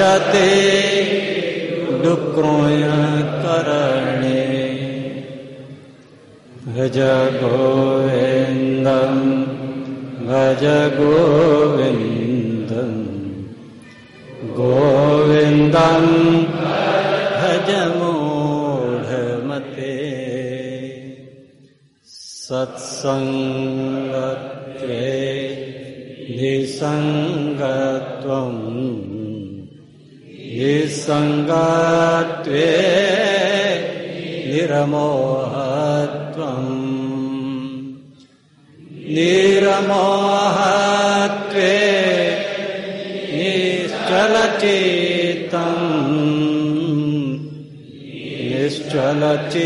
રક્ષતે ડુક્રોય કરણે ભજ ગોવિંદ ભજ ગોવિંદ ગોવિંદ ભજ મૂઢમતે સત્સંગત્વે નિસંગત્વમ નિસંગત્વે નિરમોહત્વમ નિરમોહત્વે નિશ્ચલચિત્તમ નિશ્ચલચિત્તે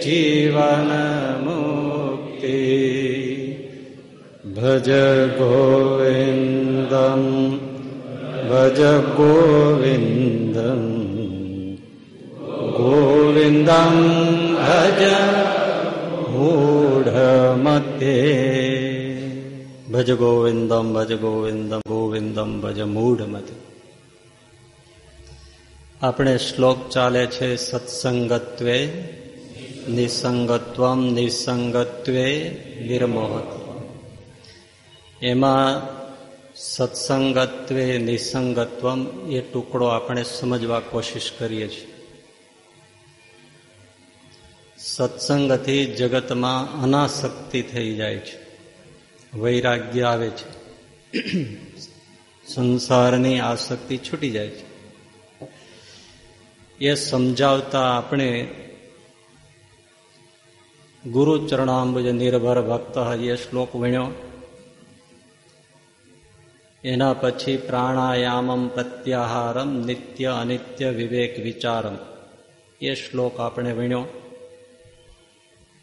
જીવન મુક્તિ ભજ ભજ ગોવિંદમ. ગોવિંદમ ભજ મૂઢમતે. ભજ ગોવિંદમ, ભજ ગોવિંદ ગોવિંદમ ભજ મૂઢમતે. આપણે શ્લોક ચાલે છે સત્સંગત્વે નિસંગત્વમ નિસંગત્વે નિર્મોહત્વ એમાં સત્સંગત્વે નિસંગત્વમ એ ટુકડો આપણે સમજવા કોશિશ કરીએ છીએ. સત્સંગથી જગતમાં અનાસક્તિ થઈ જાય છે. વૈરાગ્ય આવે છે. સંસારની આસક્તિ છૂટી જાય છે. એ સમજાવતા આપણે ગુરુ ચરણાંબુજ નિર્ભર ભક્ત એ શ્લોક વણ્યો. એના પછી પ્રાણાયામમ પ્રત્યાહારમ નિત્ય અનિત્ય વિવેક વિચારમ. એ શ્લોક આપણે વણ્યો.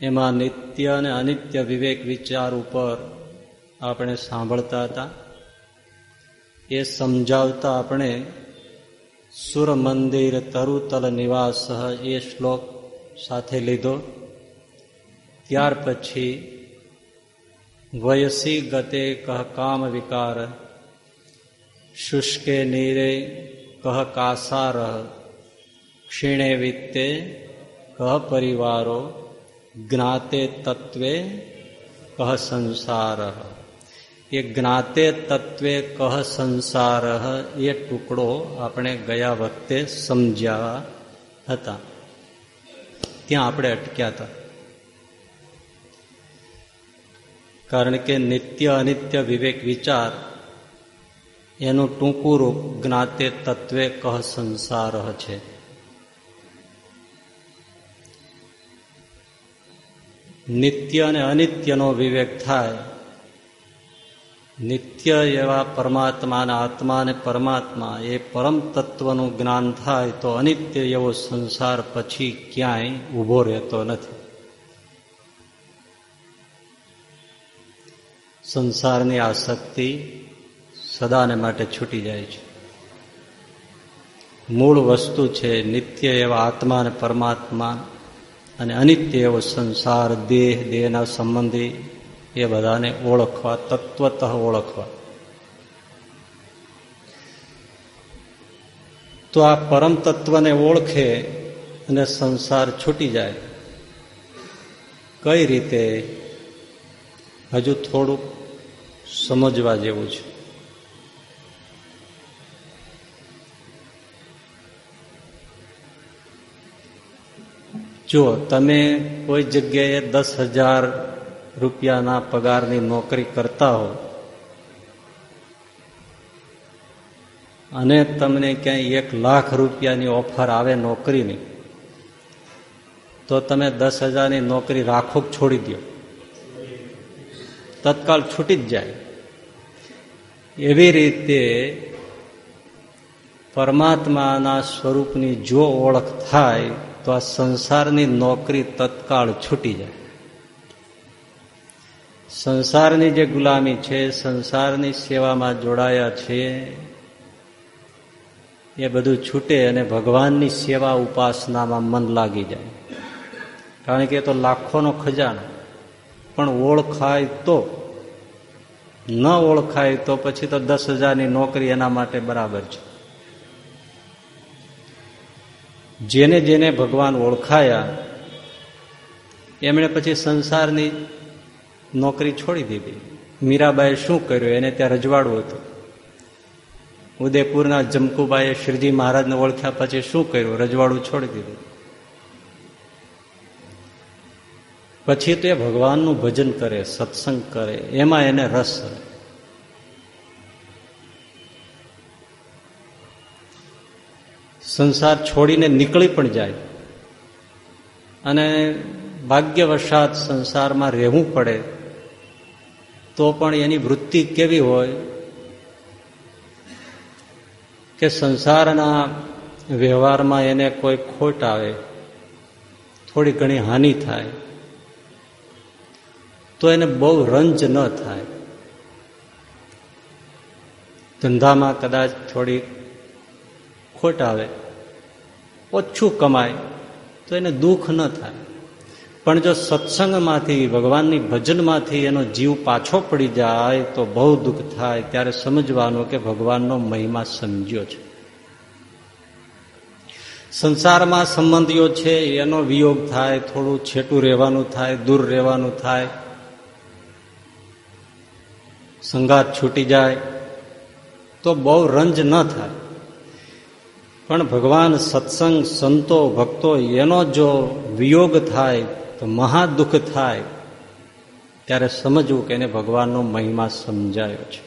એમાં નિત્ય અને અનિત્ય વિવેક વિચાર ઉપર આપણે સાંભળતા હતા. એ સમજાવતા આપણે સુર મંદિર તરુતલ નિવાસ એ શ્લોક સાથે લીધો. ત્યાર પછી વયસી ગતે કહ કામ વિકાર શુષ્કે નીરે કહ કાસાર ક્ષીણે વિત્તે કહ પરિવારો જ્ઞાતે તત્વે કહ સંસાર એ જ્ઞાતે તત્વે કહ સંસાર એ ટુકડો આપણે ગયા વખતે સમજ્યા હતા ત્યાં આપણે અટક્યા હતા કારણ કે નિત્ય અનિત્ય વિવેક વિચાર એનું ટૂંકું રૂપ જ્ઞાતે તત્વે કહ સંસાર છે. નિત્ય અને અનિત્યનો વિવેક થાય. નિત્ય એવા પરમાત્માના આત્મા અને પરમાત્મા એ પરમ તત્વનું જ્ઞાન થાય તો અનિત્ય એવો સંસાર પછી ક્યાંય ઊભો રહેતો નથી. સંસારની આસક્તિ સદાને માટે છૂટી જાય છે. મૂળ વસ્તુ છે નિત્ય એવા આત્મા અને પરમાત્મા અને અનિત્ય એવો સંસાર, દેહ, દેહના સંબંધી એ બધાને ઓળખવા, તત્વત ઓળખવા. તો આ પરમ તત્વને ઓળખે અને સંસાર છૂટી જાય. કઈ રીતે? હજુ થોડુંક સમજવા જેવું છે. જો તમે કોઈ જગ્યાએ દસ હજાર રૂપિયાના પગારની નોકરી કરતા હો અને તમને ક્યાંય એક લાખ રૂપિયાની ઓફર આવે નોકરીની, તો તમે દસ હજારની નોકરી રાખો છોડી દો. તત્કાળ છૂટી જ જાય. એવી રીતે પરમાત્માના સ્વરૂપની જો ઓળખ થાય તો આ સંસારની નોકરી તત્કાળ છૂટી જાય. સંસારની જે ગુલામી છે, સંસારની સેવામાં જોડાયા છે, એ બધું છૂટે અને ભગવાનની સેવા ઉપાસનામાં મન લાગી જાય. કારણ કે એ તો લાખોનો ખજાનો. પણ ઓળખાય તો, ન ઓળખાય તો પછી તો દસ હજારની નોકરી એના માટે બરાબર છે. જેને જેને ભગવાન ઓળખાયા, એમણે પછી સંસારની નોકરી છોડી દીધી. મીરાબાઈએ શું કર્યું? એને ત્યાં રજવાડું હતું. ઉદયપુરના જમકુબાએ શ્રીજી મહારાજને ઓળખ્યા પછી શું કર્યું? રજવાડું છોડી દીધું. પછી તો એ ભગવાનનું ભજન કરે, સત્સંગ કરે, એમાં એને રસ સંસાર છોડીને નીકળી પણ જાય. અને ભાગ્યવશાત સંસારમાં રહેવું પડે, તો પણ એની વૃત્તિ કેવી હોય કે સંસારના વ્યવહારમાં એને કોઈ ખોટ આવે, થોડી ઘણી હાનિ થાય, તો એને બહુ રંજ ન થાય. ધંધામાં કદાચ થોડી ખોટ આવે. ઓછું કમાય, તો એને દુઃખ ન થાય. પણ જો સત્સંગમાંથી, ભગવાનની ભજનમાંથી એનો જીવ પાછો પડી જાય, તો બહુ દુઃખ થાય. ત્યારે સમજવાનું કે ભગવાનનો મહિમા સમજ્યો છે. સંસારમાં સંબંધીઓ છે, એનો વિયોગ થાય, થોડું છેટું રહેવાનું થાય, દૂર રહેવાનું થાય. સંગાત છૂટી જાય, તો બહુ રંજ ન થાય. પણ ભગવાન સત્સંગ સંતો ભક્તો એનો જો વિયોગ થાય, તો મહા થાય, ત્યારે સમજવું કે એને ભગવાનનો મહિમા સમજાયો છે.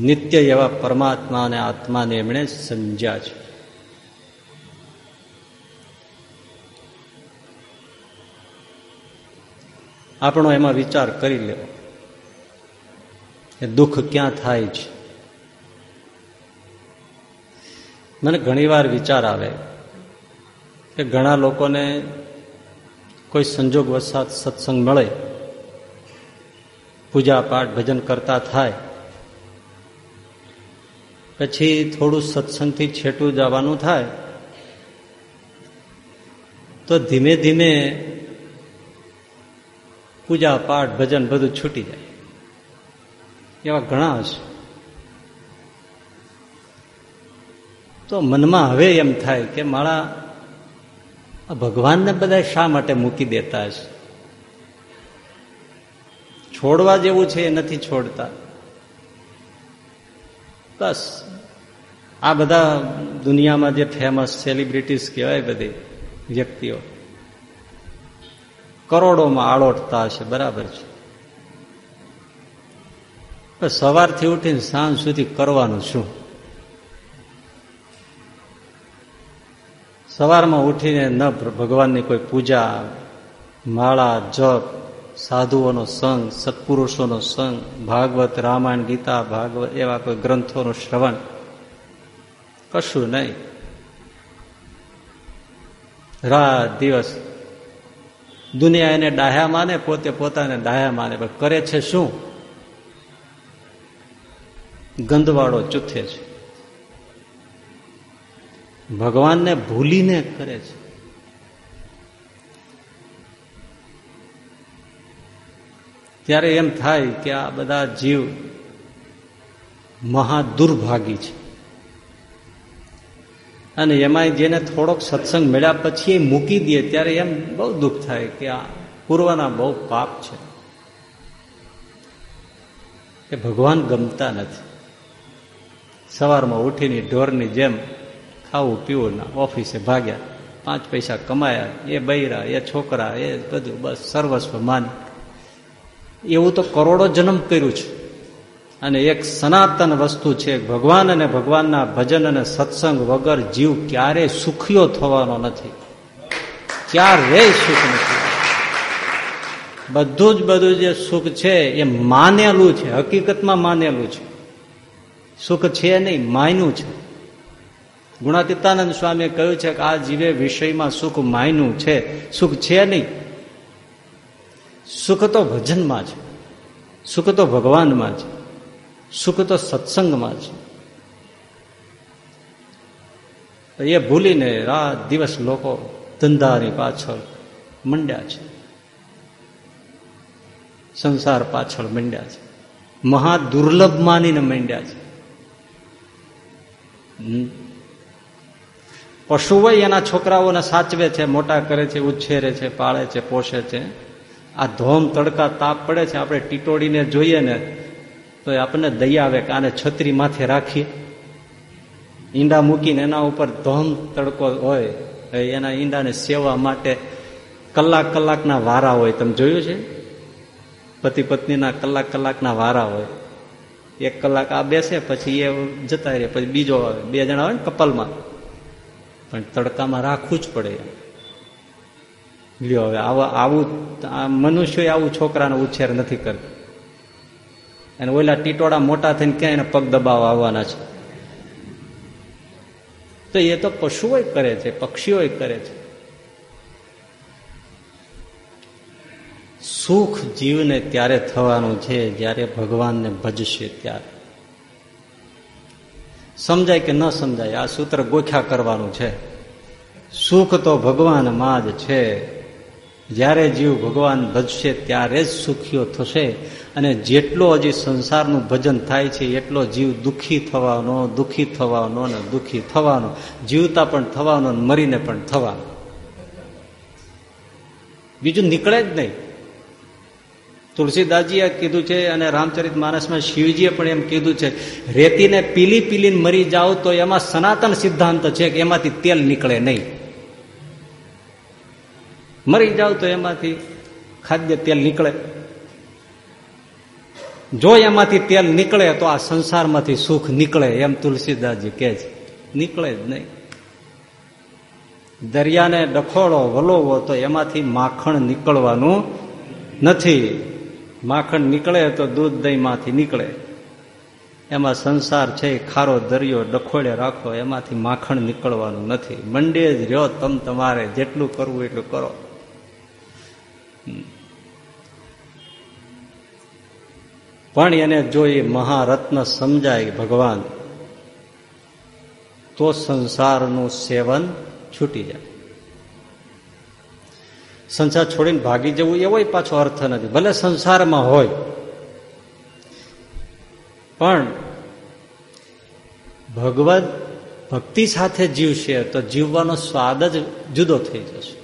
નિત્ય એવા પરમાત્મા અને આત્માને એમણે સમજ્યા છે. આપણો એમાં વિચાર કરી લેવો એ દુઃખ ક્યાં થાય છે? મને ઘણીવાર વિચાર આવે કે ઘણા લોકોને કોઈ સંજોગ વસાત સત્સંગ મળે પૂજા પાઠ ભજન કરતા થાય, પછી થોડું સત્સંગથી છેટું જવાનું થાય, તો ધીમે ધીમે પૂજા પાઠ ભજન બધું છૂટી જાય. એવા ઘણા હશે. તો મનમાં હવે એમ થાય કે મારા ભગવાનને બધા શા માટે મૂકી દેતા હશે? છોડવા જેવું છે એ નથી છોડતા. બસ. આ બધા દુનિયામાં જે ફેમસ સેલિબ્રિટીઝ કહેવાય બધી વ્યક્તિઓ, કરોડોમાં આળોટતા હશે, બરાબર છે. સવારથી ઉઠીને સાંજ સુધી કરવાનું શું? સવારમાં ઉઠીને ન ભગવાનની કોઈ પૂજા, માળા, જપ, સાધુઓનો સંગ, સત્પુરુષોનો સંગ, ભાગવત, રામાયણ, ગીતા, ભાગવત એવા કોઈ ગ્રંથોનું શ્રવણ કશું નહીં. રાત, દિવસ, દુનિયા એને ડાહ્યા માને, પોતે પોતાને ડાહ્યા માને, પણ કરે છે શું? ગંદવાળો ચૂથે છે. ભગવાનને ભૂલીને કરે છે. ત્યારે એમ થાય કે આ બધા જીવ મહાદુર્ભાગી છે. અને એમાંય જેને થોડોક સત્સંગ મળ્યા પછી એ મૂકી દે, ત્યારે એમ બહુ દુઃખ થાય કે આ પૂર્વના બહુ પાપ છે. એ ભગવાન ગમતા નથી. સવારમાં ઉઠીને ઢોરની જેમ ખાવું પીવું ઓફિસે ભાગ્યા. પાંચ પૈસા કમાયા, એ બૈરા, એ છોકરા, એ બધું, બસ સર્વસ્વ માન એવું તો કરોડો જન્મ કર્યું છે. અને એક સનાતન વસ્તુ છે, ભગવાન અને ભગવાનના ભજન અને સત્સંગ વગર જીવ ક્યારે સુખીઓ થવાનો નથી. ક્યારે સુખ નથી. બધું જ બધું જે સુખ છે, એ માનેલું છે, હકીકતમાં માનેલું છે. સુખ છે નહીં, માન્યું છે. ગુણાતીતાનંદ સ્વામીએ કહ્યું છે કે આ જીવે વિષયમાં સુખ માયનું છે. સુખ છે નહીં. સુખ તો ભજનમાં છે. સુખ તો ભગવાનમાં છે. સુખ તો સત્સંગમાં છે. એ ભૂલીને રાત દિવસ લોકો ધંધાની પાછળ મંડ્યા છે. સંસાર પાછળ મંડ્યા છે. મહા દુર્લભ માનીને મંડ્યા છે. પશુઓ એના છોકરાઓને સાચવે છે, મોટા કરે છે, ઉછેરે છે, પાળે છે, પોષે છે. આ ધોમ તડકા તાપ પડે છે, આપણે ટીટોડીને જોઈએ ને તો આપણને દયા આવે કે આને છત્રી માથે રાખીએ. ઈંડા મૂકીને એના ઉપર ધોમ તડકો હોય એના ઈંડાને સેવા માટે કલાક કલાકના વારા હોય. તમે જોયું છે? પતિ પત્નીના કલાક કલાકના વારા હોય. એક કલાક આ બેસે, પછી એ જતા રહે, પછી બીજો આવે. બે જણા હોય ને કપલમાં. પણ તડકામાં રાખવું જ પડે. લ્યો હવે આવા આવું મનુષ્ય આવું છોકરાનો ઉછેર નથી કરતો. અને ઓલા ટીટોળા મોટા થઈને ક્યાં એને પગ દબાવવા આવવાના છે. તો એ તો પશુઓ કરે છે પક્ષીઓ કરે છે. સુખ જીવને ત્યારે થવાનું છે જ્યારે ભગવાનને ભજશે ત્યારે. સમજાય કે ન સમજાય? આ સૂત્ર ગોખ્યા કરવાનું છે. સુખ તો ભગવાનમાં જ છે. જ્યારે જીવ ભગવાન ભજશે, ત્યારે જ સુખીઓ થશે. અને જેટલો હજી સંસારનું ભજન થાય છે, એટલો જીવ દુઃખી થવાનો દુઃખી થવાનો ને દુઃખી થવાનો. જીવતા પણ થવાનો મરીને પણ થવાનો. બીજું નીકળે જ નહીં. તુલસીદાસજીએ કીધું છે અને રામચરિત માનસમાં શિવજીએ પણ એમ કીધું છે, રેતીને પીલી પીલીને મરી જાઓ તો એમાં સનાતન સિદ્ધાંત છે કે એમાંથી તેલ નીકળે નહીં. મરી જાવ તો એમાંથી ખાદ્ય તેલ નીકળે. જો એમાંથી તેલ નીકળે તો આ સંસારમાંથી સુખ નીકળે એમ તુલસીદાસજી કે છે. નીકળે જ નહીં. દરિયાને ડખોળો વલોવો તો એમાંથી માખણ નીકળવાનું નથી. માખણ નીકળે તો દૂધ દહીંમાંથી નીકળે. એમાં સંસાર છે, ખારો દરિયો ડખોડે રાખો, એમાંથી માખણ નીકળવાનું નથી. મંડે જ રહ્યો, તમ તમારે જેટલું કરવું એટલું કરો. પણ એને જો એ મહારત્ન સમજાય ભગવાન, તો સંસારનું સેવન છૂટી જાય. સંસાર છોડીને ભાગી જવું એવો પાછો અર્થ નથી. ભલે સંસારમાં હોય. પણ ભગવદ ભક્તિ સાથે જીવશે તો જીવવાનો સ્વાદ જ જુદો થઈ જશે.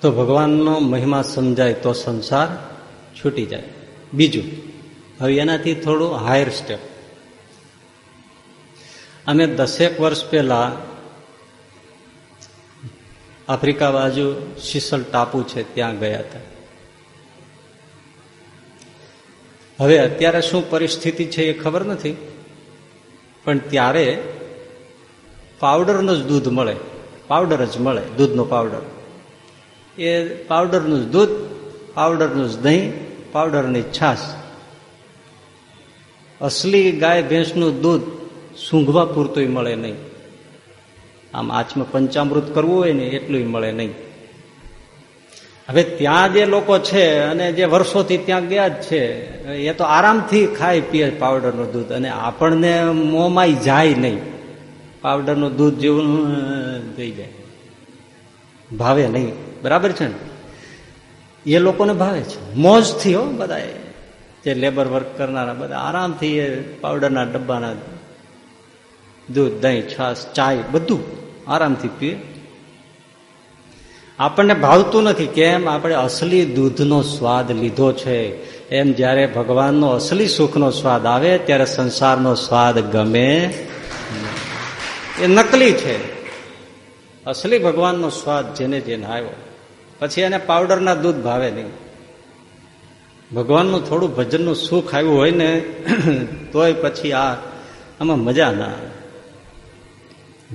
તો ભગવાનનો મહિમા સમજાય તો સંસાર છૂટી જાય. બીજું હવે એનાથી થોડું હાયર સ્ટેપ અમે દસેક વર્ષ પહેલા આફ્રિકા બાજુ શીસલ ટાપુ છે, ત્યાં ગયા હતા. હવે અત્યારે શું પરિસ્થિતિ છે એ ખબર નથી, પણ ત્યારે પાવડરનું જ દૂધ મળે, પાવડર જ મળે, દૂધનો પાવડર. એ પાવડરનું જ દૂધ, પાવડરનું જ દહીં, પાવડરની છાશ અસલી ગાય ભેંસનું દૂધ સૂંઘવા પૂરતું મળે નહીં. આમ આચમાં પંચામૃત કરવું હોય ને એટલું મળે નહીં. હવે ત્યાં જે લોકો છે અને જે વર્ષોથી ત્યાં ગયા જ છે, એ તો આરામથી ખાય પીએ પાવડરનું દૂધ અને આપણને મોંમાં જાય નહીં. પાવડરનું દૂધ જેવું થઈ જાય. ભાવે નહીં. બરાબર છે ને? એ લોકોને ભાવે છે. મોજથી હો બધા જે લેબર વર્ક કરનારા બધા આરામથી એ પાવડરના ડબ્બાના દૂધ, દહીં, છાશ, ચાય બધું આરામથી પીએ. આપણને ભાવતું નથી કેમ આપણે અસલી દૂધનો સ્વાદ લીધો છે. એમ જ્યારે ભગવાનનો અસલી સુખનો સ્વાદ આવે ત્યારે સંસારનો સ્વાદ ગમે એ નકલી છે. અસલી ભગવાનનો સ્વાદ જેને જેને આવ્યો. પછી એને પાવડરના દૂધ ભાવે નહીં. ભગવાનનું થોડું ભજનનું સુખ આવ્યું હોય ને, તોય પછી આ આમાં મજા ના આવે.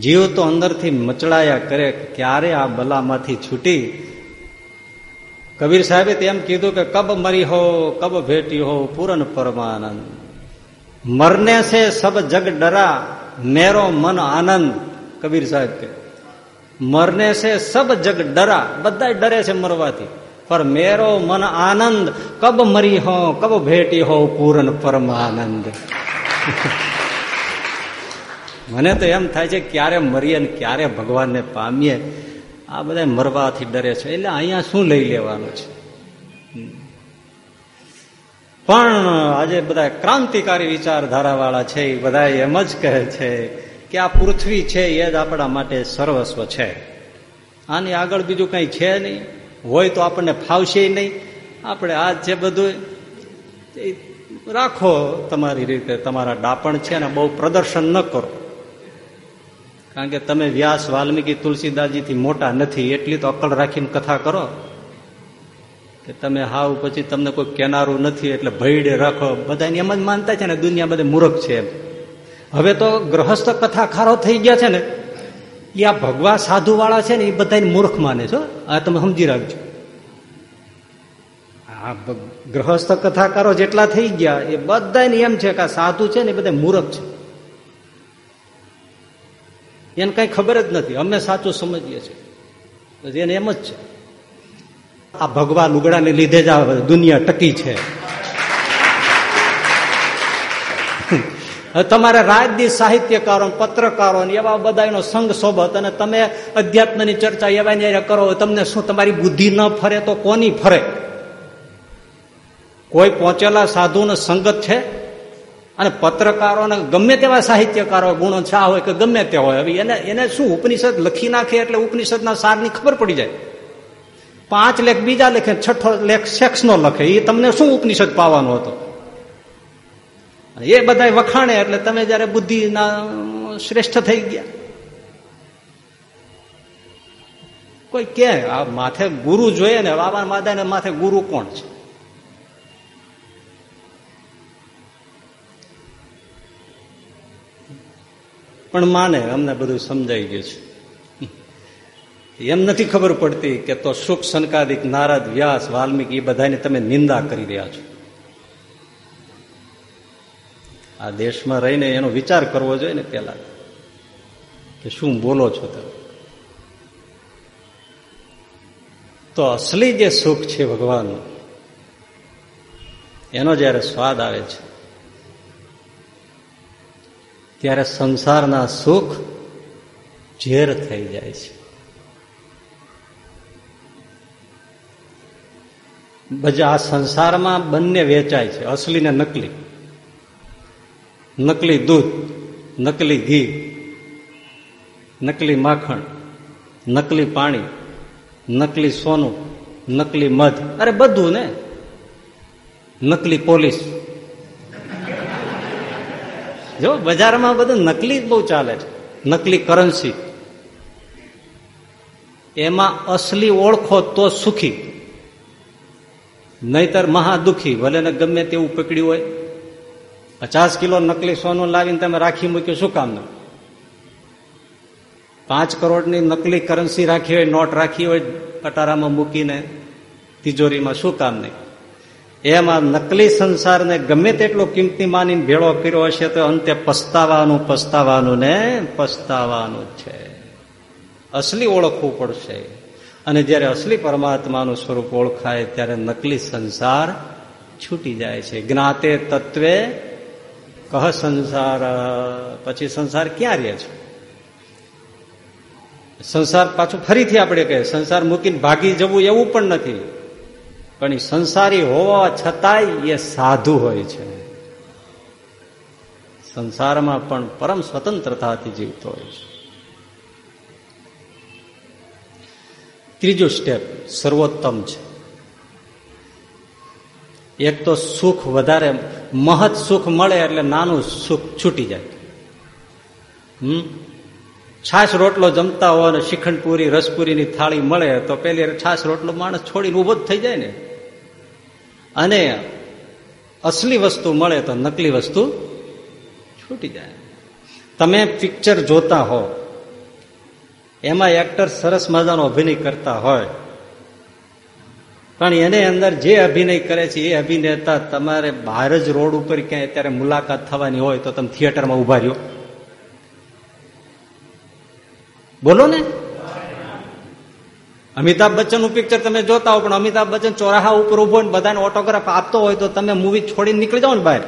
જીવ તો અંદરથી મચડાયા કરે, ક્યારે આ બલામાંથી છૂટી? કબીર સાહેબે તેમ કીધું કે, કબ મરી હો, કબ ભેટી હો, પૂરન પરમાનંદ. મરને સે સબ જગ ડરા, મેરો મન આનંદ. કબીર સાહેબ કે, મરને સે સબ જગ ડરા બધા ડરે છે મરવાથી. પર મેરો મન આનંદ, કબ મરી હો, કબ ભેટી હો પૂરન પરમાનંદ મને તો એમ થાય છે ક્યારે મરીએ ને ક્યારે ભગવાનને પામીએ. આ બધા મરવાથી ડરે છે. એટલે અહીંયા શું લઈ લેવાનું છે? પણ આજે બધા ક્રાંતિકારી વિચારધારા વાળા છે, એ બધા એમ જ કહે છે કે આ પૃથ્વી છે, એ જ આપણા માટે સર્વસ્વ છે. આની આગળ બીજું કઈ છે નહીં. હોય તો આપણને ફાવશે નહીં. આપણે આ જે બધું રાખો તમારી રીતે, તમારા ડાપણ છે ને બહુ પ્રદર્શન ન કરો. કારણ કે તમે વ્યાસ વાલ્મીકી તુલસીદાસજીથી મોટા નથી, એટલી તો અકલ રાખીને કથા કરો. કે તમે હાવ પછી તમને કોઈ કેનારું નથી, એટલે ભયડે રાખો. બધાને એમ જ માનતા છે ને, દુનિયા બધે મૂર્ખ છે એમ. હવે તો ગ્રહસ્થ કથા ખારો થઈ ગયા છે ને એ આ ભગવા સાધુ વાળા છે ને એ બધા મૂર્ખ માને છો આ તમે સમજી રાખજો. આ ગ્રહસ્થ કથાકારો જેટલા થઈ ગયા, એ બધાને એમ છે કે આ સાધુ છે ને એ બધા મૂર્ખ છે. એને કઈ ખબર જ નથી, અમે સાચું સમજીએ છીએ. એને એમ જ છે. આ ભગવા લુગડાને લીધે જ આ દુનિયા ટકી છે. તમારે રાજદી સાહિત્યકારો પત્રકારો એવા બધાનો સંઘ સોબત અને તમે અધ્યાત્મની ચર્ચા એવા કરો તમને શું, તમારી બુદ્ધિ ન ફરે તો કોની ફરે? કોઈ પહોંચેલા સાધુનો સંગત છે? અને પત્રકારો ગમે તેવા સાહિત્યકારો ગુણો છા હોય કે ગમે તે હોય, હવે એને એને શું ઉપનિષદ લખી નાખે એટલે ઉપનિષદના સારની ખબર પડી જાય. પાંચ લેખ બીજા લેખે, છઠ્ઠો લેખ સેક્સનો લખે, એ તમને શું ઉપનિષદ પાવાનો હતો? એ બધા વખાણે એટલે તમે જયારે બુદ્ધિના શ્રેષ્ઠ થઈ ગયા. કોઈ કે આ માથે ગુરુ જોઈએ ને બાબા માદાને માથે ગુરુ કોણ છે? પણ માને, અમને બધું સમજાઈ ગયું છે. એમ નથી ખબર પડતી કે તો સુખ સંકાદિક નારદ વ્યાસ વાલ્મીકી એ બધાની તમે નિંદા કરી રહ્યા છો. આ દેશમાં રહીને એનો વિચાર કરવો જોઈએ ને પેલા કે શું બોલો છો તમે? તો અસલી જે સુખ છે ભગવાનનું, એનો જયારે સ્વાદ આવે છે, ત્યારે સંસારના સુખ ઝેર થઈ જાય છે. બધા આ સંસારમાં બંને વેચાય છે અસલી ને નકલી. નકલી દૂધ, નકલી ઘી, નકલી માખણ, નકલી પાણી, નકલી સોનું, નકલી મધ. અરે બધું ને? નકલી પોલીસ. જો, બજારમાં બધું નકલી બહુ ચાલે છે. નકલી કરન્સી. એમાં અસલી ઓળખો તો સુખી. નહીતર મહાદુખી. ભલે ને ગમે તેવું પકડ્યું હોય. પચાસ કિલો નકલી સોનું લાવીને તમે રાખી મૂક્યું, શું કામનું પાંચ કરોડની નકલી કરન્સી રાખી હોય, નોટ રાખી હોય કટારામાં મૂકીને, તિજોરીમાં શું કામ નહીં એમાં નકલી સંસારને ગમે તેટલો કિંમતી માનીને ભેળો કર્યો હશે, તો અંતે પસ્તાવાનું પસ્તાવાનું ને પસ્તાવાનું છે. અસલી ઓળખવું પડશે. અને જયારે અસલી પરમાત્માનું સ્વરૂપ ઓળખાય, ત્યારે નકલી સંસાર છૂટી જાય છે. જ્ઞાતે તત્વે કહ સંસાર, પછી સંસાર ક્યાં રહે છે? સંસાર પાછું ફરીથી આપણે કહે સંસાર મૂકીને ભાગી જવું એવું પણ નથી. પણ સંસારી હોવા છતાંય એ સાધુ હોય છે. સંસારમાં પણ પરમ સ્વતંત્રતાથી જીવતો હોય છે. ત્રીજું સ્ટેપ સર્વોત્તમ છે. એક તો સુખ વધારે મહત સુખ મળે એટલે નાનું સુખ છૂટી જાય. હમ? છાશ રોટલો જમતા હોય ને શિખંડપુરી, રસપુરીની થાળી મળે, તો પેલી છાશ રોટલો માણસ છોડીને ઊભો જ થઈ જાય ને. અને અસલી વસ્તુ મળે તો નકલી વસ્તુ છૂટી જાય. તમે પિક્ચર જોતા હો, એમાં એક્ટર સરસ મજાનો અભિનય કરતા હોય પણ એને અંદર જે અભિનય કરે છે, એ અભિનેતા તમારે બહાર જ રોડ ઉપર ક્યાંય અત્યારે મુલાકાત થવાની હોય તો તમે થિયેટરમાં ઊભા રહ્યો. બોલો ને. અમિતાભ બચ્ચનનું પિક્ચર તમે જોતા હો, પણ અમિતાભ બચ્ચન ચોરાહા ઉપર ઊભો ને બધાને ઓટોગ્રાફ આપતો હોય તો તમે મૂવી છોડીને નીકળી જાઓ ને બહાર.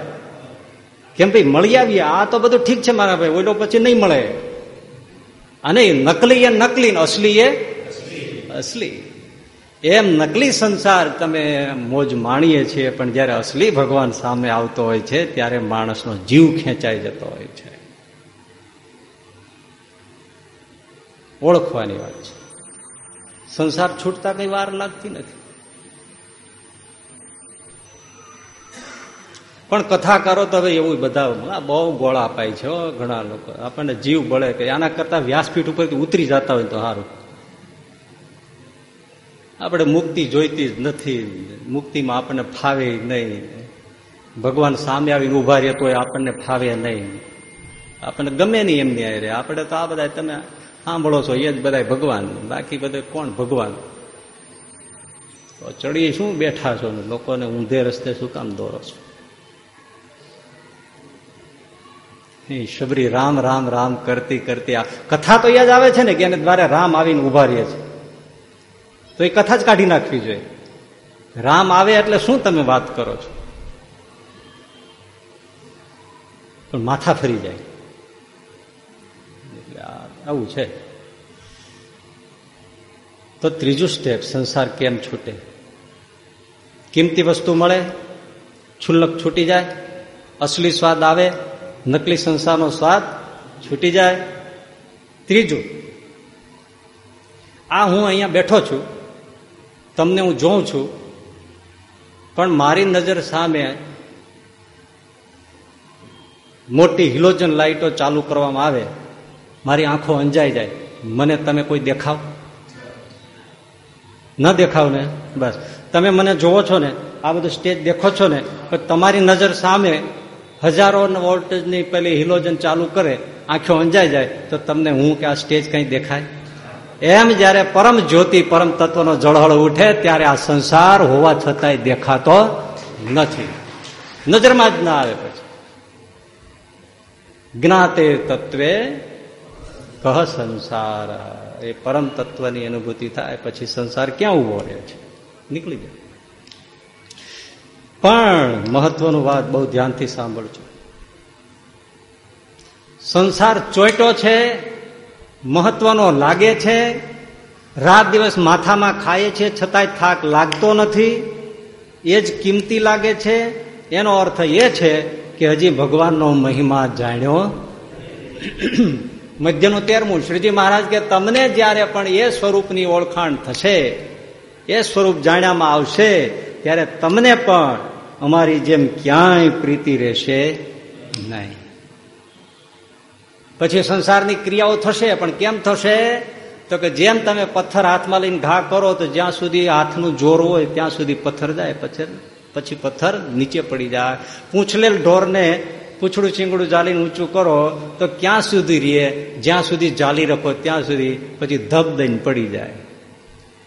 કેમ ભાઈ, મળી આવીએ. આ તો બધું ઠીક છે મારા ભાઈ ઓઈલો પછી નહીં મળે. અને નકલી એ નકલી અસલી એ અસલી. એમ નકલી સંસાર તમે મોજ માણીએ છીએ, પણ જયારે અસલી ભગવાન સામે આવતો હોય છે, ત્યારે માણસનો જીવ ખેંચાઈ જતો હોય છે. ઓળખવાની વાત છે. સંસાર છૂટતા કઈ વાર લાગતી નથી. પણ કથાકારો તો હવે એવું બધા બહુ ગોળા અપાય છે ઘણા લોકો. આપણને જીવ બળે કે આના કરતા વ્યાસપીઠ ઉપરથી ઉતરી જતા હોય તો સારું. આપણે મુક્તિ જોઈતી જ નથી. મુક્તિમાં આપણને ફાવે નહીં. ભગવાન સામે આવીને ઊભા રહે તો આપણને ફાવે નહીં. આપણને ગમે નહીં એમની આરે આપણે તો આ બધા તમે સાંભળો છો એ જ બધા ભગવાન. બાકી બધે કોણ ભગવાન? ચડી શું બેઠા છો? ને લોકોને ઊંધે રસ્તે શું કામ દોરો છો? શબરી, રામ રામ રામ કરતી કરતી આ કથા તો યાદ આવે છે ને, કે એને દ્વારે રામ આવીને ઊભા રહે છે. તો એ કથા જ કાઢી નાખવી જોઈએ. રામ આવે એટલે શું તમે વાત કરો છો? પણ માથા ફરી જાય. એટલે આવું છે. તો ત્રીજું સ્ટેપ સંસાર કેમ છૂટે? કિંમતી વસ્તુ મળે છુલ્લક છૂટી જાય, અસલી સ્વાદ આવે, નકલી સંસારનો સ્વાદ છૂટી જાય. ત્રીજું, આ હું અહીંયા બેઠો છું તમને હું જોઉં છું, પણ મારી નજર સામે મોટી હિલોજન લાઇટો ચાલુ કરવામાં આવે, મારી આંખો અંજાઈ જાય. મને તમે કોઈ દેખાવ? ન દેખાવ ને? બસ. તમે મને જોવો છો ને, આ બધું સ્ટેજ દેખો છો ને તમારી નજર સામે હજારો વોલ્ટેજની પેલી હિલોજન ચાલુ કરે, આંખો અંજાઈ જાય, તો તમને હું કે આ સ્ટેજ કઈ દેખાય? એમ જયારે પરમ જ્યોતિ, પરમ તત્વનો જળહળ ઉઠે, ત્યારે આ સંસાર હોવા છતાંય દેખાતો નથી. નજરમાં જ ના આવે પછી. જ્ઞાતે તત્વે કહ સંસાર. એ પરમ તત્વની અનુભૂતિ થાય, પછી સંસાર ક્યાં ઊભો રહે છે? નીકળી જાય. પણ મહત્વનું વાત બહુ ધ્યાનથી સાંભળજો. સંસાર ચોઈટો છે મહત્વનો લાગે છે. રાત દિવસ માથામાં ખાય છે, છતાંય થાક લાગતો નથી. એ જ કિંમતી લાગે છે. એનો અર્થ એ છે કે હજી ભગવાનનો મહિમા જાણ્યો. મધ્યનું તેરમું શ્રીજી મહારાજ કે તમને જ્યારે પણ એ સ્વરૂપની ઓળખાણ થશે, એ સ્વરૂપ જાણ્યામાં આવશે, ત્યારે તમને પણ અમારી જેમ ક્યાંય પ્રીતિ રહેશે નહીં. પછી સંસારની ક્રિયાઓ થશે, પણ કેમ થશે? તો કે જેમ તમે પથ્થર હાથમાં લઈને ઘા કરો, તો જ્યાં સુધી હાથનું જોર હોય, ત્યાં સુધી પથ્થર જાય, પછી પછી પથ્થર નીચે પડી જાય. પૂંછલેલ ઢોરને પૂછડું ચીંગડું જાલીને ઊંચું કરો, તો ક્યાં સુધી રીએ જ્યાં સુધી જાલી રખો, ત્યાં સુધી પછી ધબ દઈને પડી જાય.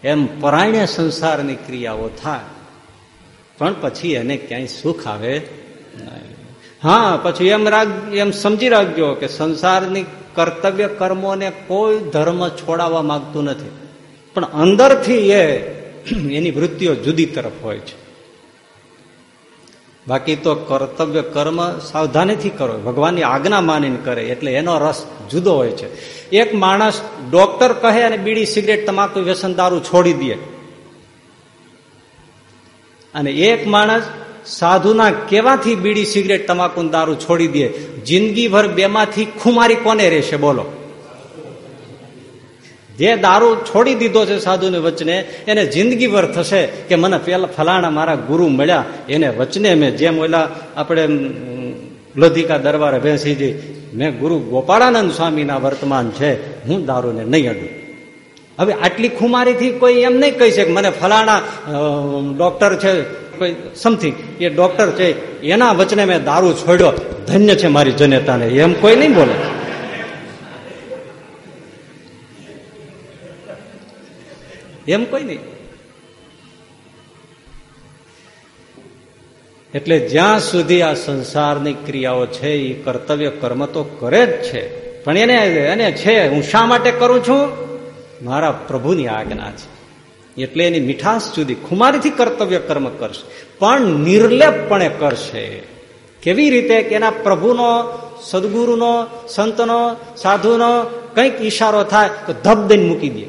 એમ પરાયણે સંસારની ક્રિયાઓ થાય. પણ પછી એને ક્યાંય સુખ આવે હા, પછી એમ રાખ એમ સમજી રાખજો કે સંસારની કર્તવ્ય કર્મોને કોઈ ધર્મ છોડાવવા માંગતું નથી. પણ અંદરથી એ એની વૃત્તિઓ જુદી તરફ હોય છે. બાકી તો કર્તવ્ય કર્મ સાવધાનીથી કરો. ભગવાનની આજ્ઞા માનીને કરે, એટલે એનો રસ જુદો હોય છે. એક માણસ ડોક્ટર કહે અને બીડી સિગરેટ, તમાકુ, વ્યસન, દારૂ છોડી દે. અને એક માણસ સાધુના કેવાથી બીડી સિગરેટ તમાકુ દારૂ છોડી દે. જિંદગીભર બેમાંથી ખુમારી કોને રહેશે? બોલો. જે દારૂ છોડી દીધો છે સાધુને વચને, એને જિંદગીભર થશે કે મને પેલા ફલાણા મારા ગુરુ મળ્યા. એને વચને મેં જેમ ઓલા આપણે લોધિકા દરબારે ભેંસીજી મેં ગુરુ ગોપાળાનંદ સ્વામીના વર્તમાન છે, હું દારૂને નહીં અડું. હવે આટલી ખુમારીથી કોઈ એમ નહીં કહી શકે, મને ફલાણા ડોક્ટર છે કોઈ સમથિંગ એ ડોક્ટર છે, એના વચને મેં દારૂ છોડ્યો. ધન્ય છે મારી જનેતાને. એમ કોઈ નહીં બોલે. એમ કોઈ નહીં. એટલે જ્યાં સુધી આ સંસારની ક્રિયાઓ છે એ કર્તવ્ય કર્મ તો કરે જ છે. પણ એને એને છે, હું શા માટે કરું છું? મારા પ્રભુની આજ્ઞા છે. એટલે એની મીઠાશ સુધી ખુમારીથી કર્તવ્ય કર્મ કરશે. પણ નિર્લેપપણે કરશે. કેવી રીતે કે એના પ્રભુનો, સદગુરુનો, સંતનો, સાધુનો કંઈક ઈશારો થાય તો ધબ દઈને મૂકી દે.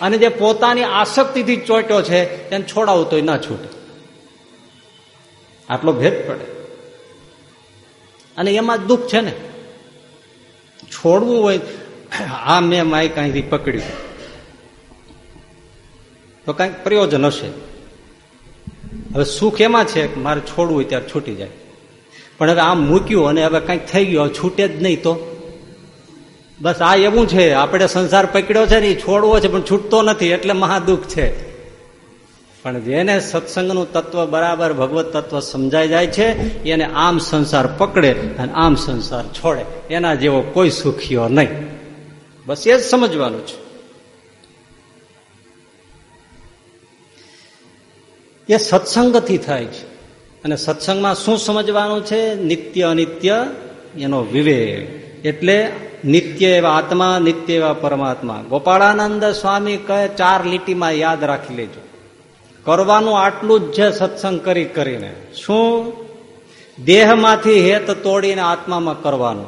અને જે પોતાની આસક્તિથી ચોટ્યો છે, તેને છોડાવું તોય ના છૂટે. આટલો ભેદ પડે. અને એમાં દુઃખ છે ને? છોડવું હોય, આ મેં માઇક અહીંથી પકડ્યું. તો કાંઈક પ્રયોજન હશે. હવે સુખ એમાં છે મારે છોડવું ત્યારે છૂટી જાય. પણ હવે આમ મૂક્યું અને હવે કંઈક થઈ ગયું છૂટે જ નહીં તો. બસ આ એવું છે, આપણે સંસાર પકડ્યો છે ને એ છોડવો છે, પણ છૂટતો નથી, એટલે મહાદુખ છે. પણ જેને સત્સંગનું તત્વ બરાબર, ભગવત તત્વ સમજાઈ જાય છે, એને આમ સંસાર પકડે અને આમ સંસાર છોડે. એના જેવો કોઈ સુખીઓ નહીં. બસ એ જ સમજવાનું છે. એ સત્સંગથી થાય છે. અને સત્સંગમાં શું સમજવાનું છે? નિત્ય અનિત્ય એનો વિવેક. એટલે નિત્ય એવા આત્મા, નિત્ય એવા પરમાત્મા. ગોપાળાનંદ સ્વામી કહે, ચાર લીટીમાં યાદ રાખી લેજો. કરવાનું આટલું જ છે સત્સંગ કરી કરીને. શું? દેહમાંથી હેત તોડીને આત્મામાં કરવાનું.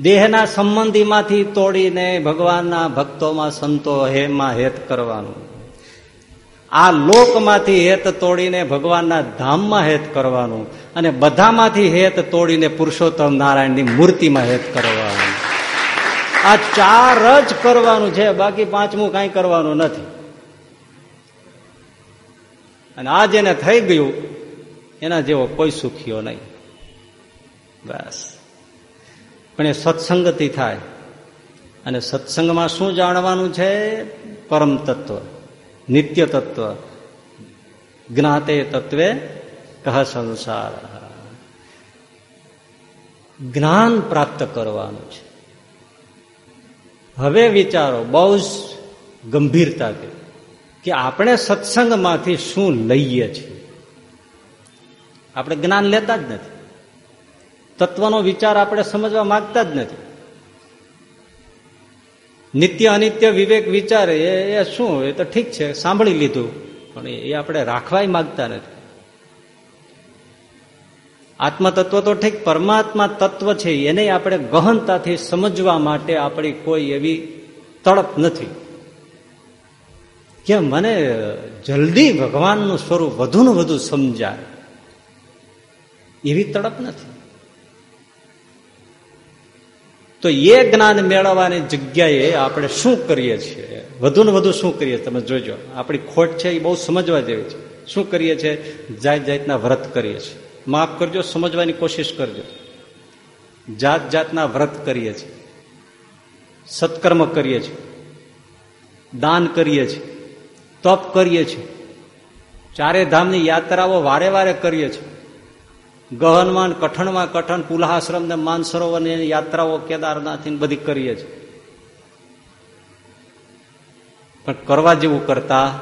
દેહના સંબંધીમાંથી તોડીને ભગવાનના ભક્તોમાં સંતો હેમાં હેત કરવાનું. આ લોકમાંથી હેત તોડીને ભગવાનના ધામમાં હેત કરવાનું અને બધામાંથી હેત તોડીને પુરુષોત્તમ નારાયણની મૂર્તિમાં હેત કરવાનું. આ ચાર જ કરવાનું છે, બાકી પાંચમું કાંઈ કરવાનું નથી. અને આ જેને થઈ ગયું, એના જેવો કોઈ સુખીઓ નહીં. બસ. પણ એ સત્સંગથી થાય. અને સત્સંગમાં શું જાણવાનું છે? પરમ તત્વ. નિત્ય તત્વ જ્ઞાતે તત્વે કહ સંસાર જ્ઞાન પ્રાપ્ત કરવાનું છે હવે વિચારો બહુ જ ગંભીરતાથી કે આપણે સત્સંગમાંથી શું લઈએ છીએ આપણે જ્ઞાન લેતા જ નથી તત્વનો વિચાર આપણે સમજવા માંગતા જ નથી નિત્ય અનિત્ય વિવેક વિચાર, એ શું? એ તો ઠીક છે, સાંભળી લીધું. પણ એ આપણે રાખવાય માંગતા નથી. આત્મતત્વ તો ઠીક, પરમાત્મા તત્વ છે, એને આપણે ગહનતાથી સમજવા માટે આપણી કોઈ એવી તડપ નથી. કે મને જલ્દી ભગવાનનું સ્વરૂપ વધુ ને વધુ સમજાય. એવી તડપ નથી. તો એ જ્ઞાન મેળવવાની જગ્યાએ આપણે શું કરીએ છીએ? વધુ ને વધુ શું કરીએ? તમે જોજો. આપણી ખોટ છે એ બહુ સમજવા જેવી છે. શું કરીએ છીએ? જાત જાતના વ્રત કરીએ છીએ. માફ કરજો, સમજવાની કોશિશ કરજો. જાત જાતના વ્રત કરીએ છીએ. સત્કર્મ કરીએ છીએ. દાન કરીએ છીએ. તપ કરીએ છીએ. ચારે ધામની યાત્રાઓ વારે વારે કરીએ છીએ. ગહનમાં કઠણમાં કઠણ પુલાશ્રમ ને માનસરોવરની યાત્રાઓ કેદારનાથ બધી કરીએ છીએ. પણ કરવા જેવું કરતા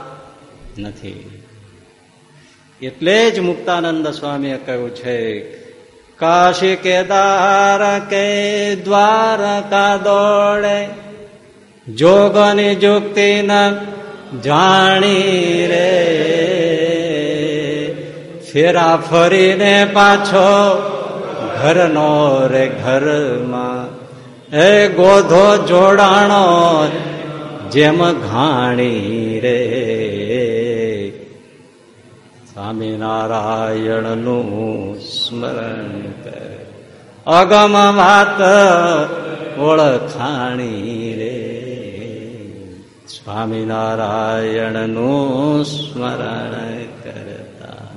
નથી. એટલે જ મુક્તાનંદ સ્વામીએ કહ્યું છે, કાશી કેદાર કે દ્વારકા દોડે, જોગની જુક્તિ ન જાણી રે. ફેરા ફરીને પાછો ઘરનો રે ઘરમાં. એ ગોધો જોડાણો જેમ ઘાણી રે. સ્વામિનારાયણનું સ્મરણ કરે. અગમ વાત ઓળખાણી રે. સ્વામિનારાયણનું સ્મરણ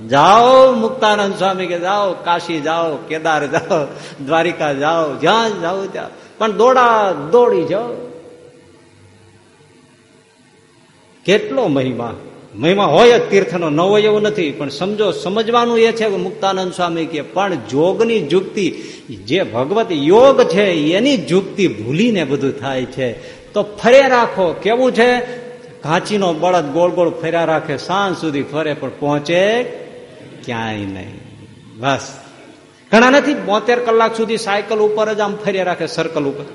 જાઓ મુક્તાનંદ સ્વામી કે જાઓ, કાશી જાઓ, કેદાર જાઓ, દ્વારિકા જાઓ, જ્યાં જાઓ ત્યાં. પણ દોડા, દોડી જાઓ. કેટલો મહિમા. મહિમા હોય જ તીર્થનો, ન હોય એવું નથી. પણ સમજો, સમજવાનું એ છે કે મુક્તાનંદ સ્વામી કે, પણ જોગની જુક્તિ, જે ભગવત યોગ છે, એની જુક્તિ ભૂલીને બધું થાય છે. તો ફરે રાખો. કેવું છે? ઘાંચીનો બળદ ગોળ ગોળ ફર્યા રાખે, સાંજ સુધી ફરે, પણ પહોંચે ક્યાંય નહીં. બસ. ઘણા નથી, બોતેર કલાક સુધી સાયકલ ઉપર જ આમ ફર્યા રાખે સર્કલ ઉપર.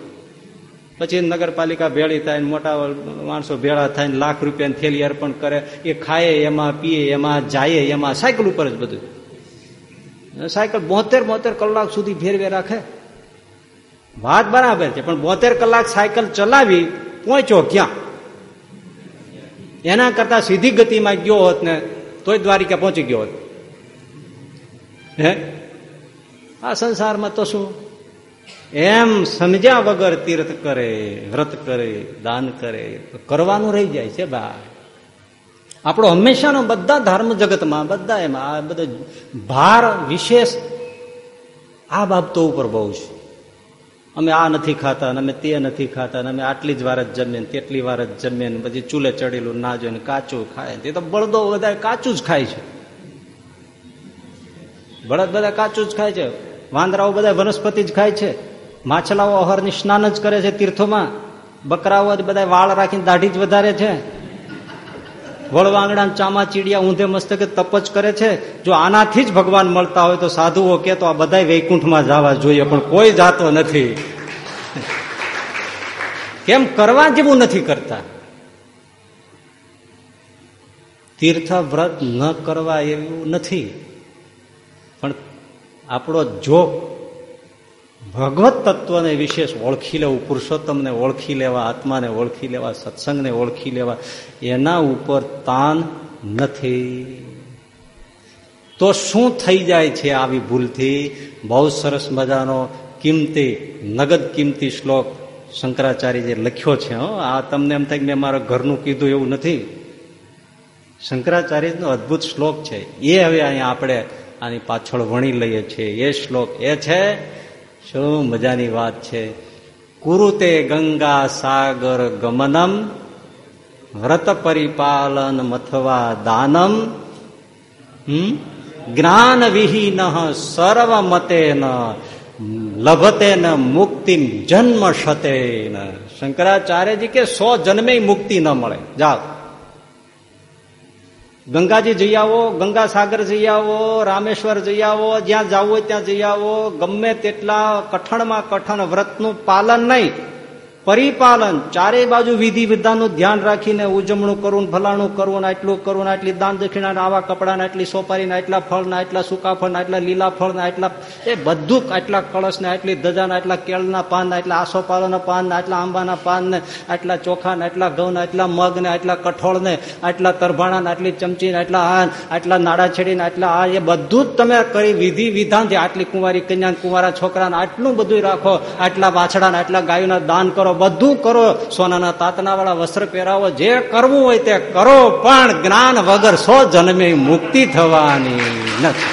પછી નગરપાલિકા ભેળી થાય મોટા માણસો ભેળા થાય લાખ રૂપિયાની થેલી અર્પણ કરે, એ ખાય, એમાં પીએ, એમાં જાય, એમાં સાયકલ ઉપર જ બધું. સાયકલ બોતેર બોતેર કલાક સુધી ફેરવે રાખે. વાત બરાબર છે, પણ બોતેર કલાક સાયકલ ચલાવી પહોંચ્યો ક્યાં? એના કરતા સીધી ગતિમાં ગયો હોત ને, તોય દ્વારિકા પહોંચી ગયો હોત. હે? આ સંસારમાં તો શું? એમ સમજ્યા વગર તીર્થ કરે, વ્રત કરે, દાન કરે કરવાનું રહી જાય છે બા આપણો હંમેશાનો બધા ધર્મ જગતમાં, બધા એમાં, આ બધા ભાર, વિશેષ, આ બાબતો ઉપર બહુ છે. અમે આ નથી ખાતા, અને અમે તે નથી ખાતા, અને અમે આટલી જ વાર જ જમીએ તેટલી વાર જ જમીએ પછી ચૂલે ચડેલું ના જોઈએ કાચું ખાય તે તો બળદો બધા કાચું જ ખાય છે. બળદ બધા કાચું જ ખાય છે, વાંદરાઓ બધા વનસ્પતિ જ ખાય છે, માછલાઓ અહરની સ્નાન જ કરે છે તીર્થોમાં, બકરાઓ બધા વાળ રાખીને દાઢી જ વધારે છે. વળવાંગડા ચામા ચીડિયા ઊંધે મસ્તકે તપ જ કરે છે, જો આનાથી જ ભગવાન મળતા હોય તો સાધુઓ કે તો આ બધા વૈકુંઠમાં જવા જોઈએ, પણ કોઈ જાતો નથી. કેમ કરવા જેવું નથી કરતા? તીર્થ વ્રત ન કરવા એવું નથી. પણ આપણો જોગ ભગવત તત્વને વિશેષ ઓળખી લેવું, પુરુષોત્તમને ઓળખી લેવા, આત્માને ઓળખી લેવા, સત્સંગને ઓળખી લેવા, એના ઉપર તાન નથી. તો શું થઈ જાય છે આવી ભૂલથી? બહુ સરસ મજાનો કિંમતી, નગદ કિંમતી શ્લોક શંકરાચાર્ય જે લખ્યો છે આ તમને એમ થાય કે મેં મારા ઘરનું કીધું એવું નથી. શંકરાચાર્યનો અદભુત શ્લોક છે. એ હવે અહીંયા આપણે આની પાછળ વણી લઈએ છીએ. એ શ્લોક એ છે, શું મજાની વાત છે? કુરુતે ગંગા સાગર ગમનમ, વ્રત પરિપાલન અથવા દાનમ જ્ઞાન વિહીન સર્વમતે લભતે ન મુક્તિ જન્મ શતે શંકરાચાર્યજી કે સો જન્મે મુક્તિ ન મળે. જાઓ. ગંગાજી જઈ આવો ગંગા સાગર જઈ આવો, રામેશ્વર જઈ આવો, જ્યાં જવું હોય ત્યાં જઈ આવો. ગમે તેટલા કઠણમાં કઠણ વ્રતનું પાલન નહીં. પરિપાલન ચારે બાજુ વિધિ વિધાનનું ધ્યાન રાખીને ઉજવણું કરવું ભલાણું કરવું આટલું કરવું આટલી દાન દક્ષિણા આવા કપડાના આટલી સોપારીના આટલા ફળના આટલા સૂકા ફળના આટલા લીલા ફળના આટલા એ બધું આટલા કળશને આટલી ધજાના આટલા કેળના પાનના આટલા આસોપાલોના પાનના આટલા આંબાના પાનને આટલા ચોખાના આટલા ઘઉંના આટલા મગને આટલા કઠોળને આટલા તરભાણાને આટલી ચમચીને આટલા આન આટલા નાડા છેડીને આટલા આ એ બધું જ તમે કરી વિધિ વિધાન છે આટલી કુંવારી કન્યા કુંવારા છોકરાને આટલું બધું રાખો આટલા વાછડાને આટલા ગાયોના દાન કરો બધું કરો, સોનાના તાતના વાળા વસ્ત્ર પહેરાવો, જે કરવું હોય તે કરો, પણ જ્ઞાન વગર સો જન્મે મુક્તિ થવાની નથી.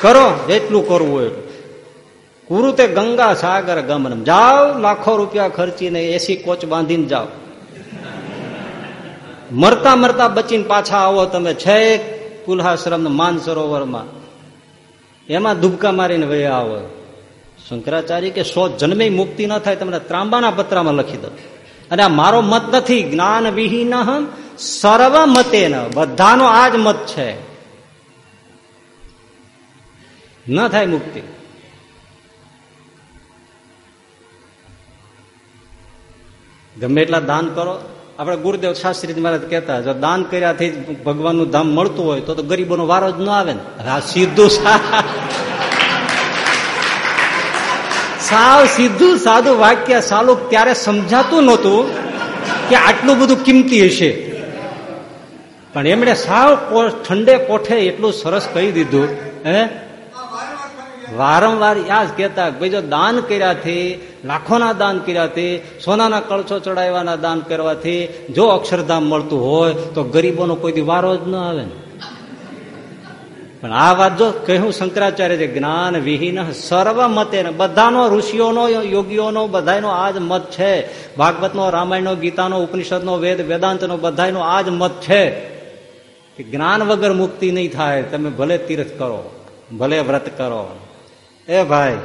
કરો, જેટલું કરવું હોય કુરુ તે ગંગા સાગર ગમન જાઓ, લાખો રૂપિયા ખર્ચીને એસી કોચ બાંધીને જાઓ. મરતા મરતા બચીને પાછા આવો તમે છેક કુલ્હાશ્રમ માન સરોવરમાં એમાં દુબકા મારીને વયા આવો. શંકરાચાર્ય કે સો જન્મે મુક્તિ ન થાય, તમને ત્રાંબાના પત્રામાં લખી દો અને આ મારો મત નથી. જ્ઞાન વિહીન સર્વ મતે બધાનો આ જ મત છે. ન થાય મુક્તિ. ગમે એટલા દાન કરો. આપણે ગુરુદેવ શાસ્ત્રી મહારાજ કહેતા, જો દાન કર્યાથી ભગવાનનું ધામ મળતું હોય તો ગરીબોનો વારો જ ન આવે ને. આ સીધું સાવ સીધું સાદું વાક્ય સાલું ત્યારે સમજાતું નહોતું કે આટલું બધું કિંમતી હશે. પણ એમણે સાવ ઠંડે કોઠે એટલું સરસ કહી દીધું, હે? વારંવાર યાદ કહેતા ભાઈ જો દાન કર્યાથી, લાખોના દાન કર્યાથી, સોનાના કળછો ચડાવવાના દાન કરવાથી જો અક્ષરધામ મળતું હોય તો ગરીબોનો કોઈ દી વારો જ ન આવે ને. પણ આ વાત જો કહ્યું શંકરાચાર્ય છે જ્ઞાન વિહીન સર્વ મતે બધાનો ઋષિઓનો, યોગીઓનો બધાનો આ જ મત છે. ભાગવતનો, રામાયણનો, ગીતાનો, ઉપનિષદનો, વેદ, વેદાંતનો બધાનો આ જ મત છે. કે જ્ઞાન વગર મુક્તિ નહીં થાય, તમે ભલે તીર્થ કરો, ભલે વ્રત કરો. એ ભાઈ,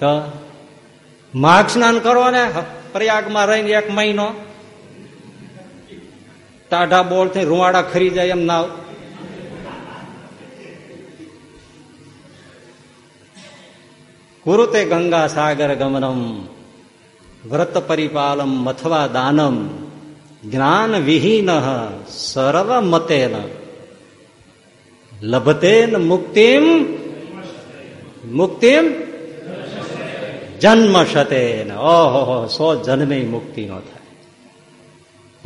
તો માર્ગ સ્નાન કરો ને, પ્રયાગમાં રહીને એક મહિનો ટાઢા બોળ થઈ રૂવાડા ખરી જાય એમ ના કુરુતે ગંગા સાગર ગમનમ, વ્રત પરિપાલમ અથવા દાનમ, જ્ઞાન વિહીન સર્વ મતેન. લભતેન મુક્તિમ મુક્તિમ જન્મ શતેન ઓહો સો જન્મે મુક્તિ નો થાય.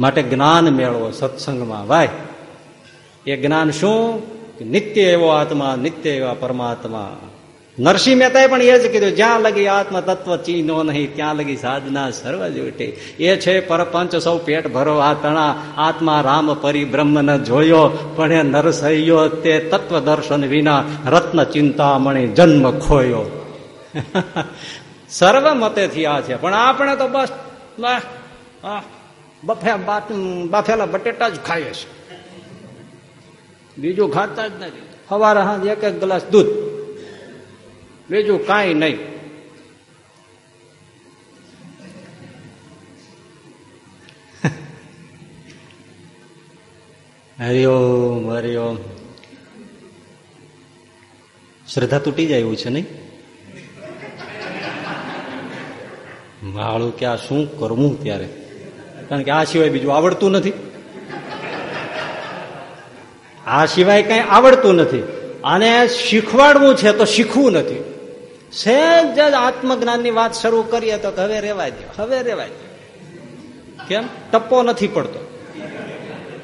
માટે જ્ઞાન મેળવો સત્સંગમાં. ભાઈ એ જ્ઞાન શું? નિત્ય એવો આત્મા, નિત્ય એવા પરમાત્મા. નરસિંહ મહેતાએ પણ એ જ કીધું, જ્યાં લગી આત્મ તત્વ ચીનો નહીં, ત્યાં લગી સાધના સર્વ જોટે એ છે પરપંચ સૌ પેટ ભરો આ તણા. આત્મા રામ પરિબ્રહ્મ ન જોયો, પણ એ નરસૈયો તે તત્વ દર્શન વિના રત્ન ચિંતામણી જન્મ ખોયો. સર્વ મતેથી આ છે. પણ આપણે તો બસ બફે બાફેલા બટેટા જ ખાઈએ છે. બીજું ખાતા જ નથી. સવારે હા એક એક ગ્લાસ દૂધ. બીજું કાંઈ નહીં. હરિઓમ હરિઓમ શ્રદ્ધા તૂટી જાય એવું છે નહીં? માળું કે આ શું કરવું ત્યારે? કારણ કે આ સિવાય બીજું આવડતું નથી. આ સિવાય કઈ આવડતું નથી. અને શીખવાડવું છે તો શીખવું નથી. સહેજ જ આત્મજ્ઞાનની વાત શરૂ કરીએ તો હવે રેવાય દો હવે રેવાય દો કેમ? ટપ્પો નથી પડતો.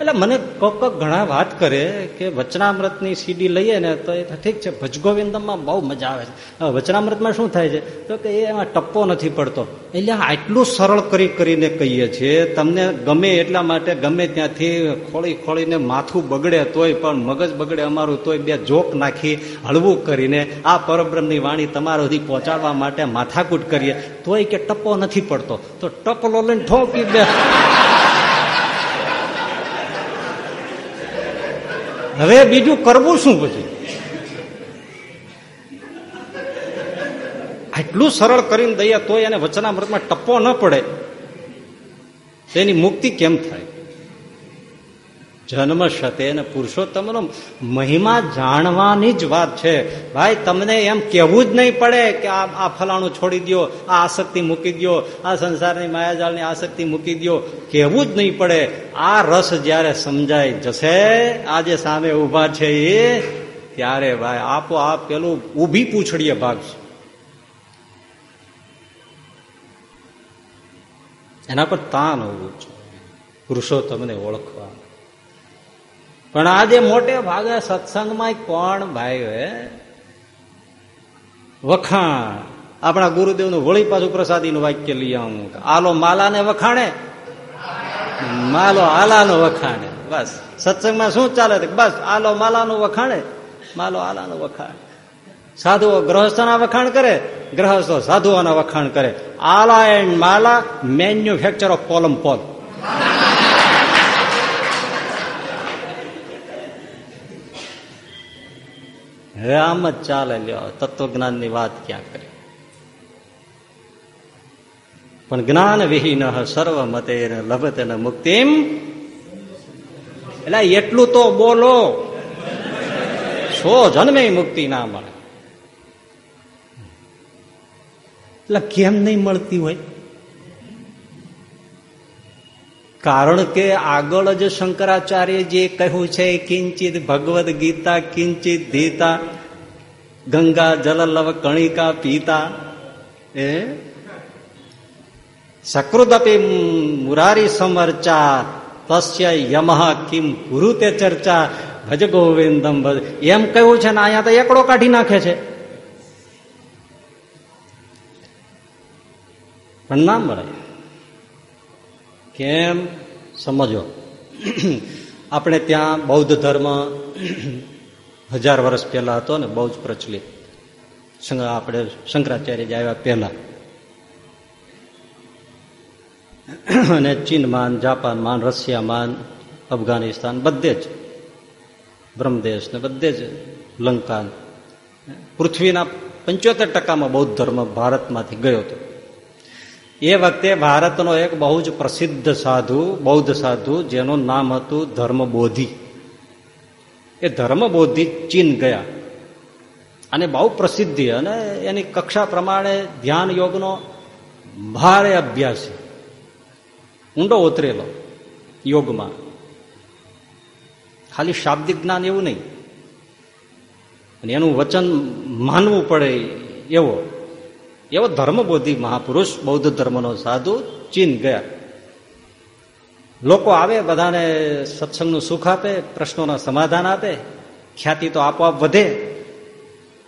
એટલે મને કોક કોક ઘણા વાત કરે કે વચનામૃતની સીડી લઈએ ને તો એ ઠીક છે, ભજગોવિંદમમાં બહુ મજા આવે છે. વચનામૃતમાં શું થાય છે? તો કે એમાં ટપ્પો નથી પડતો. એટલે આટલું સરળ કરી કરીને કહીએ છીએ, તમને ગમે એટલા માટે, ગમે ત્યાંથી ખોળી ખોળીને માથું બગડે તોય પણ, મગજ બગડે અમારું તોય બે જોક નાખી હળવું કરીને આ પરબ્રહ્મની વાણી તમારા સુધી પહોંચાડવા માટે માથાકૂટ કરીએ. તોય કે ટપ્પો નથી પડતો. તો ટપલો લઈને ઠોકી બે હવે બીજું કરવું શું પછી? આટલું સરળ કરીને દઈએ તો એને વચનામૃતમાં ટપ્પો ન પડે. તો એની મુક્તિ કેમ થાય? જન્મ શતે અને પુરુષોત્તમનો મહિમા જાણવાની જ વાત છે. ભાઈ, તમને એમ કેવું જ નહીં પડે કે આ આ ફલાણું છોડી દો આ આસક્તિ મૂકી દો આ સંસારની માયાજાળની આસક્તિ મૂકી દો કેવું જ નહીં પડે. આ રસ જ્યારે સમજાય જશે, આજે સામે ઊભા છે એ, ત્યારે ભાઈ, આપો આપ પેલું ઊભી પૂછડીએ ભાગશે એના પર તાન હોવું છે પુરુષોત્તમને ઓળખવા. પણ આજે મોટે ભાગે સત્સંગમાં કોણ ભાઈ હે વખાણ. આપણા ગુરુદેવનું વળી પાછું પ્રસાદીનું વાક્ય લઈ આવું આલો માલાને વખાણે. માલો આલાનો વખાણે. બસ. સત્સંગમાં શું ચાલે બસ. આલો માલાનું વખાણે. માલો આલાનું વખાણ. સાધુઓ ગ્રહસ્થના વખાણ કરે, ગ્રહસ્થો સાધુઓના વખાણ કરે. આલા એન્ડ માલા મેન્યુફેક્ચર ઓફ પોલમ પોલ હવે આમ જ ચાલે લ્યો. તત્વજ્ઞાનની વાત ક્યાં કરી? પણ જ્ઞાન વિહીન સર્વ મતે લભતે મુક્તિમ. એટલે એટલું તો બોલો. સો જન્મે મુક્તિ ના મળે. એટલે કેમ નહીં મળતી હોય? કારણ કે આગળ જ શંકરાચાર્ય જે કહ્યું છે, કિંચિત ભગવદ ગીતા, કિંચિત ધીતા, ગંગા જલ લવ કણિકા, પીતા. એ સકૃદપી મુરારી સમર્ચા, તસ્ય યમઃ કિમ ગુરુતે ચર્ચા, ભજ ગોવિંદમ ભજ. એમ કહ્યું છે ને, અહીંયા તો એકડો કાઢી નાખે છે. પણ ના મળે. કેમ? સમજો. આપણે ત્યાં બૌદ્ધ ધર્મ હજાર વર્ષ પહેલા હતો ને બહુ જ પ્રચલિત આપણે શંકરાચાર્ય જે આવ્યા પહેલા. અને ચીનમાં જાપાનમાં રશિયામાં અફઘાનિસ્તાન, બધે જ. બ્રહ્મદેશ ને બધે જ. લંકા પૃથ્વીના પંચોતેર ટકામાં બૌદ્ધ ધર્મ ભારતમાંથી ગયો હતો. એ વખતે ભારતનો એક બહુ જ પ્રસિદ્ધ સાધુ, બૌદ્ધ સાધુ, જેનું નામ હતું ધર્મબોધિ. એ ધર્મબોધિ ચીન ગયા. અને બહુ પ્રસિદ્ધિ અને એની કક્ષા પ્રમાણે ધ્યાન યોગનો ભારે અભ્યાસ. ઊંડો ઉતરેલો યોગમાં. ખાલી શાબ્દિક જ્ઞાન એવું નહીં. અને એનું વચન માનવું પડે એવો. એવો ધર્મબોધી મહાપુરુષ, બૌદ્ધ ધર્મનો સાધુ, ચીન ગયા. લોકો આવે, બધાને સત્સંગનું સુખ આપે, પ્રશ્નોના સમાધાન આપે, ખ્યાતિ તો આપોઆપ વધે.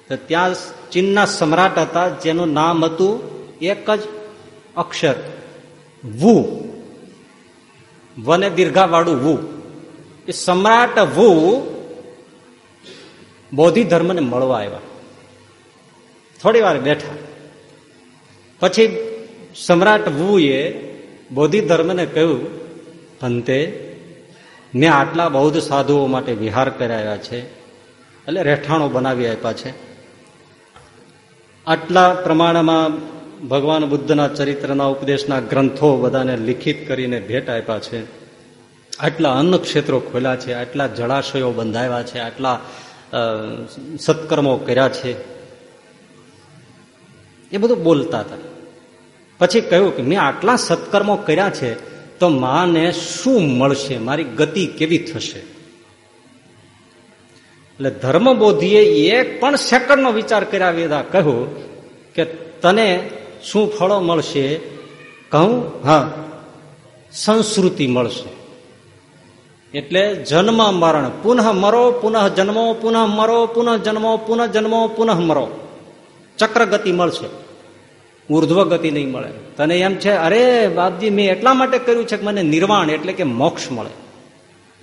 તો ત્યાં ચીનના સમ્રાટ હતા, જેનું નામ હતું એક જ અક્ષર, વુ. વને દીર્ઘાવાળું વુ. એ સમ્રાટ વુ બૌદ્ધિ ધર્મને મળવા આવ્યા. થોડી વાર બેઠા. પછી સમ્રાટ વુએ બોધિ ધર્મને કહ્યું અંતે મેં આટલા બૌદ્ધ સાધુઓ માટે વિહાર કરાવ્યા છે, એટલે રહેઠાણો બનાવી આપ્યા છે. આટલા પ્રમાણમાં ભગવાન બુદ્ધના ચરિત્રના ઉપદેશના ગ્રંથો બધાને લિખિત કરીને ભેટ આપ્યા છે. આટલા અન્ન ક્ષેત્રો ખોલ્યા છે, આટલા જળાશયો બંધાવ્યા છે, આટલા સત્કર્મો કર્યા છે. એ બધું બોલતા હતા. પછી કહ્યું કે મેં આટલા સત્કર્મો કર્યા છે, તો માને શું મળશે? મારી ગતિ કેવી થશે? એટલે ધર્મબોધીએ એક પણ સેકન્ડનો વિચાર કર્યા વિધા કહ્યું કે તને શું ફળો મળશે? કહું, હા, સંસ્કૃતિ મળશે. એટલે જન્મ મરણ, પુનઃ મરો, પુનઃ જન્મો, પુનઃ મરો, પુનઃ જન્મો પુનઃ જન્મો, પુનઃ મરો. ચક્ર ગતિ મળશે. ઉર્ધ્વ ગતિ નહીં મળે. તને એમ છે, અરે બાપજી, મેં એટલા માટે કર્યું છે કે મને નિર્વાણ એટલે કે મોક્ષ મળે.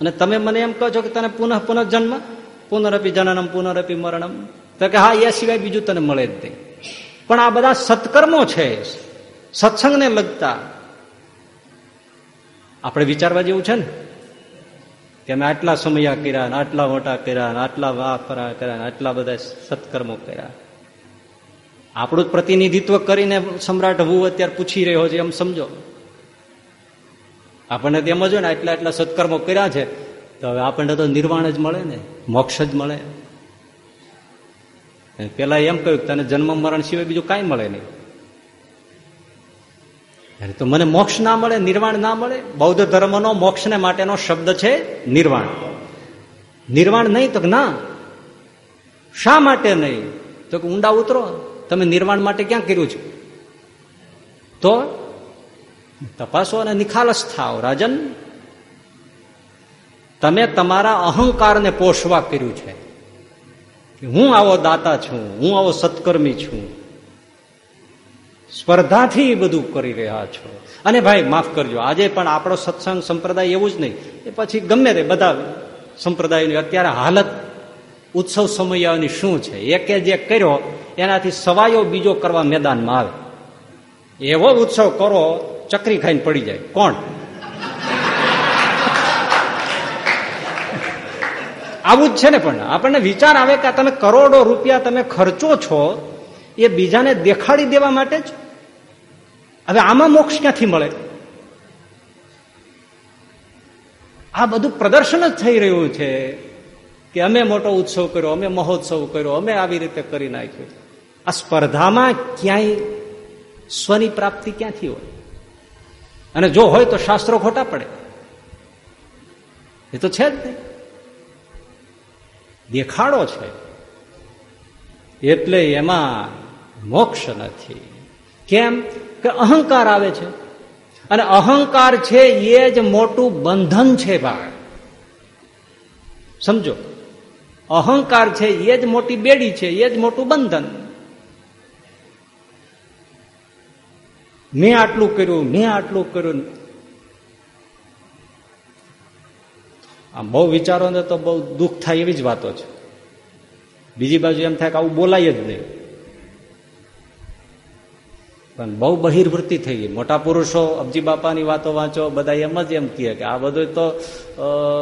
અને તમે મને એમ કહો છો કે તને પુનઃ પુનઃ જન્મ પુનરપી જનનમ, પુનરપી મરણમ. તો કે, હા, એ સિવાય બીજું તને મળે જ નહીં. પણ આ બધા સત્કર્મો છે. સત્સંગને લગતા. આપણે વિચારવા જેવું છે ને? કે અમે આટલા સમયા કર્યા આટલા મોટા કર્યા આટલા વાપરા કર્યા આટલા બધા સત્કર્મો કર્યા. આપણું જ પ્રતિનિધિત્વ કરીને સમ્રાટ હું અત્યારે પૂછી રહ્યો છે, એમ સમજો. આપણને તેમ જ ને, આટલા આટલા સત્કર્મો કર્યા છે, તો હવે આપણને તો નિર્વાણ જ મળે ને, મોક્ષ જ મળે. પેલા એમ કહ્યું તને જન્મ મરણ સિવાય બીજું કાંઈ મળે નહીં. અરે, તો મને મોક્ષ ના મળે, નિર્વાણ ના મળે? બૌદ્ધ ધર્મનો મોક્ષને માટેનો શબ્દ છે નિર્વાણ. નિર્વાણ નહીં તો ના. શા માટે નહીં? તો કે ઊંડા ઉતરો. તમે નિર્માણ માટે ક્યાં કર્યું છે? તો તપાસો અને નિખાલસ થાવ રાજન. તમે તમારા અહંકારને પોષવા કર્યું છે કે હું આવો દાતા છું, હું આવો સત્કર્મી છું. સ્પર્ધાથી બધું કરી રહ્યા છો. અને ભાઈ, માફ કરજો, આજે પણ આપણો સત્સંગ સંપ્રદાય એવું જ નહીં. એ પછી ગમે તે બધા સંપ્રદાયની અત્યારે હાલત ઉત્સવ સમયાની શું છે? એકે જે કર્યો, એનાથી સવાયો બીજો કરવા મેદાનમાં આવે. એવો ઉત્સવ કરો, ચકરી ખાઈને પડી જાય. કોણ? આવું જ છે ને પણ. આપણને વિચાર આવે કે તમે કરોડો રૂપિયા તમે ખર્ચો છો, એ બીજાને દેખાડી દેવા માટે જ? હવે આમાં મોક્ષ ક્યાંથી મળે? આ બધું પ્રદર્શન જ થઈ રહ્યું છે. કે અમે મોટો ઉત્સવ કર્યો, અમે મહોત્સવ કર્યો, અમે આવી રીતે કરી નાખ્યું. આ સ્પર્ધામાં ક્યાંય સ્વની પ્રાપ્તિ ક્યાંથી હોય? અને જો હોય તો શાસ્ત્રો ખોટા પડે. એ તો છે જ નહીં. દેખાડો છે. એટલે એમાં મોક્ષ નથી. કેમ? કે અહંકાર આવે છે. અને અહંકાર છે એ જ મોટું બંધન છે ભાઈ સમજો? અહંકાર છે, એ જ મોટી બેડી છે, એ જ મોટું બંધન. મેં આટલું કર્યું, મેં આટલું કર્યું. આમ બહુ વિચારોને તો બહુ દુઃખ થાય એવી જ વાતો છે. બીજી બાજુ એમ થાય કે આવું બોલાય જ નહીં. પણ બહુ બહિર્વૃત્તિ થઈ ગઈ. મોટા પુરુષો, અબજી બાપાની વાતો વાંચો, બધા એમ જ એમ કહે કે આ બધું તો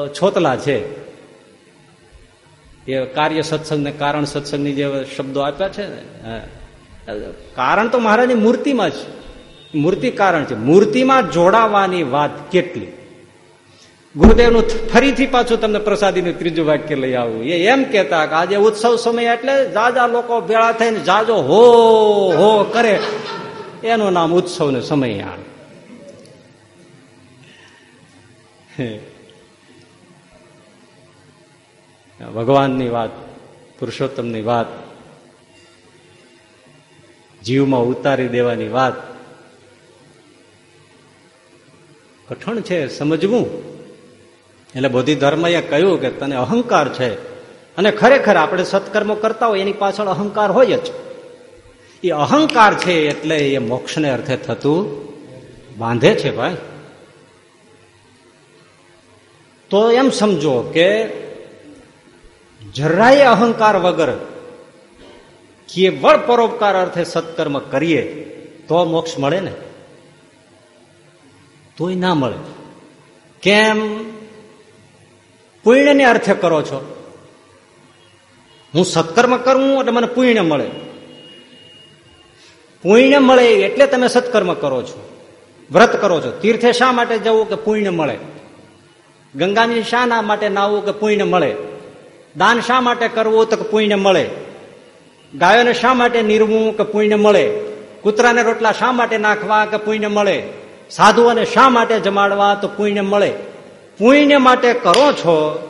છોતલા છે. એ કાર્ય સત્સંગ ને કારણ સત્સંગની જે શબ્દો આપ્યા છે ને કારણ તો મહારાજની મૂર્તિમાં છે. મૂર્તિ કારણ છે. મૂર્તિમાં જોડાવાની વાત કેટલી? ગુરુદેવનું ફરીથી પાછું તમને પ્રસાદીનું ત્રીજું વાક્ય લઈ આવું. એ એમ કેતા કે આજે ઉત્સવ સમય એટલે જાજા લોકો ભેળા થઈને જાજો હો હો કરે. એનું નામ ઉત્સવ ને સમય આણ ભગવાનની વાત, પુરુષોત્તમની વાત, જીવમાં ઉતારી દેવાની વાત, કઠણ છે, સમજવું. એટલે બોધિ ધર્મએ કહ્યું કે તને અહંકાર છે. અને ખરેખર આપણે સત્કર્મો કરતા હોય, એની પાછળ અહંકાર હોય જ. એ અહંકાર છે એટલે એ મોક્ષને અર્થે થતું બાંધે છે ભાઈ. તો એમ સમજો કે જરાય અહંકાર વગર કેવળ પરોપકાર અર્થે સત્કર્મ કરીએ, તો મોક્ષ મળે ને? તોય ના મળે. કેમ? પુણ્યને અર્થે કરો છો. હું સત્કર્મ કરું એટલે મને પુણ્ય મળે. પુણ્ય મળે એટલે તમે સત્કર્મ કરો છો. વ્રત કરો છો. તીર્થે શા માટે જવું કે પુણ્ય મળે? ગંગાની શા ના માટે નાવું કે પુણ્ય મળે? દાન શા માટે કરવું તો પુણ્ય મળે? ગાયોને શા માટે નીરવું કે પુણ્ય મળે? કૂતરાને રોટલા શા માટે નાખવા કે પુણ્ય મળે? સાધુઓને શા માટે જમાડવા તો પુણ્ય મળે? પુણ્ય માટે કરો છો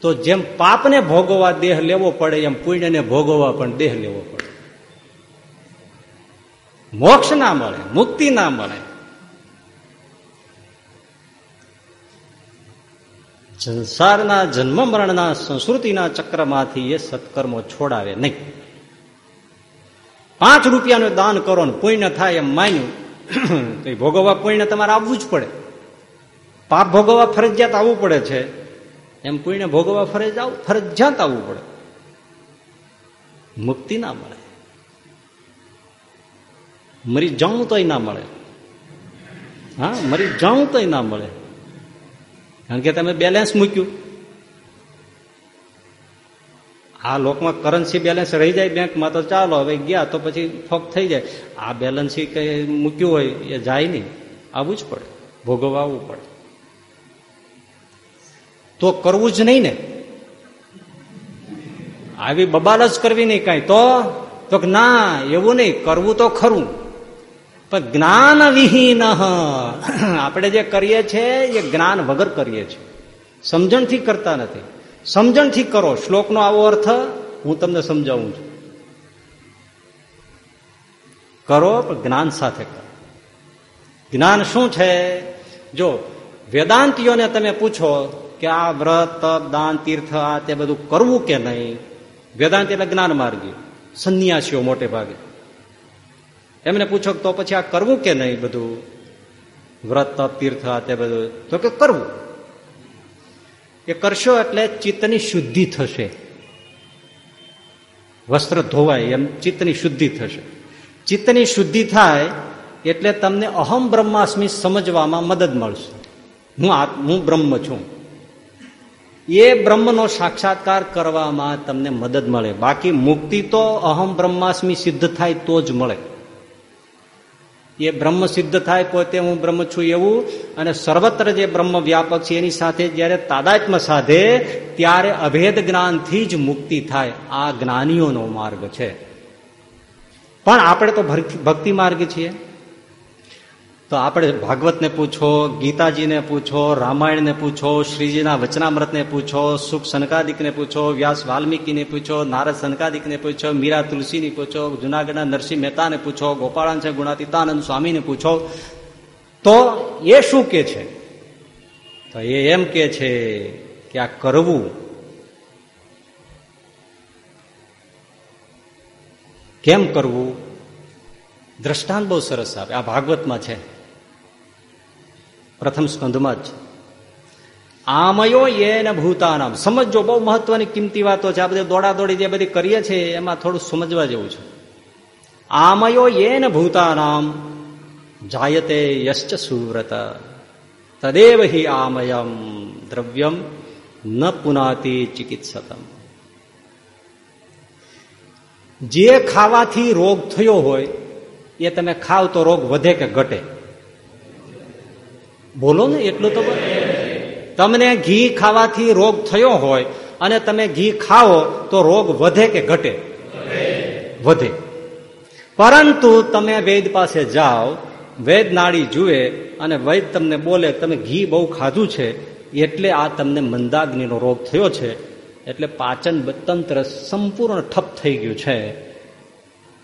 તો જેમ પાપને ભોગવવા દેહ લેવો પડે, એમ પુણ્યને ભોગવવા પણ દેહ લેવો પડે. મોક્ષ ના મળે, મુક્તિ ના મળે. સંસારના જન્મ મરણના સંસ્કૃતિના ચક્રમાંથી એ સત્કર્મો છોડાવે નહીં. પાંચ રૂપિયાનું દાન કરો ને પુણ્ય થાય એમ માન્યું, તો એ ભોગવવા પુણ્ય તમારે આવવું જ પડે. પાપ ભોગવવા ફરજિયાત આવવું પડે છે. એમ પુણ્ય ભોગવવા ફરજ ફરજિયાત આવવું પડે. મુક્તિ ના મળે. મરી જાઉં તોય ના મળે. હા, મરી જાઉં તોય ના મળે. કારણ કે તમે બેલેન્સ મૂક્યું. આ લોકમાં કરન્સી બેલેન્સ રહી જાય બેંકમાં તો ચાલો, હવે ગયા તો પછી ફોક થઈ જાય. આ બેલેન્સી કઈ મૂક્યું હોય એ જાય નહીં. આવવું જ પડે. ભોગવવા પડે. તો કરવું જ નહીં ને. આવી બબાલ જ કરવી નહીં કઈ. તો? ના, એવું નહીં. કરવું તો ખરું. પણ જ્ઞાન વિહીન આપણે જે કરીએ છીએ એ જ્ઞાન વગર કરીએ છીએ. સમજણથી કરતા નથી. સમજણથી કરો. શ્લોકનો આવો અર્થ, હું તમને સમજાવું છું. કરો, પણ જ્ઞાન સાથે કરો. જ્ઞાન શું છે? જો વેદાંતિઓને તમે પૂછો કે આ વ્રત, તપ, દાન, તીર્થ, આ તે બધું કરવું કે નહીં? વેદાંત એટલે જ્ઞાન માર્ગી સંન્યાસીઓ મોટે ભાગે. એમને પૂછો તો પછી આ કરવું કે નહીં બધું? વ્રત, તીર્થ તે બધું. તો કે કરવું. એ કરશો એટલે ચિત્તની શુદ્ધિ થશે. વસ્ત્ર ધોવાય એમ ચિત્તની શુદ્ધિ થશે. ચિત્તની શુદ્ધિ થાય એટલે તમને અહમ બ્રહ્માસ્મિ સમજવામાં મદદ મળશે. હું હું બ્રહ્મ છું. એ બ્રહ્મનો સાક્ષાત્કાર કરવામાં તમને મદદ મળે. બાકી મુક્તિ તો અહમ બ્રહ્માસ્મિ સિદ્ધ થાય તો જ મળે. એ બ્રહ્મ સિદ્ધ થાય પોતે હું બ્રહ્મ છું એવું અને સર્વત્ર જે બ્રહ્મ વ્યાપક છે એની સાથે જયારે તાદાત્મ સાધે ત્યારે અભેદ જ્ઞાનથી જ મુક્તિ થાય. આ જ્ઞાનીઓનો માર્ગ છે. પણ આપણે તો ભક્તિ માર્ગ છીએ. તો આપણે ભાગવતને પૂછો, ગીતાજીને પૂછો, રામાયણને પૂછો, શ્રીજીના વચનામૃતને પૂછો, સુખ સનકાદિકને પૂછો, વ્યાસ વાલ્મીકીને પૂછો, નારદ સનકાદિકને પૂછો, મીરા તુલસીની પૂછો, જુનાગઢના નરસિંહ મહેતાને પૂછો ગોપાળાન છે ગુણાતીતાનંદ સ્વામીને પૂછો. તો એ શું કે છે? તો એ એમ કે છે કે આ કરવું કેમ કરવું? દ્રષ્ટાંત બહુ સરસ આવે. આ ભાગવતમાં છે. પ્રથમ સ્કંધમાં જ. આમયો એને ભૂતાનામ. સમજો બહુ મહત્વની કિંમતી વાતો છે. આ બધી દોડા દોડી જે બધી કરીએ છીએ, એમાં થોડું સમજવા જેવું છે. આમયો એન ભૂતાનામ. જાયતે યશ્ચ સુવ્રત. તદેવ હિ આમયમ. દ્રવ્યમ ન પુનાતિ ચિકિત્સતમ. જે ખાવાથી રોગ થયો હોય, એ તમે ખાવ તો રોગ વધે કે ઘટે. બોલો ને એટલું તો તમને ઘી ખાવાથી રોગ થયો હોય અને તમે ઘી ખાઓ તો રોગ વધે કે ઘટે? વધે. પરંતુ તમે વૈદ પાસે જાઓ, વૈદ નાળી જુએ અને વૈદ તમને બોલે, તમે ઘી બહુ ખાધું છે, એટલે આ તમને મંદાગ્નિનો રોગ થયો છે. એટલે પાચન તંત્ર સંપૂર્ણ ઠપ થઈ ગયું છે.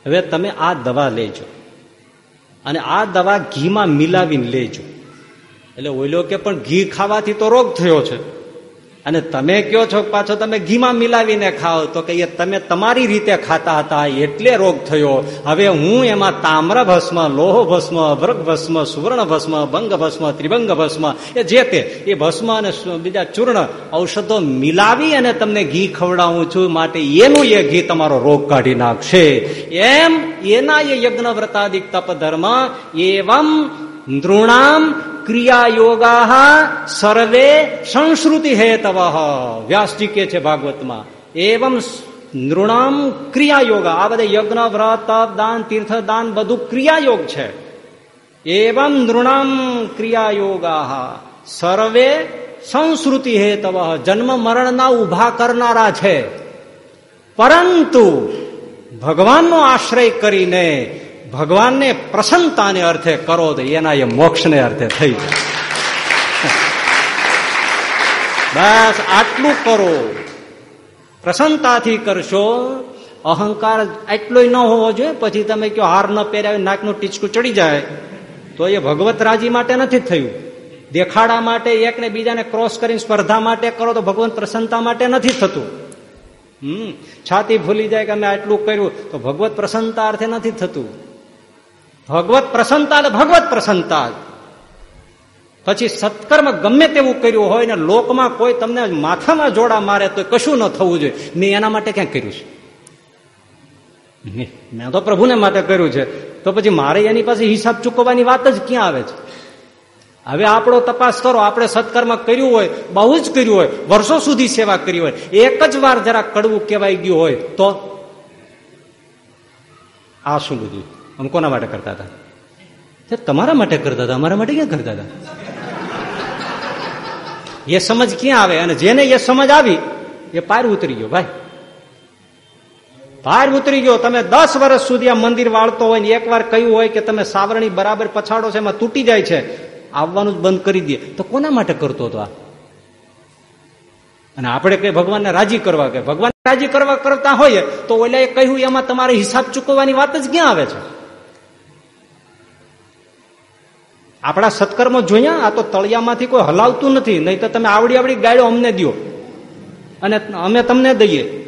હવે તમે આ દવા લેજો. અને આ દવા ઘીમાં મિલાવીને લેજો. એટલે ઓઈલો કે પણ ઘી ખાવાથી તો રોગ થયો છે. અને તમે કયો છો પાછો તમે ઘીમાં મિલાવીને ખાઓ, તો કે તમે તમારી રીતે ખાતા હતા, એટલે રોગ થયો. હવે હું એમાં તામ્ર ભસ્મ, લોહ ભસ્મ અભ્રગ ભસ્મ, સુવર્ણ ભસ્મ, ભંગ ભસ્મ, ત્રિભંગ ભસ્મ, એ જે તે, એ ભસ્મ અને બીજા ચૂર્ણ ઔષધો મિલાવી અને તમને ઘી ખવડાવું છું, માટે એનું એ ઘી તમારો રોગ કાઢી નાખશે. એમ એના એ યજ્ઞ વ્રતાદિક તપ ધર્મ, એવમ નૃણામ ક્રિયા યોગા સર્વે સંસ્કૃતિ હેતવ વ્યાસજી કે છે ભાગવતમાં, એવમ નૃણામ ક્રિયા યોગા આ બધા યજ્ઞ, વ્રત દાન, તીર્થ, દાન બધું ક્રિયાયોગ છે. એવમ નૃણામ ક્રિયા યોગા સર્વે સંસ્કૃતિ હેતવ જન્મ, મરણના ઊભા કરનારા છે. પરંતુ ભગવાનનો આશ્રય કરીને ભગવાનને પ્રસન્નતાને અર્થે કરો તો એના એ મોક્ષને અર્થે થઈ જાય. બસ આટલું કરો. પ્રસન્નતાથી કરશો, અહંકાર એટલો ન હોવો જોઈએ, પછી તમે કયો હાર ન પહેર્યા, નાકનું ટીચકું ચડી જાય, તો એ ભગવત રાજી માટે નથી થયું. દેખાડા માટે એકને બીજાને ક્રોસ કરીને સ્પર્ધા માટે કરો તો ભગવાન પ્રસન્નતા માટે નથી થતું. હમ, છાતી ભૂલી જાય કે અમે આટલું કર્યું, તો ભગવત પ્રસન્નતા અર્થે નથી થતું. ભગવત પ્રસન્નતા એટલે ભગવત પ્રસન્નતા. પછી સત્કર્મ ગમે તેવું કર્યું હોય ને લોકમાં કોઈ તમને માથામાં જોડા મારે તો કશું ન થવું જોઈએ. મેં એના માટે ક્યાં કર્યું છે? મેં તો પ્રભુને માટે કર્યું છે. તો પછી મારે એની પાસે હિસાબ ચૂકવવાની વાત જ ક્યાં આવે છે? હવે આપણો તપાસ કરો. આપણે સત્કર્મ કર્યું હોય, બહુ જ કર્યું હોય, વર્ષો સુધી સેવા કરી હોય, એક જ વાર જરા કડવું કહેવાય ગયું હોય તો? આ શું બધું? આમ કોના માટે કરતા હતા તમારા માટે કરતા હતા અમારા માટે ક્યાં કરતા હતા એ સમજ ક્યાં આવે અને જેને એ સમજ આવી એ પાર ઉતરી ગયો ભાઈ પાર ઉતરી ગયો તમે દસ વર્ષ સુધી આ મંદિર વાળતો હોય ને એક વાર કહ્યું હોય કે તમે સાવરણી બરાબર પછાડો છે, એમાં તૂટી જાય છે, આવવાનું જ બંધ કરી દે. તો કોના માટે કરતો હતો આ? અને આપણે કઈ ભગવાનને રાજી કરવા કે ભગવાન રાજી કરવા કરતા હોઈએ, તો ઓલા એ કહ્યું, એમાં તમારે હિસાબ ચૂકવવાની વાત જ ક્યાં આવે છે? આપણા સત્કર્મો જોયા, આ તો તળિયામાંથી કોઈ હલાવતું નથી, નહીં તો તમે આવડી આવડી ગાયો અમને દો અને અમે તમને દઈએ.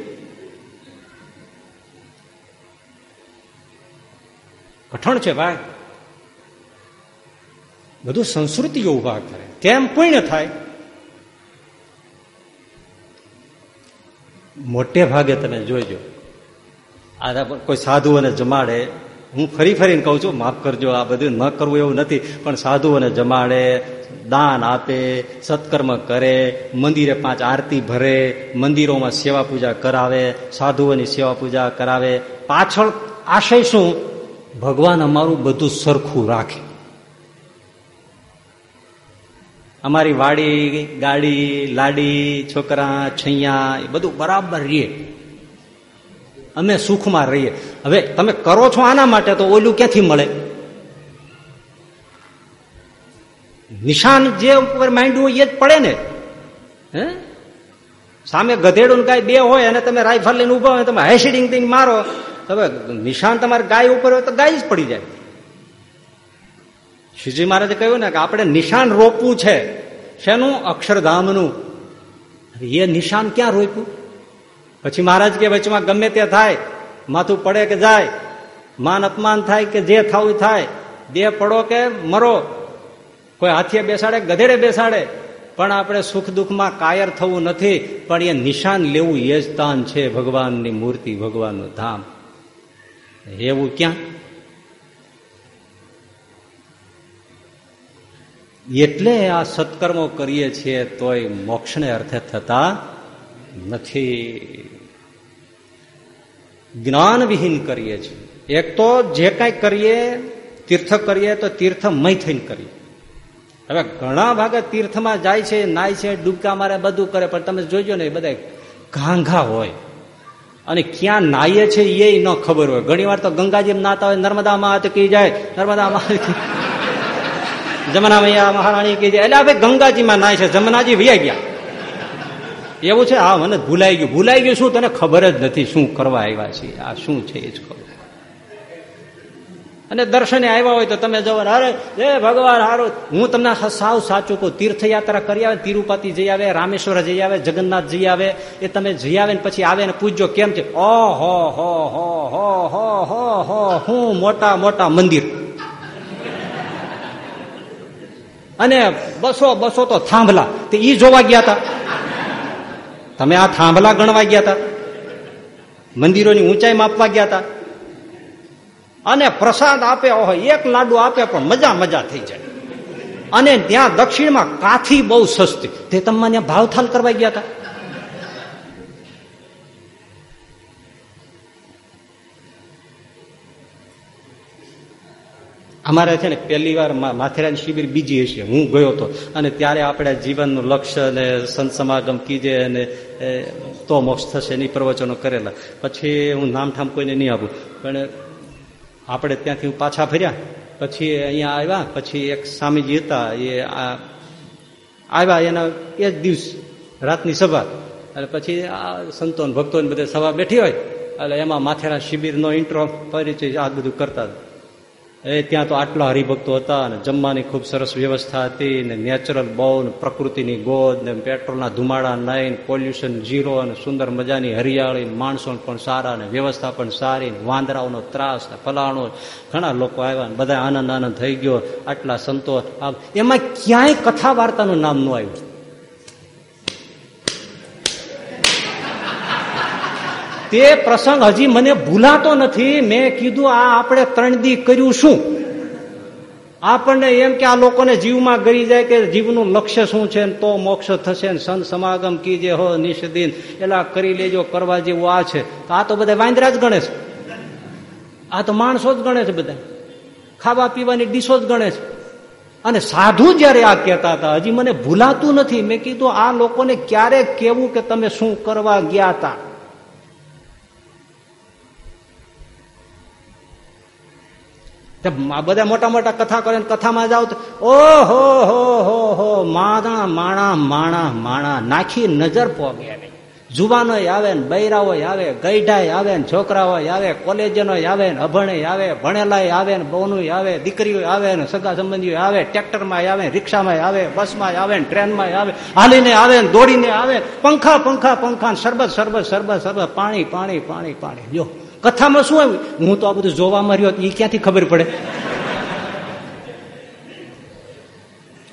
કઠણ છે ભાઈ. બધું સંસ્કૃતિઓ ઊભા કરે. કેમ પુણ્ય થાય? મોટે ભાગે તમે જોઈજો. આ કોઈ સાધુઓને જમાડે હું ફરી ફરીને કહું છું, માફ કરજો, આ બધું ન કરવું એવું નથી, પણ સાધુઓને જમાડે, દાન આપે, સત્કર્મ કરે, મંદિરે પાંચ આરતી ભરે, મંદિરોમાં સેવા પૂજા કરાવે, સાધુઓની સેવા પૂજા કરાવે. પાછળ આશય શું? ભગવાન અમારું બધું સરખું રાખે. અમારી વાડી, ગાડી, લાડી, છોકરા, છૈયા, એ બધું બરાબર રીએ અમે સુખમાં રહીએ. હવે તમે કરો છો આના માટે તો ઓલું ક્યાંથી મળે? નિશાન જે ઉપર માંડ્યું હોય એ જ પડે ને. હે? સામે ગધેડું ગાય બે હોય અને તમે રાઇફલ લઈને ઊભા હોય તમે હેસીડિંગ થઈને મારો તમે નિશાન તમારે ગાય ઉપર હોય તો ગાય જ પડી જાય. શ્રીજી મહારાજે કહ્યું ને કે આપણે નિશાન રોપવું છે. શેનું? અક્ષરધામનું. એ નિશાન ક્યાં રોપ્યું? પછી મહારાજ કે વચમાં ગમે તે થાય, માથું પડે કે જાય, માન અપમાન થાય કે જે થવું થાય દેહ પડો કે મરો. કોઈ હાથીએ બેસાડે, ગધેડે બેસાડે. પણ આપણે સુખ દુઃખમાં કાયર થવું નથી, પણ એ નિશાન લેવું એ જ તાન છે ભગવાનની મૂર્તિ, ભગવાનનું ધામ. એવું ક્યાં? એટલે આ સત્કર્મો કરીએ છીએ તોય મોક્ષને અર્થે થતા નથી. જ્ઞાનવિહીન કરીએ છીએ. એક તો જે કાંઈ કરીએ, તીર્થ કરીએ, તો તીર્થમય થઈને કરીએ. હવે ઘણા ભાગે તીર્થમાં જાય છે, નાય છે, ડૂબકા મારે બધું કરે, પણ તમે જોઈજો ને એ બધા ઘાંઘા હોય. અને ક્યાં નાઈએ છે એ ન ખબર હોય. ઘણી તો ગંગાજી નાતા હોય નર્મદામાં અટકી જાય નર્મદામાં જમના મૈયા મહારાણી કહી જાય. એટલે હવે ગંગાજીમાં નાય છે. જમનાજી વ્યા ગયા. એવું છે હા મને ભૂલાઈ ગયું. ભૂલાઈ ગયું શું? તને ખબર જ નથી શું કરવા આવ્યા છે આ શું છે એ જ ખબર. અને દર્શને આવ્યા હોય તો તમે જવો અરે, એ ભગવાન હારો. હું તમને સાવ સાચું કહું. તીર્થયાત્રા કરી આવે તિરુપતિ જઈ આવે, રામેશ્વર જઈ આવે, જગન્નાથ જઈ આવે, એ તમે જઈ આવે ને, પછી આવે ને, પૂછજો કેમ છે? ઓ, હો હો હો હો હો હો હો, હું મોટા મોટા મંદિર. અને બસો બસો તો થાંભલા. તે ઈ જોવા ગયા હતા તમે આ થાંભલા ગણવા ગયા હતા મંદિરોની ઊંચાઈ માપવા ગયા હતા અને પ્રસાદ આપે, ઓહો, એક લાડુ આપે પણ મજા મજા થઈ જાય. અને ત્યાં દક્ષિણમાં કાથી બહુ સસ્તી. તે તમને ભાવથાલ કરવા ગયા હતા અમારે છે ને પહેલી વાર માથેરાની શિબિર બીજી હશે. હું ગયો હતો અને ત્યારે આપણે જીવનનું લક્ષ્ય અને સંત સમાગમ કીજે અને તો મોક્ષ થશે એની પ્રવચનો કરેલા. પછી હું નામઠામ કોઈને નહીં આપું. પણ આપણે ત્યાંથી હું પાછા ફર્યા. પછી અહીંયા આવ્યા. પછી એક સ્વામીજી હતા. એ આવ્યા એના એ જ દિવસ, રાતની સભા. અને પછી આ સંતો ભક્તો બધે સભા બેઠી હોય. એટલે એમાં માથેરા શિબિરનો ઇન્ટ્રો પરિચય આ બધું કરતા એ ત્યાં તો આટલા હરિભક્તો હતા અને જમવાની ખૂબ સરસ વ્યવસ્થા હતી ને નેચરલ બહુ ને પ્રકૃતિની ગોદ ને પેટ્રોલના ધુમાડા નહીં પોલ્યુશન ઝીરો અને સુંદર મજાની હરિયાળી માણસો પણ સારા ને વ્યવસ્થા પણ સારી ને વાંદરાઓનો ત્રાસ ને ફલાણો ઘણા લોકો આવ્યા ને બધા આનંદ આનંદ થઈ ગયો. આટલા સંતો એમાં ક્યાંય કથા વાર્તાનું નામ ન આવ્યું. તે પ્રસંગ હજી મને ભૂલાતો નથી. મેં કીધું, આ આપણે ત્રણ દી કર્યું શું? આપણને એમ કે આ લોકોને જીવમાં ગરી જાય કે જીવનું લક્ષ્ય શું છે તો મોક્ષ થશે ને સંત સમાગમ કીજે હો નિષ્દિન. એલા કરી લેજો, કરવા જેવું આ છે. તો આ તો બધા વાંદરા જ ગણે છે. આ તો માણસો જ ગણે છે બધા ખાવા પીવાની ડીશો જ ગણે છે. અને સાધુ જયારે આ કહેતા હતા, હજી મને ભૂલાતું નથી. મેં કીધું, આ લોકોને ક્યારે કેવું કે તમે શું કરવા ગયા હતા બધા મોટા મોટા કથા કરે કથામાં જાઓ તો ઓહો હો હો હો માણા માણા માણા માણા. નાખી નજર પોગે જુવાનો આવે ને બૈરાઓ આવે ગઈઢાય આવે ને છોકરાઓ આવે કોલેજનો આવે ને અભણે આવે, ભણેલાય આવે ને બહુનું આવે દીકરીઓ આવે ને સગા સંબંધીઓ આવે ટ્રેક્ટરમાં આવે રિક્ષામાં આવે બસમાં આવે ને ટ્રેનમાં આવે, હાલીને આવે ને દોડીને આવે પંખા પંખા પંખા સરબત સરબત શરબત સરબત પાણી પાણી પાણી પાણી. જો કથામાં શું આવ્યું? હું તો આ બધું જોવામાં રહ્યો એ ક્યાંથી ખબર પડે?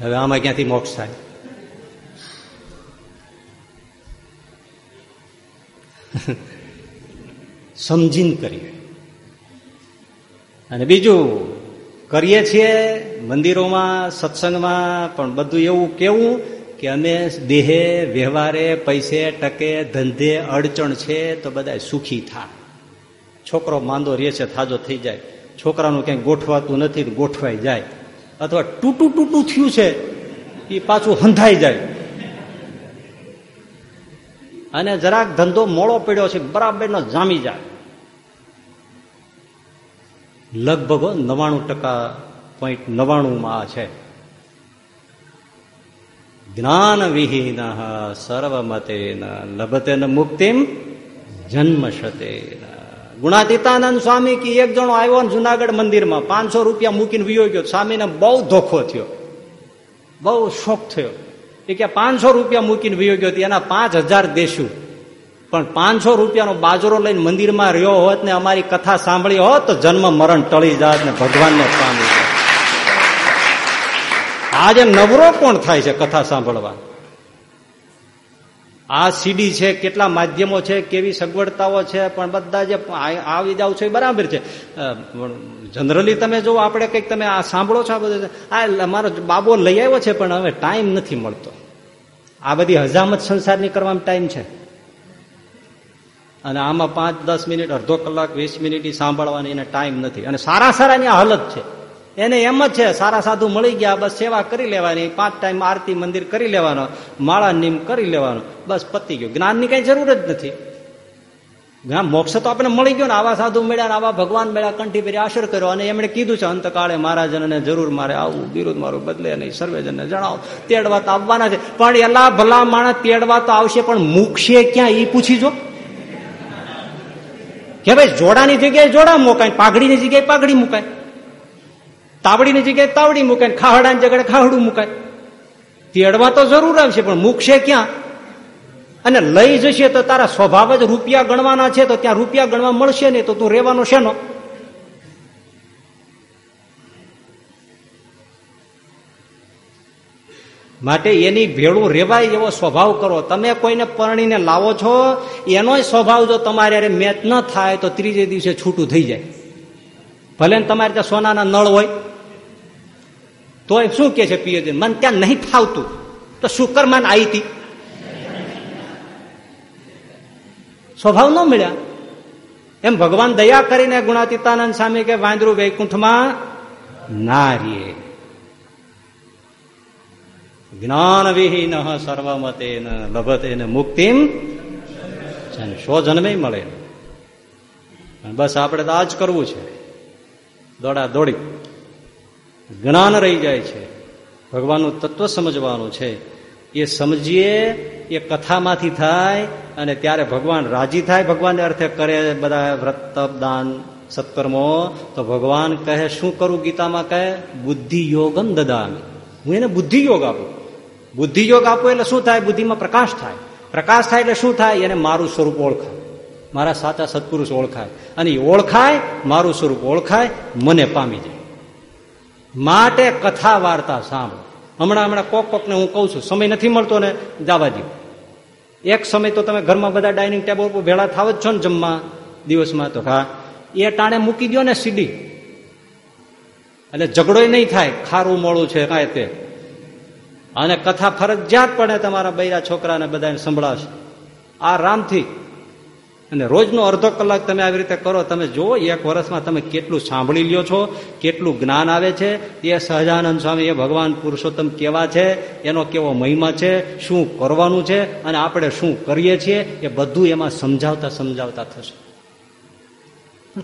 હવે આમાં ક્યાંથી મોક્ષ થાય? સમજીને કરીએ. અને બીજું, કરીએ છીએ મંદિરોમાં, સત્સંગમાં, પણ બધું એવું કેવું કે અમે દેહે, વ્યવહારે, પૈસે, ટકે, ધંધે, અડચણ છે તો બધા સુખી થાય. છોકરો માંદો રહે છે, થાજો થઈ જાય. છોકરાનું ક્યાંય ગોઠવાતું નથી ગોઠવાઈ જાય. અથવા ટૂટું ટૂટું થયું છે એ પાછું હંધાઈ જાય. અને જરાક ધંધો મોડો પડ્યો છે બરાબર નો જામી જાય. લગભગ નવાણું ટકા પોઈન્ટ નવાણુંમાં આ છે. જ્ઞાન વિહીન સર્વમતે લભતે મુક્તિમ જન્મશતે. ગુણાતીતાનંદ સ્વામી કે એક જણો આવ્યો ને જુનાગઢ મંદિરમાં, પાંચસો રૂપિયા મૂકીને વિયો ગયો સ્વામીને બહુ ધોખો થયો. બહુ શોખ થયો. એ કે પાંચસો રૂપિયા મૂકીને વિયો ગયો એના પાંચ હજાર દેશું. પણ પાંચસો રૂપિયાનો બાજરો લઈને મંદિરમાં રહ્યો હોત ને અમારી કથા સાંભળી હોત, તો જન્મ મરણ ટળી જાત ને ભગવાનને પામી આજે નવરો કોણ થાય છે કથા સાંભળવા? આ સીડી છે, કેટલા માધ્યમો છે, કેવી સગવડતાઓ છે, પણ બધા જે આવી જાવ છો એ બરાબર છે. જનરલી તમે જો આપણે કંઈક તમે આ સાંભળો છો આ બધું આ મારો બાબો લઈ આવ્યો છે, પણ હવે ટાઈમ નથી મળતો. આ બધી હજામત સંસારની કરવામાં ટાઈમ છે. અને આમાં પાંચ દસ મિનિટ, અડધો કલાક, વીસ મિનિટ સાંભળવાની એને ટાઈમ નથી. અને સારા સારાની હાલત છે. એને એમ જ છે, સારા સાધુ મળી ગયા, બસ સેવા કરી લેવાની, પાંચ ટાઈમ આરતી મંદિર કરી લેવાનો, માળા નિમ કરી લેવાનો, બસ પતી ગયો. જ્ઞાનની કઈ જરૂર જ નથી. જ્ઞાન મોક્ષ તો આપણે મળી ગયો ને, આવા સાધુ મળ્યા ને, આવા ભગવાન મળ્યા, કંઠી ફેરી આશર કર્યો, અને એમણે કીધું છે, અંતકાળે મહારાજને જરૂર મારે આવું, બિરુદ મારું બદલે નહીં, સર્વેજનને જણાવો. તેડવા તો આવવાના છે. પણ એલા ભલા માણસ તેડવા તો આવશે, પણ મૂકશે ક્યાં? એ પૂછી જો. કે ભાઈ, જોડાની જગ્યાએ જોડા મુકાય, પાઘડીની જગ્યાએ પાઘડી મુકાય. તાવડીની જગ્યાએ તાવડી મુકાય, ખાહડાની જગ્યાએ ખાહડું મુકાય. તેડવા તો જરૂર આવશે, પણ મૂકશે ક્યાં? અને લઈ જશે તો તારા સ્વભાવ જ રૂપિયા ગણવાના છે, તો ત્યાં રૂપિયા ગણવા મળશે નહીં, તો તું રહેવાનો શેનો? માટે એની ભેળું રેવાય એવો સ્વભાવ કરો. તમે કોઈને પરણીને લાવો છો, એનો સ્વભાવ જો તમારે મેચ ન થાય, તો ત્રીજે દિવસે છૂટું થઈ જાય. ભલે તમારે ત્યાં સોનાના નળ હોય. તો શું કે છે પિયર મન ત્યાં નહીં ફાવતું. તો શુકરમાન આવી હતી. સ્વભાવ ન મળ્યા. એમ ભગવાન દયા કરીને ગુણાતીતાનંદ સામે કે વાંદરું વૈકુંઠમાં ના રે જ્ઞાન વિહીન સર્વમતે લભતે મુક્તિમ સો જન્મે મળે. બસ આપણે તો આ જ કરવું છે. દોડા દોડી જ્ઞાન રહી જાય છે. ભગવાનનું તત્વ સમજવાનું છે. એ સમજીએ, એ કથામાંથી થાય, અને ત્યારે ભગવાન રાજી થાય, ભગવાનને અર્થે કરે બધા વ્રત, દાન, સત્કર્મો, તો ભગવાન કહે, શું કરું ગીતામાં? કહે, બુદ્ધિ યોગમ દદામી. હું એને બુદ્ધિ યોગ આપું. બુદ્ધિ યોગ આપું એટલે શું થાય? બુદ્ધિમાં પ્રકાશ થાય. પ્રકાશ થાય એટલે શું થાય? એને મારું સ્વરૂપ ઓળખાય. મારા સાચા સત્પુરુષ ઓળખાય. અને ઓળખાય, મારું સ્વરૂપ ઓળખાય, મને પામી જાય. માટે કથા વાર્તા સાંભળો. હમણાં હમણાં કોક કોકને હું કહું છું સમય નથી મળતો ને જવા દો એક સમય તો તમે ઘરમાં બધા ડાઇનિંગ ટેબલ ઉપર ભેળા થાવ જ છો ને જમવા દિવસમાં તો. હા. એ ટાણે મૂકી દો ને સીડી. એટલે ઝઘડો નહીં થાય ખારું મોડું છે કાંઈ તે. અને કથા ફરજિયાત પડે તમારા બૈરા છોકરાને બધાને સંભળાશે આ રામથી અને રોજનો અડધો કલાક તમે આવી રીતે કરો, તમે જુઓ એક વર્ષમાં તમે કેટલું સાંભળી લ્યો છો, કેટલું જ્ઞાન આવે છે, એ સહજાનંદ સ્વામી, એ ભગવાન પુરુષોત્તમ કેવા છે, એનો કેવો મહિમા છે, શું કરવાનું છે, અને આપણે શું કરીએ છીએ, એ બધું એમાં સમજાવતા સમજાવતા થશે.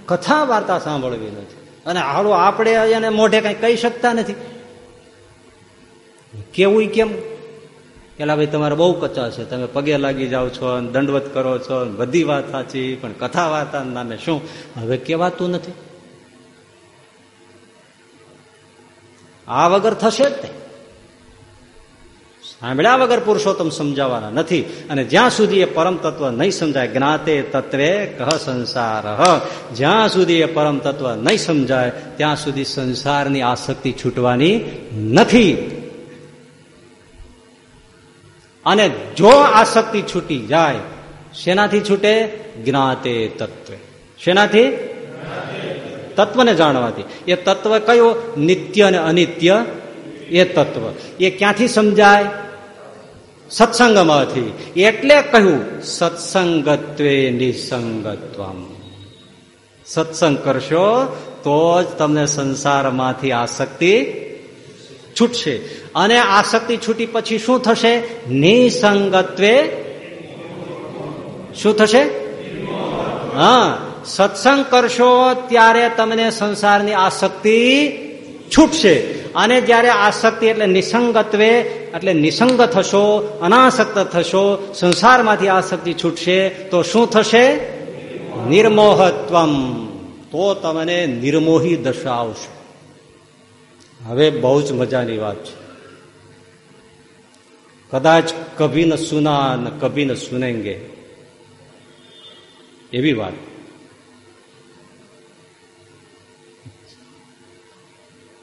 કથા વાર્તા સાંભળવી નથી અને હાલો, આપણે એને મોઢે કઈ કહી શકતા નથી. કેવું કેમ? પેલા ભાઈ, તમારે બહુ કચા છે. તમે પગે લાગી જાઓ છો દંડવત કરો છો બધી વાત સાચી, પણ કથા વાર્તા નામે શું? હવે કેવાતું નથી. આ વગર થશે જ સાંભળ્યા વગર પુરુષોત્તમ સમજાવવાના નથી. અને જ્યાં સુધી એ પરમ તત્વ નહીં સમજાય, જ્ઞાતે તત્વે કહ સંસાર. જ્યાં સુધી એ પરમ તત્વ નહીં સમજાય, ત્યાં સુધી સંસારની આસક્તિ છૂટવાની નથી. અને જો આ શક્તિ છૂટી જાય, શેનાથી છૂટે? જ્ઞાતે તત્વે. શેનાથી? તત્વને જાણવાથી. એ તત્વ કયો? નિત્ય અને અનિત્ય? એ તત્વ. એ ક્યાંથી સમજાય? સત્સંગમાંથી. એટલે કહ્યું, સત્સંગત્વે નિસંગત્વમ. સત્સંગ કરશો, તો જ તમને સંસારમાંથી આસક્તિ છૂટશે. અને આસક્તિ છૂટી પછી શું થશે? નિસંગત્વે શું થશે? હા, સત્સંગ કરશો ત્યારે તમને સંસારની આસક્તિ છૂટશે. અને જ્યારે આસક્તિ એટલે નિસંગત્વે, એટલે નિસંગ થશો, અનાસક્ત થશો, સંસારમાંથી આસક્તિ છૂટશે, તો શું થશે? નિર્મોહત્વમ. તો તમને નિર્મોહી દશા આવશે. હવે બહુ જ મજાની વાત છે. કદાચ કભી ન સુના, ન કભી ન સુનેંગે. એવી વાત.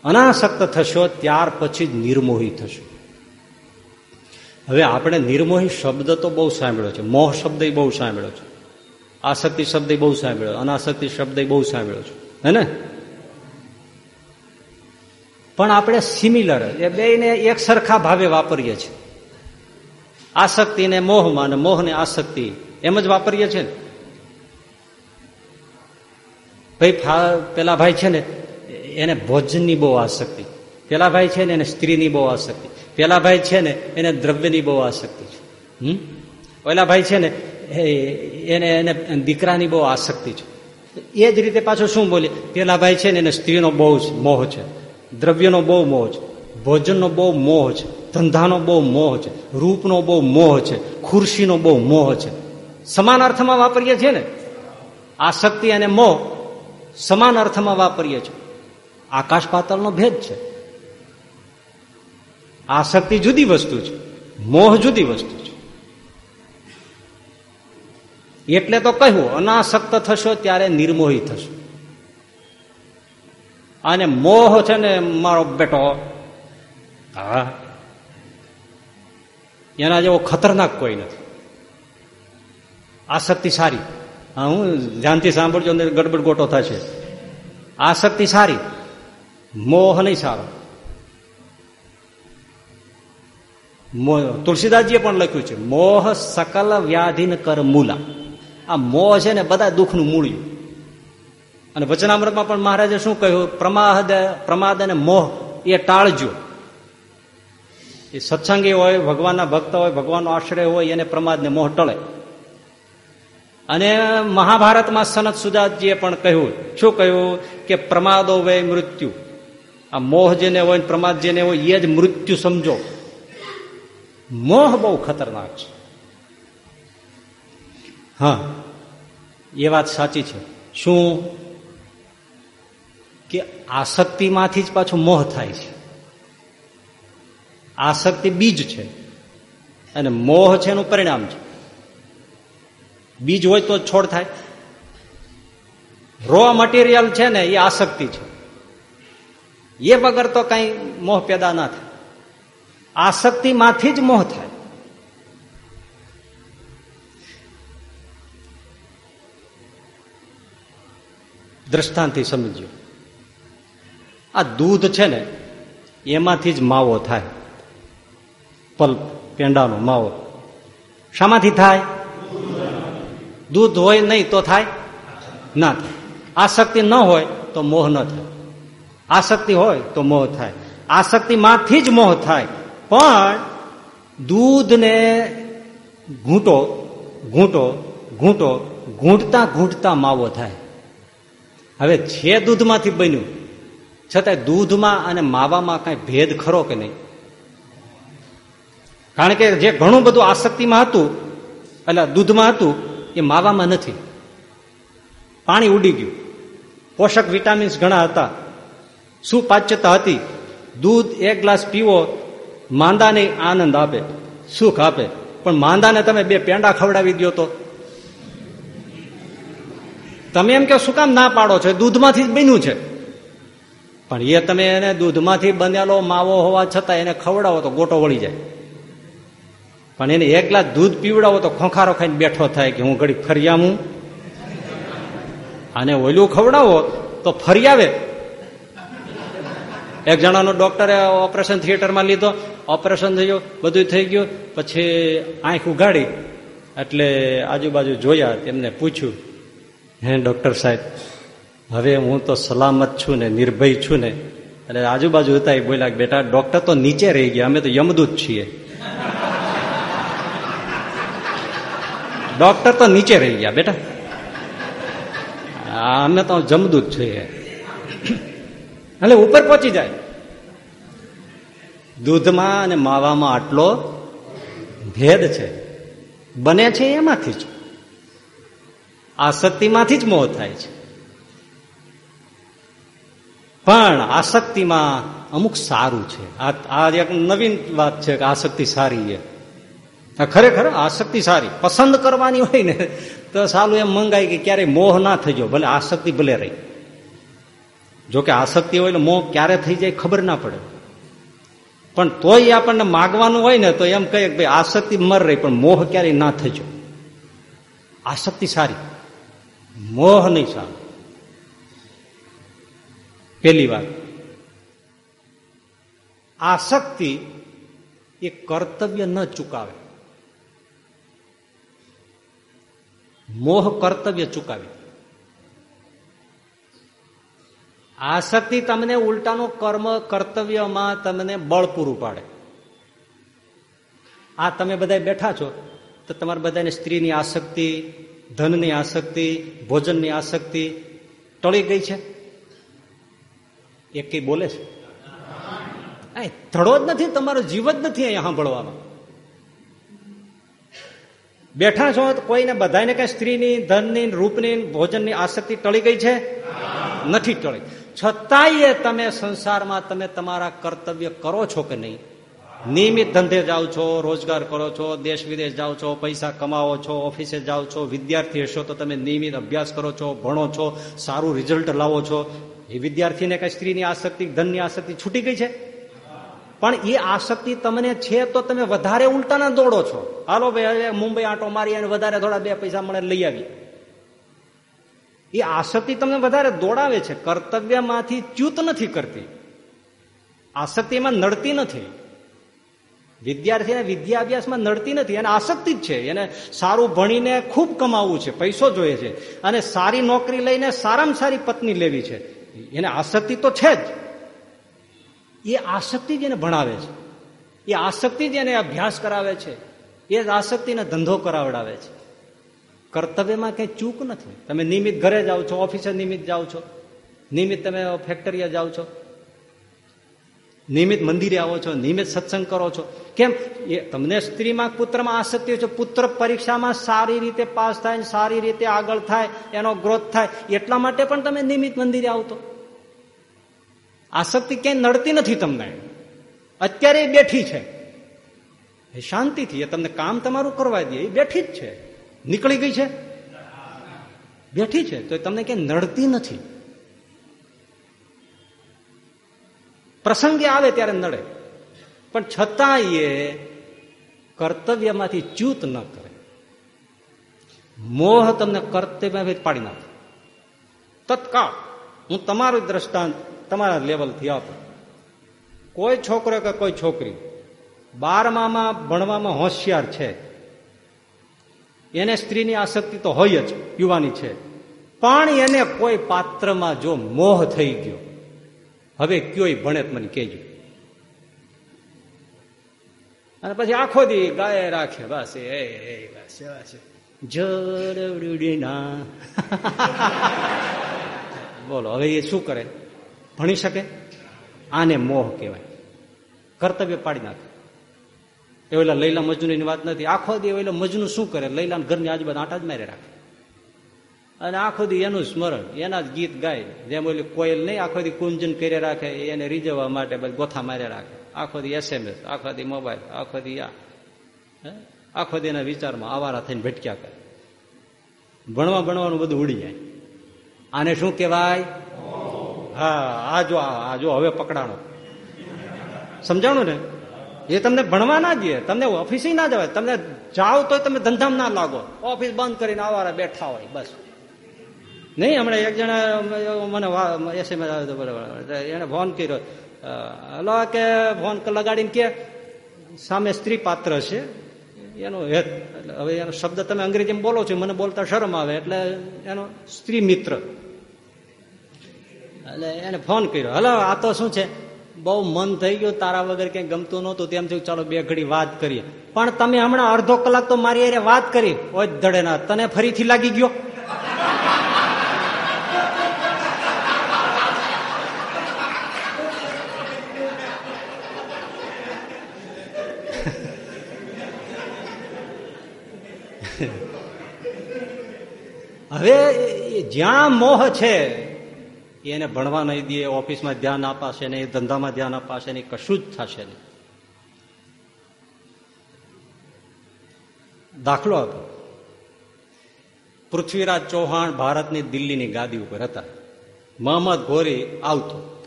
અનાસક્ત થશો, ત્યાર પછી જ નિર્મોહી થશો. હવે આપણે નિર્મોહી શબ્દ તો બહુ સાંભળ્યો છે. મોહ શબ્દ બહુ સાંભળ્યો છે. આસક્તિ શબ્દ બહુ સાંભળ્યો અનાસક્તિ શબ્દ બહુ સાંભળ્યો છે. હે ને? પણ આપણે સિમિલર એ બેને એક સરખા ભાવે વાપરીએ છીએ. આસક્તિને મોહમાં અને મોહને આસક્તિ, એમ જ વાપરીએ છીએ ભાઈ પેલા ભાઈ છે ને, એને ભોજનની બહુ આસક્તિ. પેલા ભાઈ છે ને, એને સ્ત્રીની બહુ આસક્તિ. પેલા ભાઈ છે ને, એને દ્રવ્યની બહુ આસક્તિ છે. હમ? પેલા ભાઈ છે ને એને એને દીકરાની બહુ આસક્તિ છે. એ જ રીતે પાછું શું બોલે પેલા ભાઈ છે ને, એને સ્ત્રીનો બહુ મોહ છે. દ્રવ્યનો બહુ મોહ છે, ભોજનનો બહુ મોહ છે, ધંધાનો બહુ મોહ છે, રૂપનો બહુ મોહ છે, ખુરશીનો બહુ મોહ છે. સમાન અર્થમાં વાપરીએ છીએ ને? આસક્તિ અને મોહ સમાન અર્થમાં વાપરીએ છીએ. આકાશ પાતળનો ભેદ છે. આસક્તિ જુદી વસ્તુ છે, મોહ જુદી વસ્તુ છે. એટલે તો કહ્યું, અનાસક્ત થશો ત્યારે નિર્મોહી થશો. અને મોહ છે ને મારો બેટો. હા. એના જેવો ખતરનાક કોઈ નથી. આસક્તિ સારી હા, હું ધ્યાનથી સાંભળજો ને ગડબડ ગોટો થશે. આસક્તિ સારી મોહ નહીં સારો. તુલસીદાસજીએ પણ લખ્યું છે, મોહ સકલ વ્યાધિન કર મૂલા. આ મોહ છે ને બધા દુઃખનું મૂળ્યું અને વચનામૃતમાં પણ મહારાજે શું કહ્યું? પ્રમાદ પ્રમાદ અને મોહ એ ટાળજો. એ સત્સંગી હોય, ભગવાનના ભક્ત હોય, ભગવાનનો આશ્રય હોય, એને પ્રમાદને મોહ ટળે. અને મહાભારતમાં સનત સુજાતજીએ પણ કહ્યું, શું કહ્યું? કે પ્રમાદો વે મૃત્યુ. આ મોહ જેને હોય પ્રમાદ જેને હોય, એ જ મૃત્યુ સમજો. મોહ બહુ ખતરનાક છે. હા, એ વાત સાચી છે. શું? આસક્તિમાંથી જ પાછું મોહ થાય છે. આસક્તિ બીજ છે. અને મોહ છે એનું પરિણામ છે. બીજ હોય તો છોડ થાય. રો મટીરિયલ છે ને એ આસક્તિ છે. એ વગર તો કઈ મોહ પેદા ના થાય. આસક્તિમાંથી જ મોહ થાય. દ્રષ્ટાંતથી સમજ્યો. આ દૂધ છે ને, એમાંથી જ માવો થાય. પલ્પ પેંડાનો માવો. શામાંથી થાય? દૂધ હોય નહીં તો થાય? ના થાય. આસક્તિ ન હોય તો મોહ ન થાય. આસક્તિ હોય તો મોહ થાય. આસક્તિમાંથી જ મોહ થાય. પણ દૂધને ઘૂંટો ઘૂંટો ઘૂંટો, ઘૂંટતા ઘૂંટતા માવો થાય. હવે છે દૂધમાંથી બન્યું? છતાંય દૂધમાં અને માવામાં કઈ ભેદ ખરો કે નહીં? કારણ કે જે ઘણું બધું આસક્તિમાં હતું, એટલે દૂધમાં હતું, એ માવામાં નથી. પાણી ઉડી ગયું. પોષક વિટામિન્સ ઘણા હતા. સુપાચ્યતા હતી? દૂધ એક ગ્લાસ પીવો, માંદાને આનંદ આપે, સુખ આપે. પણ માંદાને તમે બે પેંડા ખવડાવી દો તો. તમે એમ કે શું કામ ના પાડો છો? દૂધમાંથી જ બન્યું છે. પણ એ તમે એને દૂધમાંથી બનેલો માવો હોવા છતાં એને ખવડાવો તો ગોટો વળી જાય. પણ એને એક ગ્લાસ દૂધ પીવડાવો તો ખોખારો ખાઈને બેઠો થાય કે હું ઘડી ફરિયામું અને ઓલું ખવડાવો તો ફરિયાવે એક જણાનો ડોક્ટરે ઓપરેશન થિયેટરમાં લીધો. ઓપરેશન થયું, બધું થઈ ગયું. પછી આંખ ઉગાડી એટલે આજુબાજુ જોયા, તેમને પૂછ્યું, હે ડોક્ટર સાહેબ હવે હું તો સલામત છું ને નિર્ભય છું ને. એટલે આજુબાજુ હતા એ બોલ્યા બેટા ડોક્ટર તો નીચે રહી ગયા, અમે તો યમદૂત છીએ. ડોક્ટર તો નીચે રહી ગયા, બેટા. અમે તો જમદૂત છીએ. એટલે ઉપર પહોંચી જાય. દૂધમાં અને માવામાં આટલો ભેદ છે. બને છે એમાંથી જ. આસક્તિમાંથી જ મોહ થાય છે. પણ આસક્તિમાં અમુક સારું છે. આ એક નવીન વાત છે કે આસક્તિ સારી છે. ખરેખર આસક્તિ સારી. પસંદ કરવાની હોય ને, તો સારું એમ મંગાય કે ક્યારેય મોહ ના થઈ જાય ભલે આસક્તિ ભલે રહી. જોકે આસક્તિ હોય એટલે મોહ ક્યારે થઈ જાય ખબર ના પડે. પણ તોય આપણને માગવાનું હોય ને, તો એમ કહીએ કે ભાઈ, આસક્તિ મર રહી, પણ મોહ ક્યારેય ના થજો. આસક્તિ સારી. મોહ નહીં સારું. પેલી વાત. આસક્તિ એ કર્તવ્ય ન ચૂકાવે. મોહ કર્તવ્ય ચૂકાવે. આસક્તિ તમને ઉલટાનું કર્મ, કર્તવ્યમાં તમને બળ પૂરું પાડે. આ તમે બધા બેઠા છો, તો તમારે બધાને સ્ત્રીની આસક્તિ ધનની આસક્તિ ભોજનની આસક્તિ ટળી ગઈ છે? એક બોલે છે? ધડો જ નથી, તમારો જીવ જ નથી અહીંયા સાંભળવામાં. બેઠા છો કોઈને બધાને કઈ સ્ત્રીની, ધનની, રૂપની, ભોજનની આસક્તિ ટળી ગઈ છે? નથી ટળી. છતાંય તમે સંસારમાં તમે તમારા કર્તવ્ય કરો છો કે નહીં? નિયમિત ધંધે જાઓ છો, રોજગાર કરો છો, દેશ વિદેશ જાઓ છો, પૈસા કમાવો છો, ઓફિસે જાઓ છો, વિદ્યાર્થી હશો તો તમે નિયમિત અભ્યાસ કરો છો, ભણો છો, સારું રિઝલ્ટ લાવો છો. એ વિદ્યાર્થીને કઈ સ્ત્રીની આસક્તિ, ધનની આસક્તિ છૂટી ગઈ છે? પણ એ આસક્તિ તમને છે તો તમે વધારે ઉલટાના દોડો છો. હાલો ભાઈ, હવે મુંબઈ આંટો મારી અને વધારે થોડા બે પૈસા મળે લઈ આવી એ આસક્તિ તમને વધારે દોડાવે છે. કર્તવ્યમાંથી ચ્યુત નથી કરતી. આસક્તિમાં નડતી નથી. વિદ્યાર્થીને વિદ્યાભ્યાસમાં નડતી નથી. એને આસક્તિ જ છે. એને સારું ભણીને ખૂબ કમાવવું છે. પૈસો જોઈએ છે. અને સારી નોકરી લઈને સારામાં સારી પત્ની લેવી છે. એને આસક્તિ તો છે જ. એ આસક્તિ જ એને ભણાવે છે. એ આસક્તિ જ એને અભ્યાસ કરાવે છે. એ જ આસક્તિને ધંધો કરાવડાવે છે. કર્તવ્યમાં કઈ ચૂક નથી. તમે નિયમિત ઘરે જાઓ છો, ઓફિસે નિયમિત જાઓ છો. નિયમિત તમે ફેક્ટરીએ જાઓ છો. નિયમિત મંદિરે આવો છો નિયમિત સત્સંગ કરો છો. કેમ? એ તમને સ્ત્રીમાં પુત્રમાં આસક્તિ હોય છે, પુત્ર પરીક્ષામાં સારી રીતે પાસ થાય સારી રીતે આગળ થાય, એનો ગ્રોથ થાય, એટલા માટે પણ તમે નિયમિત મંદિરે આવતો. આસક્તિ ક્યાંય નડતી નથી તમને. અત્યારે બેઠી છે. એ શાંતિથી, એ તમને કામ તમારું કરવા દે, એ બેઠી જ છે. નીકળી ગઈ છે? બેઠી છે. તો તમને ક્યાંય નડતી નથી. પ્રસંગે આવે ત્યારે નડે. પણ છતાં એ કર્તવ્યમાંથી ચ્યુત ન કરે. મોહ તમને કર્તવ્યમાંથી પાડી નાખે. તત્કાળ. હું તમારું દ્રષ્ટાંત તમારા લેવલથી આપું. કોઈ છોકરો કે કોઈ છોકરી બારમામાં, ભણવામાં હોશિયાર છે. એને સ્ત્રીની આસક્તિ તો હોય જ, યુવાની છે. પણ એને કોઈ પાત્રમાં જો મોહ થઈ ગયો હવે કયોય ભણે મને કહેજો. અને પછી આખો દી ગાય રાખે, બસ, એ બસ બસ. જરડીના બોલો, હવે એ શું કરે? ભણી શકે? આને મોહ કહેવાય. કર્તવ્ય પાડી નાખે. એ ઓલા લૈલા મજનુની વાત નથી. આખો દી ઓલા મજનુ શું કરે? લૈલા ઘરની આજુબાજુ આટા જ મારે રાખે. અને આખો દી એનું સ્મરણ, એના જ ગીત ગાય. જેમ ઓલી કોયલ નહીં, આખો દી કુંજન કરી રાખે એને રીઝવવા માટે બસ ગોથા માર્યા રાખે. આખો દી એસએમએસ, આખો દી મોબાઈલ, આખો દી આ. આખો દી એના વિચારમાં આવારા થઈને ભટક્યા કરે. ભણવા ભણવાનું બધું ઉડી જાય. આને શું કહેવાય? હા, આ જો આ જો હવે પકડાણો. સમજાણું ને? એ તમને ભણવા ના દે, તમને ઓફિસે ના જવાય. તમને જાઓ તો તમે ધંધામાં ના લાગો. ઓફિસ બંધ કરીને આવારા બેઠા હોય, બસ. નહીં, હમણાં એક જણા મને એસએમએસ આવ્યો બરાબર એને ફોન કર્યો. હલો કે ફોન લગાડીને કે સામે સ્ત્રી પાત્ર છે. એનો હેત હવે એનો શબ્દ તમે અંગ્રેજીમાં બોલો છો, મને બોલતા શરમ આવે, એટલે એનો સ્ત્રી મિત્ર. એટલે એને ફોન કર્યો. હલો, આ તો શું છે? બહુ મન થઈ ગયું, તારા વગર ક્યાંય ગમતું નહોતું, તેમ થયું ચાલો બે ઘડી વાત કરીએ. પણ તમે હમણાં અડધો કલાક તો મારી અરે વાત કરી. ઓજ ધડે ના તને ફરીથી લાગી ગયો? હવે જ્યાં મોહ છે, એને ભણવા નહીં દે, ઓફિસમાં ધ્યાન અપાશે નહીં, ધંધામાં ધ્યાન અપાશે નહીં, કશું જ થશે નહીં. દાખલો આપો. પૃથ્વીરાજ ચૌહાણ ભારતની દિલ્હીની ગાદી ઉપર હતા. મોહમ્મદ ઘોરી આવતો.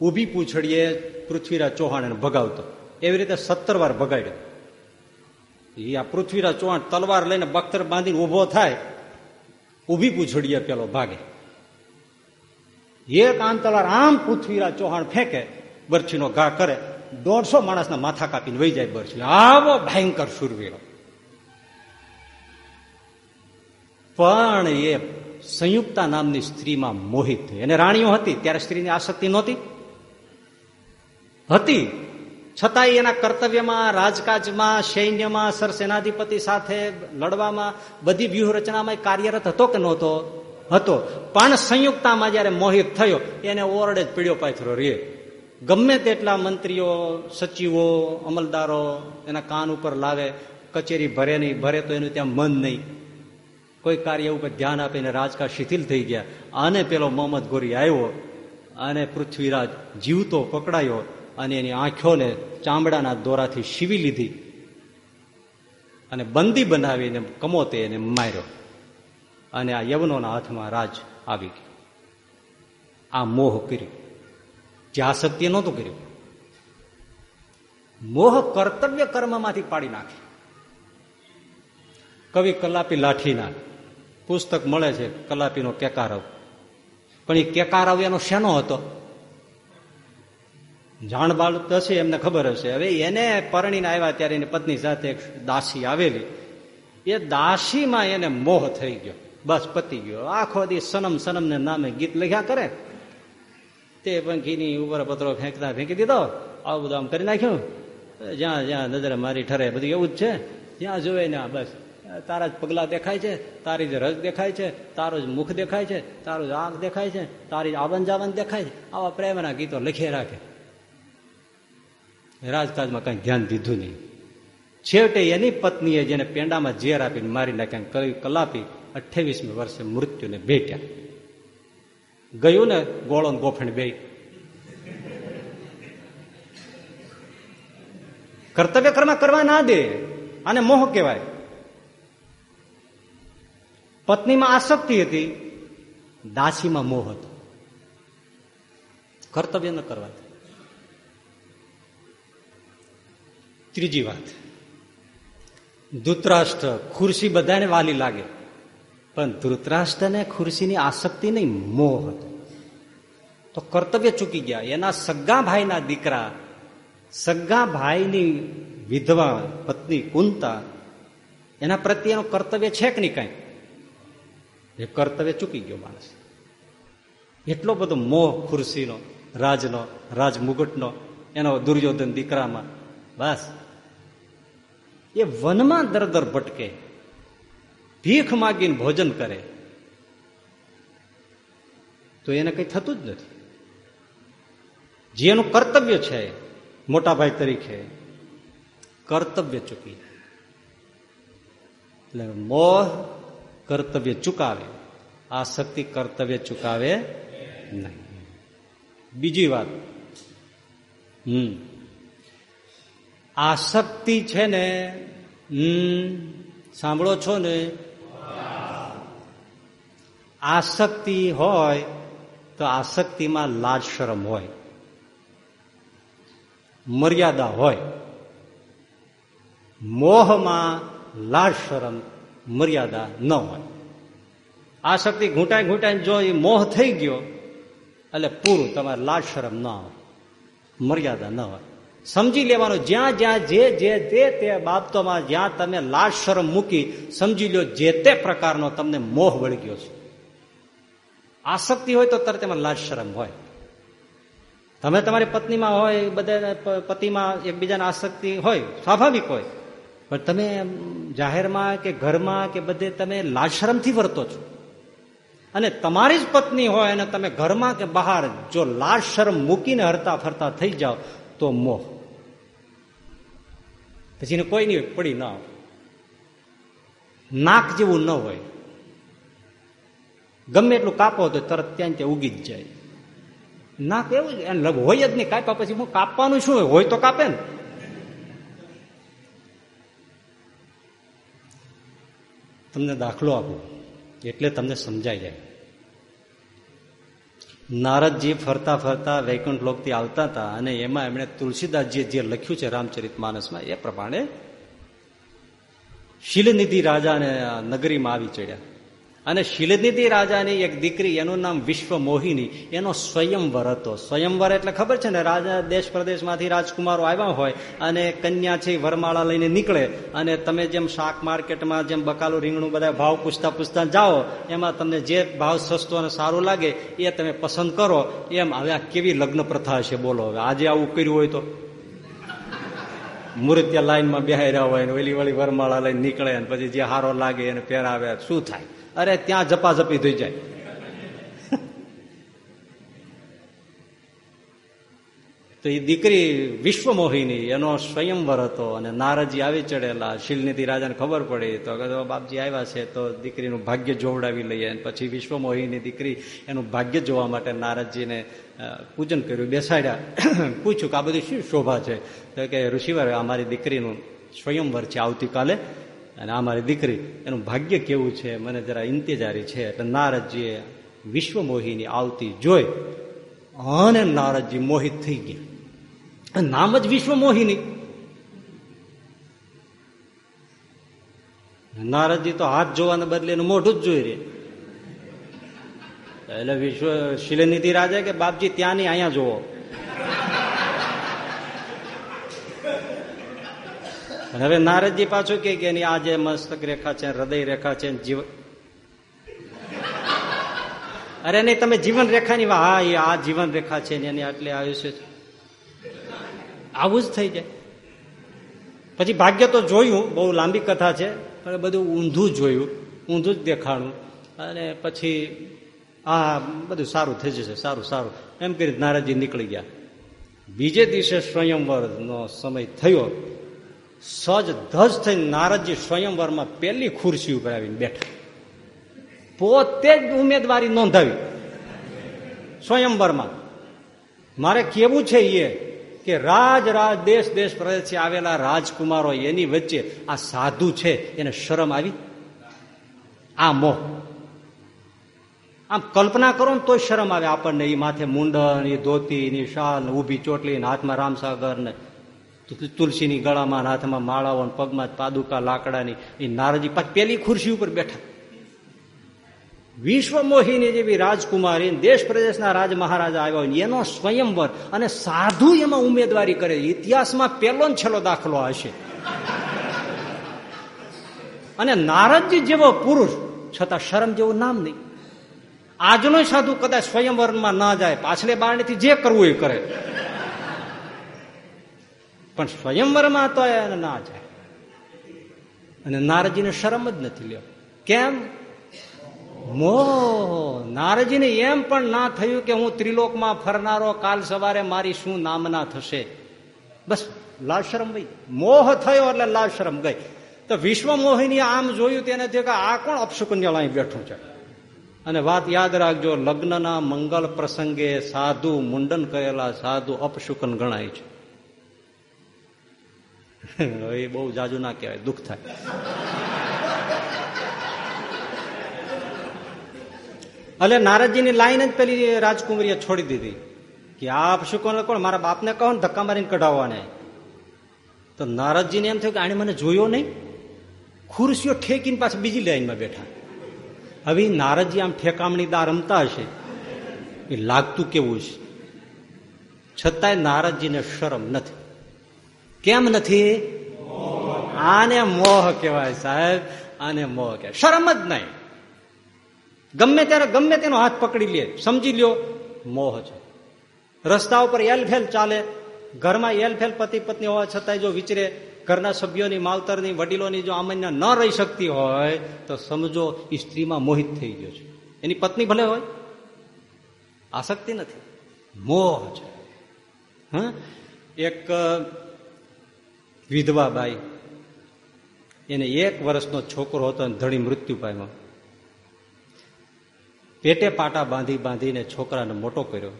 ઊભી પૂછડીએ પૃથ્વીરાજ ચૌહાણ એને ભગાવતો. એવી રીતે સત્તર વાર ભગાડ્યો. એ આ પૃથ્વીરાજ ચૌહાણ તલવાર લઈને બખ્તર બાંધીને ઊભો થાય ઊભી પૂછડીએ પેલો ભાગે. એક આમ આમ પૃથ્વીરાજ ચૌહાણ ફેંકે, બરછીનો ઘા કરે, દોઢસો માણસના માથા કાપીને વહી જાય બરછી. આવો ભયંકર સુરવીરો. પણ એ સંયુક્તા નામની સ્ત્રીમાં મોહિત થઈ. અને રાણીઓ હતી, ત્યારે સ્ત્રીની આસક્તિ નહોતી. હતી. છતાંય એના કર્તવ્યમાં, રાજકાજમાં, સૈન્યમાં, સરસેનાધિપતિ સાથે લડવામાં બધી વ્યૂહરચનામાં કાર્યરત હતો કે નહોતો? હતો. પણ સંયુક્તામાં જયારે મોહિત થયો, એને ઓરડે જ પીડ્યો પાથરો રે. ગમે તેટલા મંત્રીઓ, સચિવો, અમલદારો એના કાન ઉપર લાવે, કચેરી ભરે નહીં, ભરે તો એનું ત્યાં મન નહીં. કોઈ કાર્ય ઉપર ધ્યાન આપીને રાજકા શિથિલ થઈ ગયા. આને પેલો મોહમ્મદ ગોરી આવ્યો અને પૃથ્વીરાજ જીવતો પકડાયો. અને એની આંખોને ચામડાના દોરાથી શીવી લીધી અને બંદી બનાવીને કમોતે એને માર્યો. અને આ યવનોના હાથમાં રાજ આવી ગયો. આ મોહ કર્યો. જે આસક્તિએ નહોતું કર્યું. મોહ કર્તવ્ય કર્મમાંથી પાડી નાખે. કવિ કલાપી લાઠીના પુસ્તક મળે છે કલાપીનો કેકારવ પણ એ કેકારવ એનો શેનો હતો? જાણબાળ હશે એમને ખબર હશે. હવે એને પરણીને આવ્યા ત્યારે એની પત્ની સાથે એક દાસી આવેલી. એ દાસીમાં એને મોહ થઈ ગયો. બસ પતી ગયો. આખો દી સનમ સનમ ને નામે ગીત લખ્યા કરે. તે પંખીની ઉપર પત્રો ફેંકતા ફેંકી દીધો. આવું બધું આમ કરી નાખ્યું. જ્યાં જ્યાં નજરે મારી ઠરે બધું એવું જ છે. જ્યાં જોવે ને બસ. તારા જ પગલા દેખાય છે, તારી જ રસ દેખાય છે, તારું જ મુખ દેખાય છે, તારું જ આંખ દેખાય છે, તારી જ આવન જાવન દેખાય છે. આવા પ્રેમના ગીતો લખી રાખે. રાજકાજમાં કઈ ધ્યાન દીધું નહીં. છેવટે એની પત્નીએ જેને પેંડામાં ઝેર આપીને મારી નાખ્યા કલાપી અઠ્યાવીસમી વર્ષે મૃત્યુને ભેટ્યા. ગયું ને ગોળો ગોફણ બે કર્તવ્ય કર્મ કરવા ના દે અને મોહ કહેવાય. પત્નીમાં આસક્તિ હતી, દાસીમાં મોહ હતો. કર્તવ્ય ન કરવા ત્રીજી વાત. ધૃતરાષ્ટ્ર ખુરશી બધાને વાલી લાગે. પણ ધૃતરાષ્ટ્રને ખુરશીની આસક્તિ નહીં, મોહ હતો. તો કર્તવ્ય ચૂકી ગયા. એના સગા ભાઈના દીકરા, સગા ભાઈની વિધવા પત્ની કુંતા, એના પ્રત્યે એનું કર્તવ્ય છે કે નહીં કઈ? એ કર્તવ્ય ચૂકી ગયો માણસ. એટલો બધો મોહ ખુરશીનો, રાજનો રાજ મુગટનો એનો દુર્યોધન દીકરામાં. બસ. એ વનમાં દર દર ભટકે. ભીખ માગીને ભોજન કરે. તો એને કઈ થતું જ નથી. જે એનું કર્તવ્ય છે, મોટાભાઈ તરીકે, કર્તવ્ય ચૂકી એટલે મોહ કર્તવ્ય ચૂકાવે. આ શક્તિ કર્તવ્ય ચૂકાવે નહીં. બીજી વાત. હમ. શક્તિ છે ને હમ, સાંભળો છો ને? આસક્તિ હોય તો આસક્તિમાં લાજ શરમ હોય. મર્યાદા હોય. મોહમાં લાજ શરમ, મર્યાદા ન હોય. આસક્તિ ઘૂંટાઈ ઘૂંટાઈને જો એ મોહ થઈ ગયો, એટલે પૂરું તમારે લાજ શરમ ન હોય મર્યાદા ન હોય. સમજી લેવાનું, જ્યાં જ્યાં જે જે તે તે બાબતોમાં જ્યાં તમે લાજ શરમ મૂકી સમજી લો જે તે પ્રકારનો તમને મોહ વળગ્યો છે. આસક્તિ હોય તો તરત એમાં લાજ શરમ હોય. તમે તમારી પત્નીમાં હોય, બધા પતિમાં એકબીજાને આસક્તિ હોય, સ્વાભાવિક હોય. પણ તમે જાહેરમાં કે ઘરમાં કે બધે તમે લાજ શરમથી વર્તો છો. અને તમારી જ પત્ની હોય અને તમે ઘરમાં કે બહાર જો લાજ શરમ મૂકીને હરતા ફરતા થઈ જાઓ, તો મોહ. પછી એને કોઈ નહીં પડી ના નાક જેવું ન હોય. ગમે એટલું કાપો તો તરત ત્યાં ત્યાં ઉગી જ જાય. નાક એવું જ હોય જ નહીં, કાપ્યા પછી હું કાપવાનું શું હોય તો કાપે ને. તમને દાખલો આપું, એટલે તમને સમજાઈ જાય. નારદજી ફરતા ફરતા વૈકુંઠ લોકથી આવતા હતા અને એમાં એમણે તુલસીદાસજીએ જે લખ્યું છે રામચરિત માનસમાં, એ પ્રમાણે શિલનિધિ રાજાને નગરીમાં આવી ચડ્યા. અને શિલનિધિ રાજાની એક દીકરી, એનું નામ વિશ્વ મોહિની એનો સ્વયંવર હતો. સ્વયંવર એટલે ખબર છે ને, રાજા દેશ પ્રદેશમાંથી રાજકુમારો આવ્યા હોય અને કન્યા છે વરમાળા લઈને નીકળે અને તમે જેમ શાક માર્કેટમાં, જેમ બકાલું રીંગણું બધા ભાવ પૂછતા પૂછતા જાઓ, એમાં તમને જે ભાવ સસ્તો અને સારું લાગે, એ તમે પસંદ કરો. એમ હવે આ કેવી લગ્ન પ્રથા છે બોલો હવે. આજે આવું કર્યું હોય તો મૂર્ત્યા લાઈનમાં બેહાઈ હોય ને, ઓલી વળી વરમાળા લઈને નીકળે અને પછી જે હારો લાગે એને પહેરાવે, શું થાય? અરે, ત્યાં જપાઝપી થઈ જાય. તો એ દીકરી વિશ્વમોહિની, એનો સ્વયંવર હતો અને નારદજી આવી ચડેલા, શિલનીતિ રાજાને ખબર પડી, તો બાપજી આવ્યા છે, તો દીકરીનું ભાગ્ય જોવડાવી લઈએ. પછી વિશ્વમોહિની દીકરી એનું ભાગ્ય જોવા માટે નારદજીને પૂજન કર્યું, બેસાડ્યા. પૂછ્યું કે આ બધી શું શોભા છે? તો કે ઋષિવર અમારી દીકરીનું સ્વયંવર છે આવતીકાલે. અને આ મારી દીકરી, એનું ભાગ્ય કેવું છે? મને જરા ઇંતજારી છે. એટલે નારદજીએ વિશ્વમોહીની આવતી જોઈ અને નારદજી મોહિત થઈ ગયા. નામ જ વિશ્વમોહિની. નારદજી તો હાથ જોવાને બદલે મોઢું જ જોઈ રહે. એટલે વિશ્વ શિલનિધિ રાજા કે, બાપજી, ત્યાંની અહીંયા જોવો હવે નારદજી પાછું કે એની આ જે મસ્તક રેખા છે, હૃદય રેખા છે જીવ અરે નહીં, તમે જીવન રેખાની હા, એ આ જીવન રેખા છે એની આટલે આયુષ્ય છે. આવું જ થઈ જાય. પછી ભાગ્ય તો જોયું, બહુ લાંબી કથા છે, પણ બધું ઊંધું જોયું, ઊંધું જ દેખાણું. અને પછી આ બધું સારું થઈ જશે, સારું સારું. એમ કરી નારદજી નીકળી ગયા. બીજે દિવસે સ્વયંવરનો સમય થયો. સજ ધજ થઈને નારદજી સ્વયંવરમાં પેલી ખુરશી ઉપર આવીને બેઠા. પોતે જ ઉમેદવારી નોંધાવી. સ્વયંવરમાં. મારે કેવું છે એ કે રાજ રાજ, દેશ દેશ પ્રદેશથી આવેલા રાજકુમારો એની વચ્ચે આ સાધુ છે, એને શરમ આવી? આ મોહ. આમ કલ્પના કરો ને તોય શરમ આવે આપણને એ માથે મુંડન એ ધોતી ની શાલ ઊભી ચોટલી હાથમાં રામસાગર ને તુલસીની ગળામાં હાથમાં માળાઓ પગમાં પાદુકા, લાકડાની, એ નારજી પાછી પેલી ખુરશી ઉપર બેઠા. વિશ્વમોહિની જેવી રાજકુમારી દેશ પ્રદેશના રાજ મહારાજા આવ્યા હોય એનો સ્વયંવર અને સાધુ એમાં ઉમેદવારી કરે. ઇતિહાસમાં ને છેલ્લો દાખલો હશે. અને નારદજી જેવો પુરુષ, છતાં શરમ જેવું નામ નહીં. આજનો સાધુ કદાચ સ્વયંવરમાં ના જાય, પાછલે બારણેથી જે કરવું એ કરે. પણ સ્વયંવરમાં તો એને ના જાય. અને નારજીને શરમ જ નથી લ્યો. કેમ? મોહ નારજીને એમ પણ ના થયું કે હું ત્રિલોકમાં ફરનારો, કાલ સવારે મારી શું નામના થશે. બસ, લાલ શરમ ગઈ મોહ થયો એટલે લાલ શરમ ગઈ. તો વિશ્વ મોહિની આમ જોયું તેને થયું કે આ કોણ અપશુકન્યા અહીં બેઠું છે? અને વાત યાદ રાખજો, લગ્નના મંગલ પ્રસંગે સાધુ મુંડન કરેલા સાધુ અપશુકન ગણાય છે. એ બહુ જાજુ ના કહેવાય, દુઃખ થાય. એટલે નારદજીની લાઈન જ પેલી રાજકુમારીએ છોડી દીધી કે આપ શું કોને કોણ? મારા બાપને કહો ને ધક્કા મારીને કઢાવવાને. તો નારદજીને એમ થયું કે આને મને જોયો નહીં. ખુરશીઓ ઠેકીને પાછી બીજી લાઈનમાં બેઠા. હવે નારદજી આમ ઠેકામણી દા રમતા હશે. એ લાગતું કેવું છે છતાંય નારદજીને શરમ નથી. કેમ નથી? આને મોહ કહેવાય સાહેબ, આને મોહ કહેવાય. શરમ જ નહીં. ગમે ત્યારે, ગમે તેનો હાથ પકડી લે, સમજી લ્યો, મોહ છે. રસ્તા ઉપર એલફેલ ચાલે, ઘરમાં એલફેલ પતિ પત્ની હોવા છતાંય જો વિચરે, ઘરના સભ્યોની, માવતરની, વડીલોની જો આમન્ય ન રહી શકતી હોય, તો સમજો, એ સ્ત્રીમાં મોહિત થઈ ગયો છે. એની પત્ની ભલે હોય, આસક્તિ નથી, મોહ છે. હ? એક વિધવા બાઈ. એને એક વર્ષનો છોકરો હતો અને ધણી મૃત્યુ પામ્યો. પેટે પાટા બાંધી બાંધીને છોકરાને મોટો કર્યો.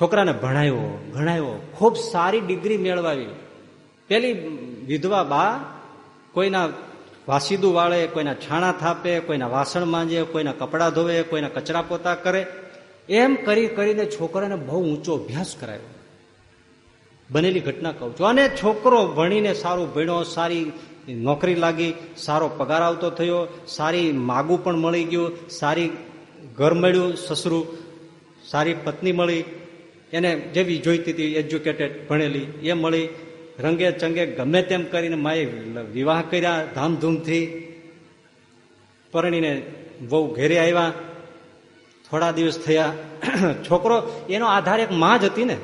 છોકરાને ભણાવ્યો ભણાવ્યો ખૂબ સારી ડિગ્રી મેળવાવી. પેલી વિધવા બા કોઈના વાસીદું વાળે, કોઈના છાણા થાપે, કોઈના વાસણ માંજે, કોઈના કપડાં ધોવે, કોઈના કચરા પોતા કરે, એમ કરી કરીને છોકરાને બહુ ઊંચો અભ્યાસ કરાયો. બનેલી ઘટના કહું છું. અને છોકરો ભણીને સારું ભણ્યો, સારી નોકરી લાગી, સારો પગાર આવતો થયો, સારી માગું પણ મળી ગયું, સારી ઘર મળ્યું સસરું, સારી પત્ની મળી, એને જેવી જોઈતી હતી, એજ્યુકેટેડ ભણેલી, એ મળી, રંગે ચંગે ગમે તેમ કરીને માએ વિવાહ કર્યા, ધામધૂમથી પરણીને બહુ ઘેરે આવ્યા, થોડા દિવસ થયા. છોકરો એનો આધાર એક માં જ હતી ને.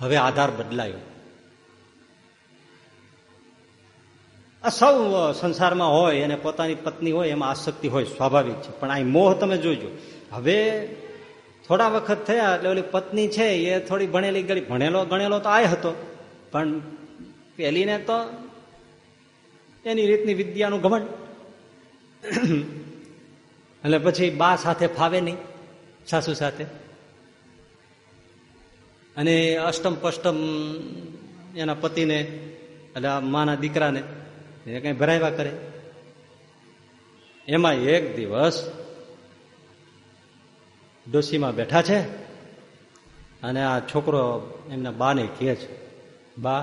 હવે આધાર બદલાયો. આ સૌ સંસારમાં હોય અને પોતાની પત્ની હોય એમાં આસક્તિ હોય સ્વાભાવિક છે. પણ આ મોહ તમે જોજો. હવે થોડા વખત થયા એટલે ઓલી પત્ની છે એ થોડી ભણેલી ગળી ભણેલો, ગણેલો તો આ હતો. પણ પેલીને તો એની રીતની વિદ્યાનું ઘમંડ. એટલે પછી બા સાથે ફાવે નહીં, સાસુ સાથે. અને અષ્ટમ પષ્ટમ એના પતિને, એટલે આ માના દીકરાને એને કઈ ભરાવ્યા કરે. એમાં એક દિવસ ડોસીમાં બેઠા છે અને આ છોકરો એમના બાને કહે છે, બા,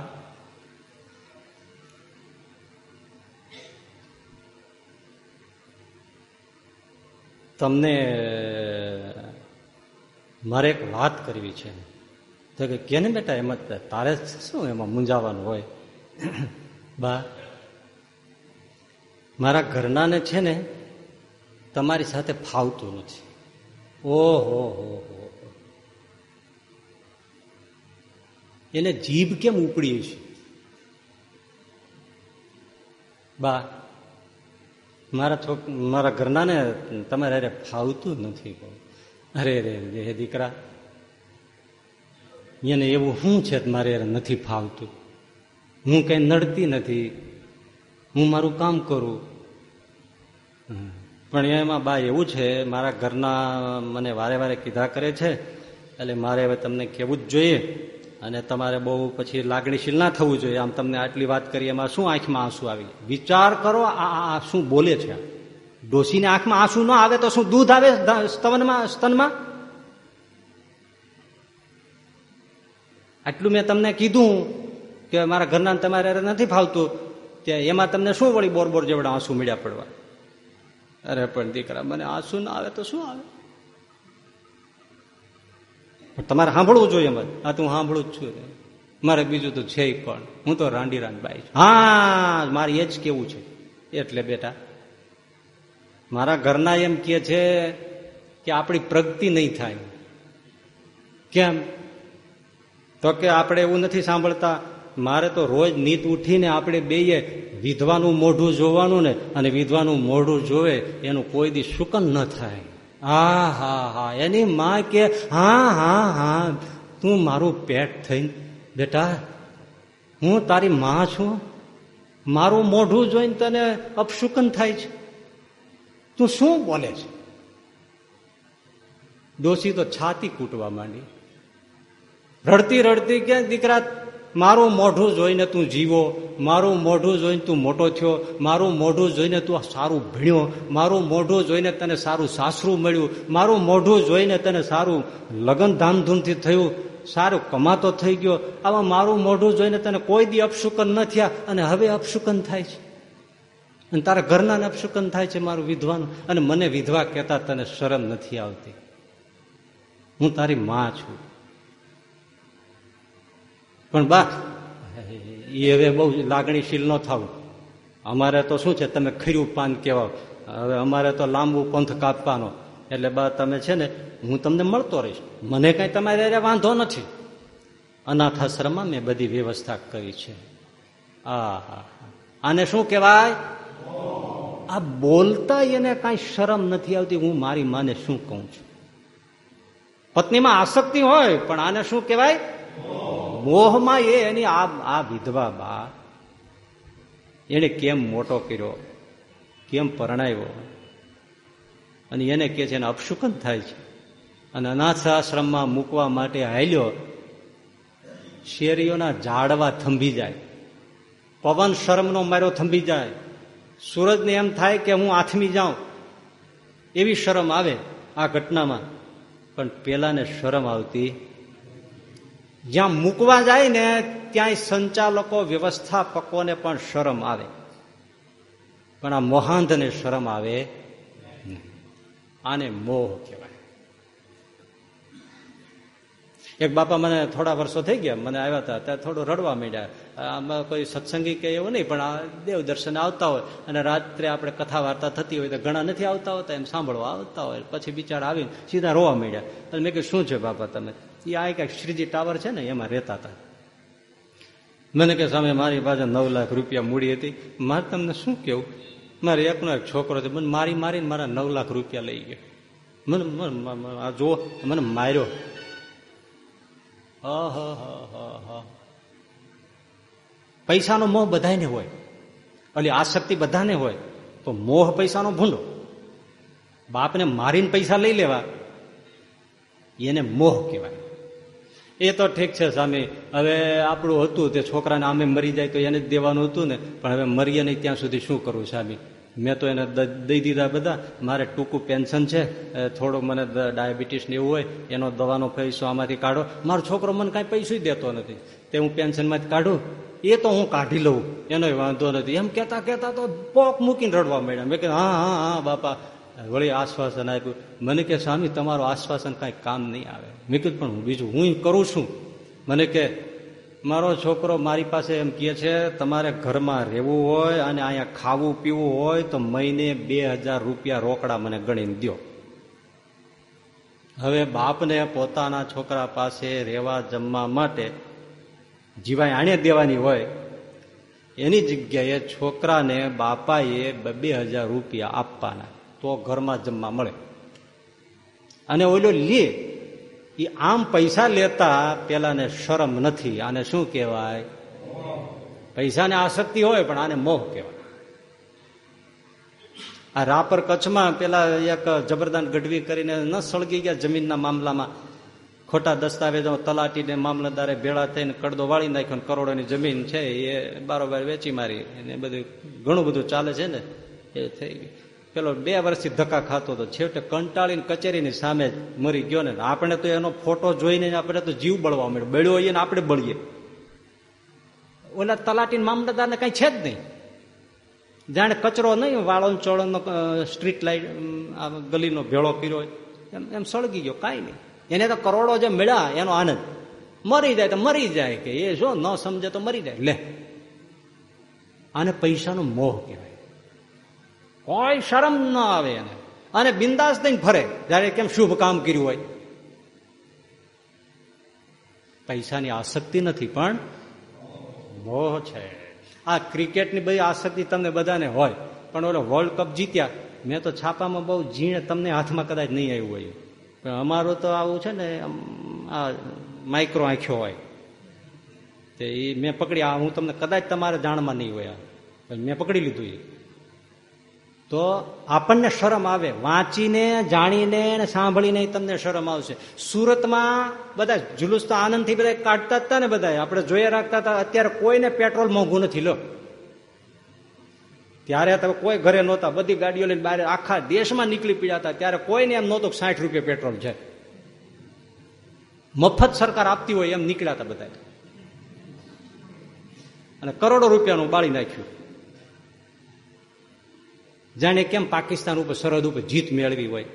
તમને, મારે એક વાત કરવી છે. તો કે કેને બેટા એમ તારે શું એમાં મૂંઝાવાનું હોય બા મારા ઘરનાને છે ને તમારી સાથે ફાવતું નથી ઓહો હો હો એને જીભ કેમ ઉપડી છે બા મારા છોક મારા ઘરનાને તમારે અરે ફાવતું નથી અરે રે દીકરા એને એવું શું છે મારે નથી ફાવતું? હું કઈ નડતી નથી. હું મારું કામ કરું. પણ એમાં બા એવું છે, મારા ઘરના મને વારે વારે કીધા કરે છે, એટલે મારે હવે તમને કહેવું જ જોઈએ અને તમારે બહુ પછી લાગણીશીલ ના થવું જોઈએ. આમ તમને આટલી વાત કરી, એમાં શું આંખમાં આંસુ આવી વિચાર કરો, આ શું બોલે છે? ડોસીને આંખમાં આંસુ ન આવે તો શું દૂધ આવે સ્તવનમાં સ્તનમાં? આટલું મેં તમને કીધું કે મારા ઘરના તમારે નથી ફાવતું, કે એમાં તમને શું વળી બોર બોર જેવડા આંસુ મળ્યા પડવા? અરે પણ દીકરા, મને આંસુ ના આવે તો શું આવે? તમારે સાંભળવું જોઈએ એમ આ તો હું સાંભળું જ છું મારે બીજું તો છે પણ. હું તો રાંડી રાંડભાઈ છું. હા, મારે એ જ કેવું છે. એટલે બેટા, મારા ઘરના એમ કે છે કે આપણી પ્રગતિ નહીં થાય. કેમ? તો કે આપણે એવું નથી સાંભળતા. મારે તો રોજ નીત ઉઠીને આપણે બેયે વિધવાનું મોઢું જોવાનું ને અને વિધવાનું મોઢું જોવે, એનું કોઈ દી શુકન ન થાય. હા હા હા, એની માં કે, હા હા હા, તું મારું પેટ થઈને, બેટા, હું તારી માં છું. મારું મોઢું જોઈને તને અપશુકન થાય છે. તું શું બોલે છે? ડોસી તો છાતી કૂટવા માંડી. રડતી રડતી કે દીકરા, મારું મોઢું જોઈને તું જીવો, મારું મોઢું જોઈને તું મોટો થયો, મારું મોઢું જોઈને તું સારું ભણ્યો, મારું મોઢું જોઈને તને સારું સાસરું મળ્યું, મારું મોઢું જોઈને તને સારું લગ્ન ધામધૂમથી થયું, સારું કમાતો થઈ ગયો, આવા મારું મોઢું જોઈને તને કોઈ દી અપશુકન ન થયા, અને હવે અપશુકન થાય છે. અને તારા ઘરના અપશુકન થાય છે મારું વિધવાનું, અને મને વિધવા કહેતા તને શરમ નથી આવતી. હું તારી માં છું. પણ બા એ હવે બહુ લાગણીશીલ ન થવું. અમારે તો શું છે, તમે ખીરું પાન કહેવા હવે અમારે તો લાંબુ પંથ કાપવાનો. એટલે બા, તમે છે ને, હું તમને મળતો રહીશ. મને કઈ તમારે વાંધો નથી. અનાથ આશ્રમમાં મેં બધી વ્યવસ્થા કરી છે. આ આને શું કહેવાય? આ બોલતા એને કાંઈ શરમ નથી આવતી. હું મારી માને શું કહું છું? પત્નીમાં આસક્તિ હોય, પણ આને શું કહેવાય? મોહમાં એ એની આ આ વિધવા બા. એને કેમ મોટો કર્યો? કેમ પરણાવ્યો અને એને કે છે, એને અપશુકન થાય છે. અને અનાથ આશ્રમમાં મૂકવા માટે હાલ્યો. શેરીઓના ઝાડવા થંભી જાય. પવન શરમનો માર્યો થંભી જાય. સૂરજને એમ થાય કે હું આથમી જાઉં. એવી શરમ આવે આ ઘટનામાં. પણ પેલાને શરમ આવતી જ્યાં મૂકવા જાય ને ત્યાંય સંચાલકો, વ્યવસ્થાપકોને પણ શરમ આવે. પણ આ મોહાંધને શરમ આવે આને મોહ કહેવાય. એક બાપા મને થોડા વર્ષો થઈ ગયા, મને આવ્યા હતા, ત્યાં થોડું રડવા માંડ્યા. આમાં કોઈ સત્સંગી કે એવું નહીં, પણ આ દેવ દર્શન આવતા હોય અને રાત્રે આપણે કથા વાર્તા થતી હોય તો ઘણા નથી આવતા હોતા, એમ સાંભળવા આવતા હોય. પછી બિચારા આવીને સીધા રોવા માંડ્યા. મેં કહ્યું શું છે બાપા તમે? એ આ કંઈક શ્રીજી ટાવર છે ને, એમાં રહેતા હતા. મને કે, સામે મારી પાસે નવ લાખ રૂપિયા મૂડી હતી. મારે તમને શું કેવું? મારે એકનો એક છોકરો છે. મને મારી મારીને મારા નવ લાખ રૂપિયા લઈ ગયો. મને આ જો મને માર્યો. પૈસાનો મોહ બધાને હોય. એટલે આસક્તિ બધાને હોય. તો મોહ પૈસાનો ભૂંડો. બાપને મારીને પૈસા લઈ લેવા. એને મોહ કહેવાય. એ તો ઠીક છે સ્વામી. હવે આપણું હતું તે છોકરાને આમે મરી જાય તો એને જ દેવાનું હતું ને. પણ હવે મરીએ નહીં ત્યાં સુધી શું કરવું સ્વામી? મેં તો એને દઈ દીધા બધા. મારે ટૂંકું પેન્શન છે. થોડુંક મને ડાયાબિટીસ ને એવું હોય, એનો દવાનો પૈસો આમાંથી કાઢો. મારો છોકરો મને કાંઈ પૈસો દેતો નથી. તે હું પેન્શનમાંથી કાઢું. એ તો હું કાઢી લઉં. એનો વાંધો નથી. એમ કહેતા કહેતા તો પોક મૂકીને રડવા માંડ્યા. મેં કે હા હા હા, બાપા. વળી આશ્વાસન આપ્યું. મને કે, સ્વામી, તમારું આશ્વાસન કાંઈ કામ નહીં આવે. મેં પણ બીજું, હું કરું છું. મને કે, મારો છોકરો મારી પાસે એમ કહે છે, તમારે ઘરમાં રહેવું હોય અને અહીંયા ખાવું પીવું હોય, તો મહિને બે હજાર રૂપિયા રોકડા મને ગણીને દો હવે બાપને પોતાના છોકરા પાસે રહેવા જમવા માટે જીવાય આણે દેવાની હોય. એની જગ્યાએ છોકરાને બાપાએ બે હજાર રૂપિયા આપવાના. તો ઘરમાં જમવા મળે. અને ઓલો લે એ આમ પૈસા લેતા પેલાને શરમ નથી, આને શું કહેવાય? પૈસાને આસક્તિ હોય, પણ આને મોહ કહેવાય. આ રાપર કચ્છમાં પેલા એક જબરદાન ગઢવી કરીને ન સળગી ગયા જમીનના મામલામાં. ખોટા દસ્તાવેજો તલાટીને મામલતદારે ભેળા થઈને કડદો વાળી નાખ્યો કરોડોની જમીન છે, એ બારોબાર વેચી મારી. એને બધું ઘણું બધું ચાલે છે ને, એ થઈ ગયું. પેલો બે વર્ષથી ધક્કા ખાતો હતો. છેવટે કંટાળીને કચેરીની સામે મરી ગયો ને આપણે તો એનો ફોટો જોઈને આપણે તો જીવ બળવા મળ્યો. બળ્યો હોઈએ ને આપણે બળીએ. ઓલા તલાટી મામલતદારને કઈ છે જ નહીં. જાણે કચરો નહીં વાળો ચોળનો સ્ટ્રીટ લાઈટ ગલીનો ભેળો કર્યો એમ એમ સળગી ગયો. કાંઈ નહીં. એને તો કરોડો જે મળ્યા, એનો આનંદ. મરી જાય તો મરી જાય કે એ જો ન સમજે તો મરી જાય. લે. આને પૈસાનો મોહ કહેવાય. કોઈ શરમ ન આવે એને. અને બિંદાસ થઈને ફરે. જયારે કેમ શુભ કામ કર્યું હોય. પૈસાની આસક્તિ નથી, પણ મોહ છે. આ ક્રિકેટની બધી આસક્તિ તમને બધાને હોય, પણ ઓલો વર્લ્ડ કપ જીત્યા, મેં તો છાપામાં બહુ જીણે તમને હાથમાં કદાચ નહીં આવ્યું હોય. પણ અમારું તો આવું છે ને આ માઇક્રો આંખ્યો હોય. તે એ મેં પકડી હું તમને કદાચ તમારે જાણમાં નહીં હોય મેં પકડી લીધું એ તો આપણને શરમ આવે. વાંચીને, જાણીને સાંભળીને તમને શરમ આવશે. સુરતમાં બધા જુલુસ તો આનંદથી બધા કાઢતા હતા ને બધા આપણે જોઈએ રાખતા હતા અત્યારે કોઈને પેટ્રોલ મોંઘું નથી, લો. ત્યારે તમે કોઈ ઘરે નહોતા. બધી ગાડીઓ લઈને બહાર આખા દેશમાં નીકળી પડ્યા હતા. ત્યારે કોઈને એમ નહોતું સાઠ રૂપિયા પેટ્રોલ છે. મફત સરકાર આપતી હોય એમ નીકળ્યા હતા બધા અને કરોડો રૂપિયાનું બાળી નાખ્યું. જાણે કેમ પાકિસ્તાન ઉપર સરહદ ઉપર જીત મેળવી હોય.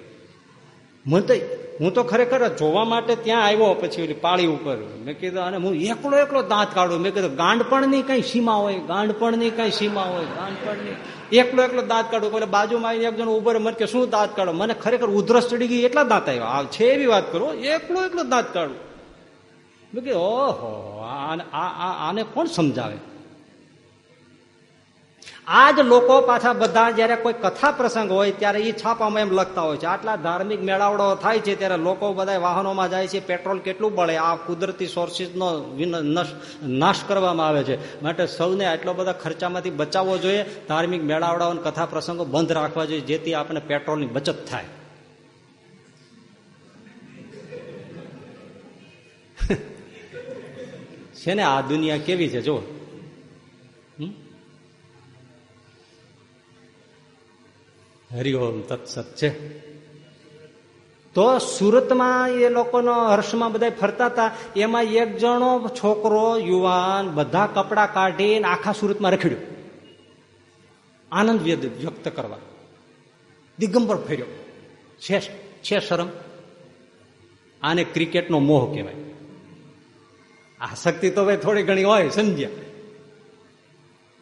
મને તો હું તો ખરેખર જોવા માટે ત્યાં આવ્યો પછી ઓલી પાળી ઉપર. મેં કીધું અને હું એકલો એકલો દાંત કાઢું. મેં કીધું ગાંડપણની કઈ સીમા હોય? ગાંડપણની કઈ સીમા હોય? ગાંડપણની એકલો એકલો દાંત કાઢું. એટલે બાજુમાં આવીને એક જણ ઉભર મને કે, શું દાંત કાઢો? મને ખરેખર ઉધરસ ચડી ગઈ, એટલા દાંત આવ્યા? આ છે એવી વાત કરો, એકલો એકલો દાંત કાઢું. મેં કીધું, ઓહો આને કોણ સમજાવે? આ જ લોકો પાછા બધા જયારે કોઈ કથા પ્રસંગ હોય ત્યારે એ છાપામાં એમ લખતા હોય છે. આટલા ધાર્મિક મેળાવડો થાય છે ત્યારે લોકો બધા વાહનોમાં જાય છે, પેટ્રોલ કેટલું બળે, આ કુદરતી સોર્સિસનો નાશ કરવામાં આવે છે. માટે સૌને આટલો બધા ખર્ચામાંથી બચાવવો જોઈએ, ધાર્મિક મેળાવડાઓ કથા પ્રસંગો બંધ રાખવા જોઈએ, જેથી આપણે પેટ્રોલની બચત થાય. છે ને, આ દુનિયા કેવી છે જો હરિઓમ તત્સત છે. તો સુરતમાં એ લોકોનો હર્ષમાં બધા ફરતા હતા. એમાં એક જણો છોકરો, યુવાન, બધા કપડા કાઢીને આખા સુરતમાં રખડ્યો. આનંદ વ્યક્ત કરવા. દિગંબર ફેર્યો. છે છે શરમ. આને ક્રિકેટનો મોહ કહેવાય. આસક્તિ તો ભાઈ થોડી ઘણી હોય, સમજ્યા.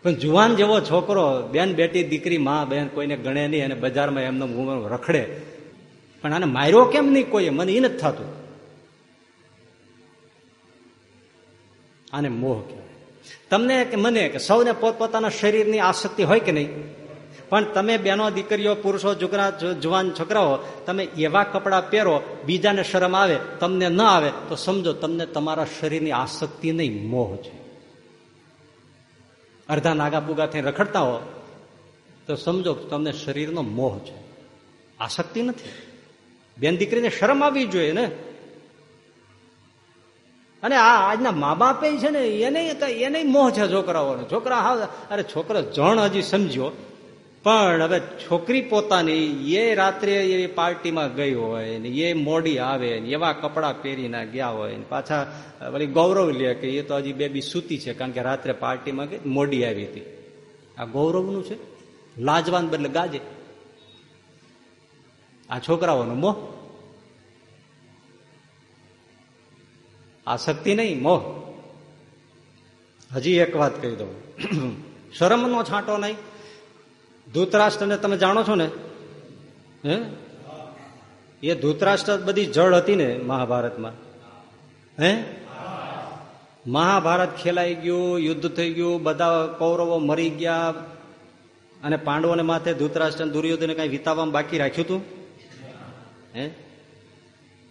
પણ જુવાન જેવો છોકરો, બેન બેટી, દીકરી, માં, બેન, કોઈને ગણે નહીં અને બજારમાં એમનો રખડે. પણ આને માર્યો કેમ નહીં કોઈ મને એ નથી થતું. આને મોહ કહેવાય. તમને કે મને કે સૌને પોતપોતાના શરીરની આસક્તિ હોય કે નહીં? પણ તમે બેનો, દીકરીઓ, પુરુષો છોકરા જુવાન છોકરાઓ, તમે એવા કપડાં પહેરો, બીજાને શરમ આવે, તમને ન આવે, તો સમજો, તમને તમારા શરીરની આસક્તિ નહીં, મોહ છે. અડધા નાગા બુગા થઈને રખડતા હો, તો સમજો તમને શરીરનો મોહ છે. આસક્તિ નથી. બેન દીકરીને શરમ આવવી જોઈએ ને. અને આ આજના મા બાપે છે ને, એને એને મોહ છે છોકરાઓને. છોકરા હા અરે છોકરો જણ હજી સમજ્યો. પણ હવે છોકરી પોતાની એ રાત્રે એવી પાર્ટીમાં ગઈ હોય ને એ મોડી આવે ને એવા કપડાં પહેરીને ગયા હોય ને પાછા વળી ગૌરવ લે કે એ તો હજી બેબી સૂતી છે કારણ કે રાત્રે પાર્ટીમાં ગઈ મોડી આવી હતી. આ ગૌરવનું છે? લાજવાન બદલે ગાજે. આ છોકરાઓનો મોહ. શક્તિ નહીં, મોહ. હજી એક વાત કહી દઉં. શરમનો છાંટો નહીં. ધૂતરાષ્ટ્રને તમે જાણો છો ને? હે? એ ધૂતરાષ્ટ્ર બધી જળ હતી ને મહાભારતમાં. હે? મહાભારત ખેલાઈ ગયું, યુદ્ધ થઈ ગયું, બધા કૌરવો મરી ગયા. અને પાંડવોને માથે ધૂતરાષ્ટ્ર દુર્યોધને કઈ વિતાવવામાં બાકી રાખ્યું હતું? હે?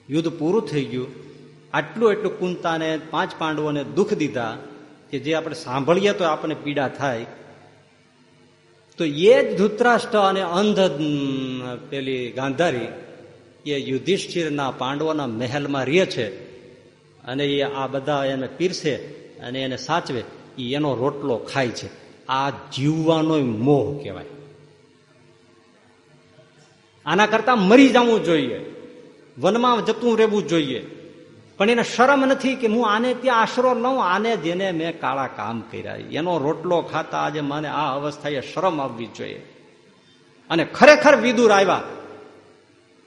યુદ્ધ પૂરું થઈ ગયું. આટલું એટલું કુંતાને પાંચ પાંડવોને દુઃખ દીધા કે જે આપણે સાંભળીએ તો આપણને પીડા થાય. તો એ જ ધૃતરાષ્ટ્ર અને અંધ પેલી ગાંધારી એ યુધિષ્ઠિરના પાંડવોના મહેલમાં રહે છે. અને એ આ બધા એને પીરસે અને એને સાચવે એનો રોટલો ખાય છે. આ જીવવાનો મોહ કહેવાય. આના કરતા મરી જવું જોઈએ. વનમાં જતું રહેવું જોઈએ. પણ એને શરમ નથી કે હું આને ત્યાં આશરો લઉં, આને જેને મેં કાળા કામ કર્યા. એનો રોટલો ખાતા આજે મને આ અવસ્થાએ શરમ આવવી જોઈએ. અને ખરેખર વિદુર આવ્યા.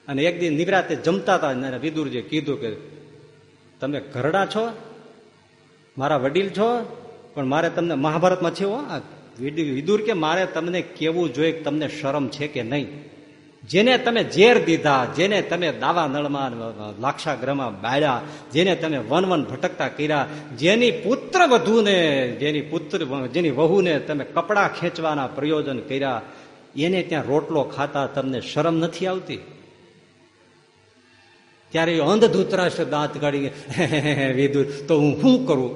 અને એક દિન નિવરાતે જમતા હતા વિદુરજી કીધું કે, તમે ઘરડા છો? મારા વડીલ છો? પણ મારે તમને મહાભારતમાં છે વિદુર કે મારે તમને કેવું જોઈએ તમને શરમ છે કે નહીં? જેને તમે ઝેર દીધા, જેને તમે દાવા નળમાં, લાક્ષાગ્રહમાં બાળ્યા, જેને તમે વન વન ભટકતા કર્યા, જેની પુત્ર વધુને, જેની પુત્ર, જેની વહુને તમે કપડાં ખેંચવાના પ્રયોજન કર્યા, એને ત્યાં રોટલો ખાતા તમને શરમ નથી આવતી? ત્યારે અંધ ધૂતરાષ્ટ્ર દાંત કાઢી વિદુર, તો હું શું કરું?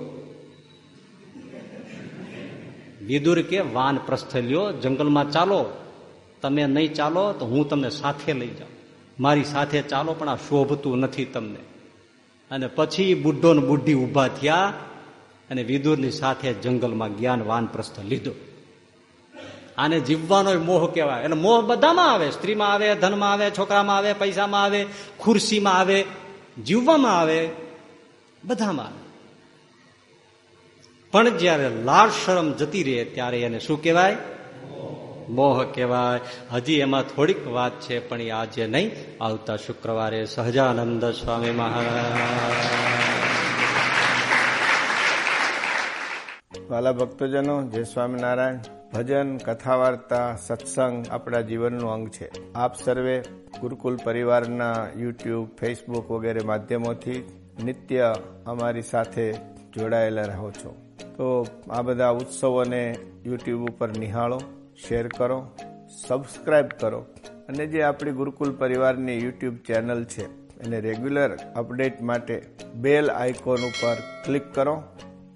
વિદુર કે વાન પ્રસ્થ લ્યો જંગલમાં ચાલો. તમે નહીં ચાલો તો હું તમને સાથે લઈ જાઉં. મારી સાથે ચાલો પણ આ શોભતું નથી તમને. અને પછી બુઢો ને બુઢી ઊભા થયા અને વિદુરની સાથે જંગલમાં જ્ઞાન વાનપ્રસ્થ લીધો. આને જીવવાનો મોહ કહેવાય. એટલે મોહ બધામાં આવે. સ્ત્રીમાં આવે, ધનમાં આવે, છોકરામાં આવે, પૈસામાં આવે, ખુરશીમાં આવે, જીવવામાં આવે, બધામાં આવે. પણ જયારે લાળ શરમ જતી રહે ત્યારે એને શું કહેવાય? મોહ કહેવાય. હજી એમાં થોડીક વાત છે, પણ એ આજે નહીં. આવતા શુક્રવારે સહજાનંદ સ્વામી મહારાજ. વાલા ભક્તજનો, જય સ્વામિનારાયણ. ભજન કથા વાર્તા સત્સંગ આપણા જીવનનું અંગ છે. આપ સર્વે ગુરુકુલ પરિવારના યુટ્યુબ, ફેસબુક વગેરે માધ્યમોથી નિત્ય અમારી સાથે જોડાયેલા રહો છો. તો આ બધા ઉત્સવોને યુટ્યુબ ઉપર નિહાળો. શેર કરો સબસ્ક્રાઈબ કરો. અને જે આપણી ગુરુકુલ પરિવારની યુટ્યુબ ચેનલ છે, એને રેગ્યુલર અપડેટ માટે બેલ આઇકોન ઉપર ક્લિક કરો.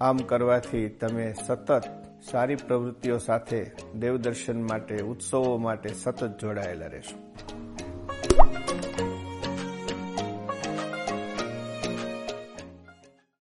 આમ કરવાથી તમે સતત સારી પ્રવૃત્તિઓ સાથે દેવદર્શન માટે, ઉત્સવો માટે સતત જોડાયેલા રહેશો.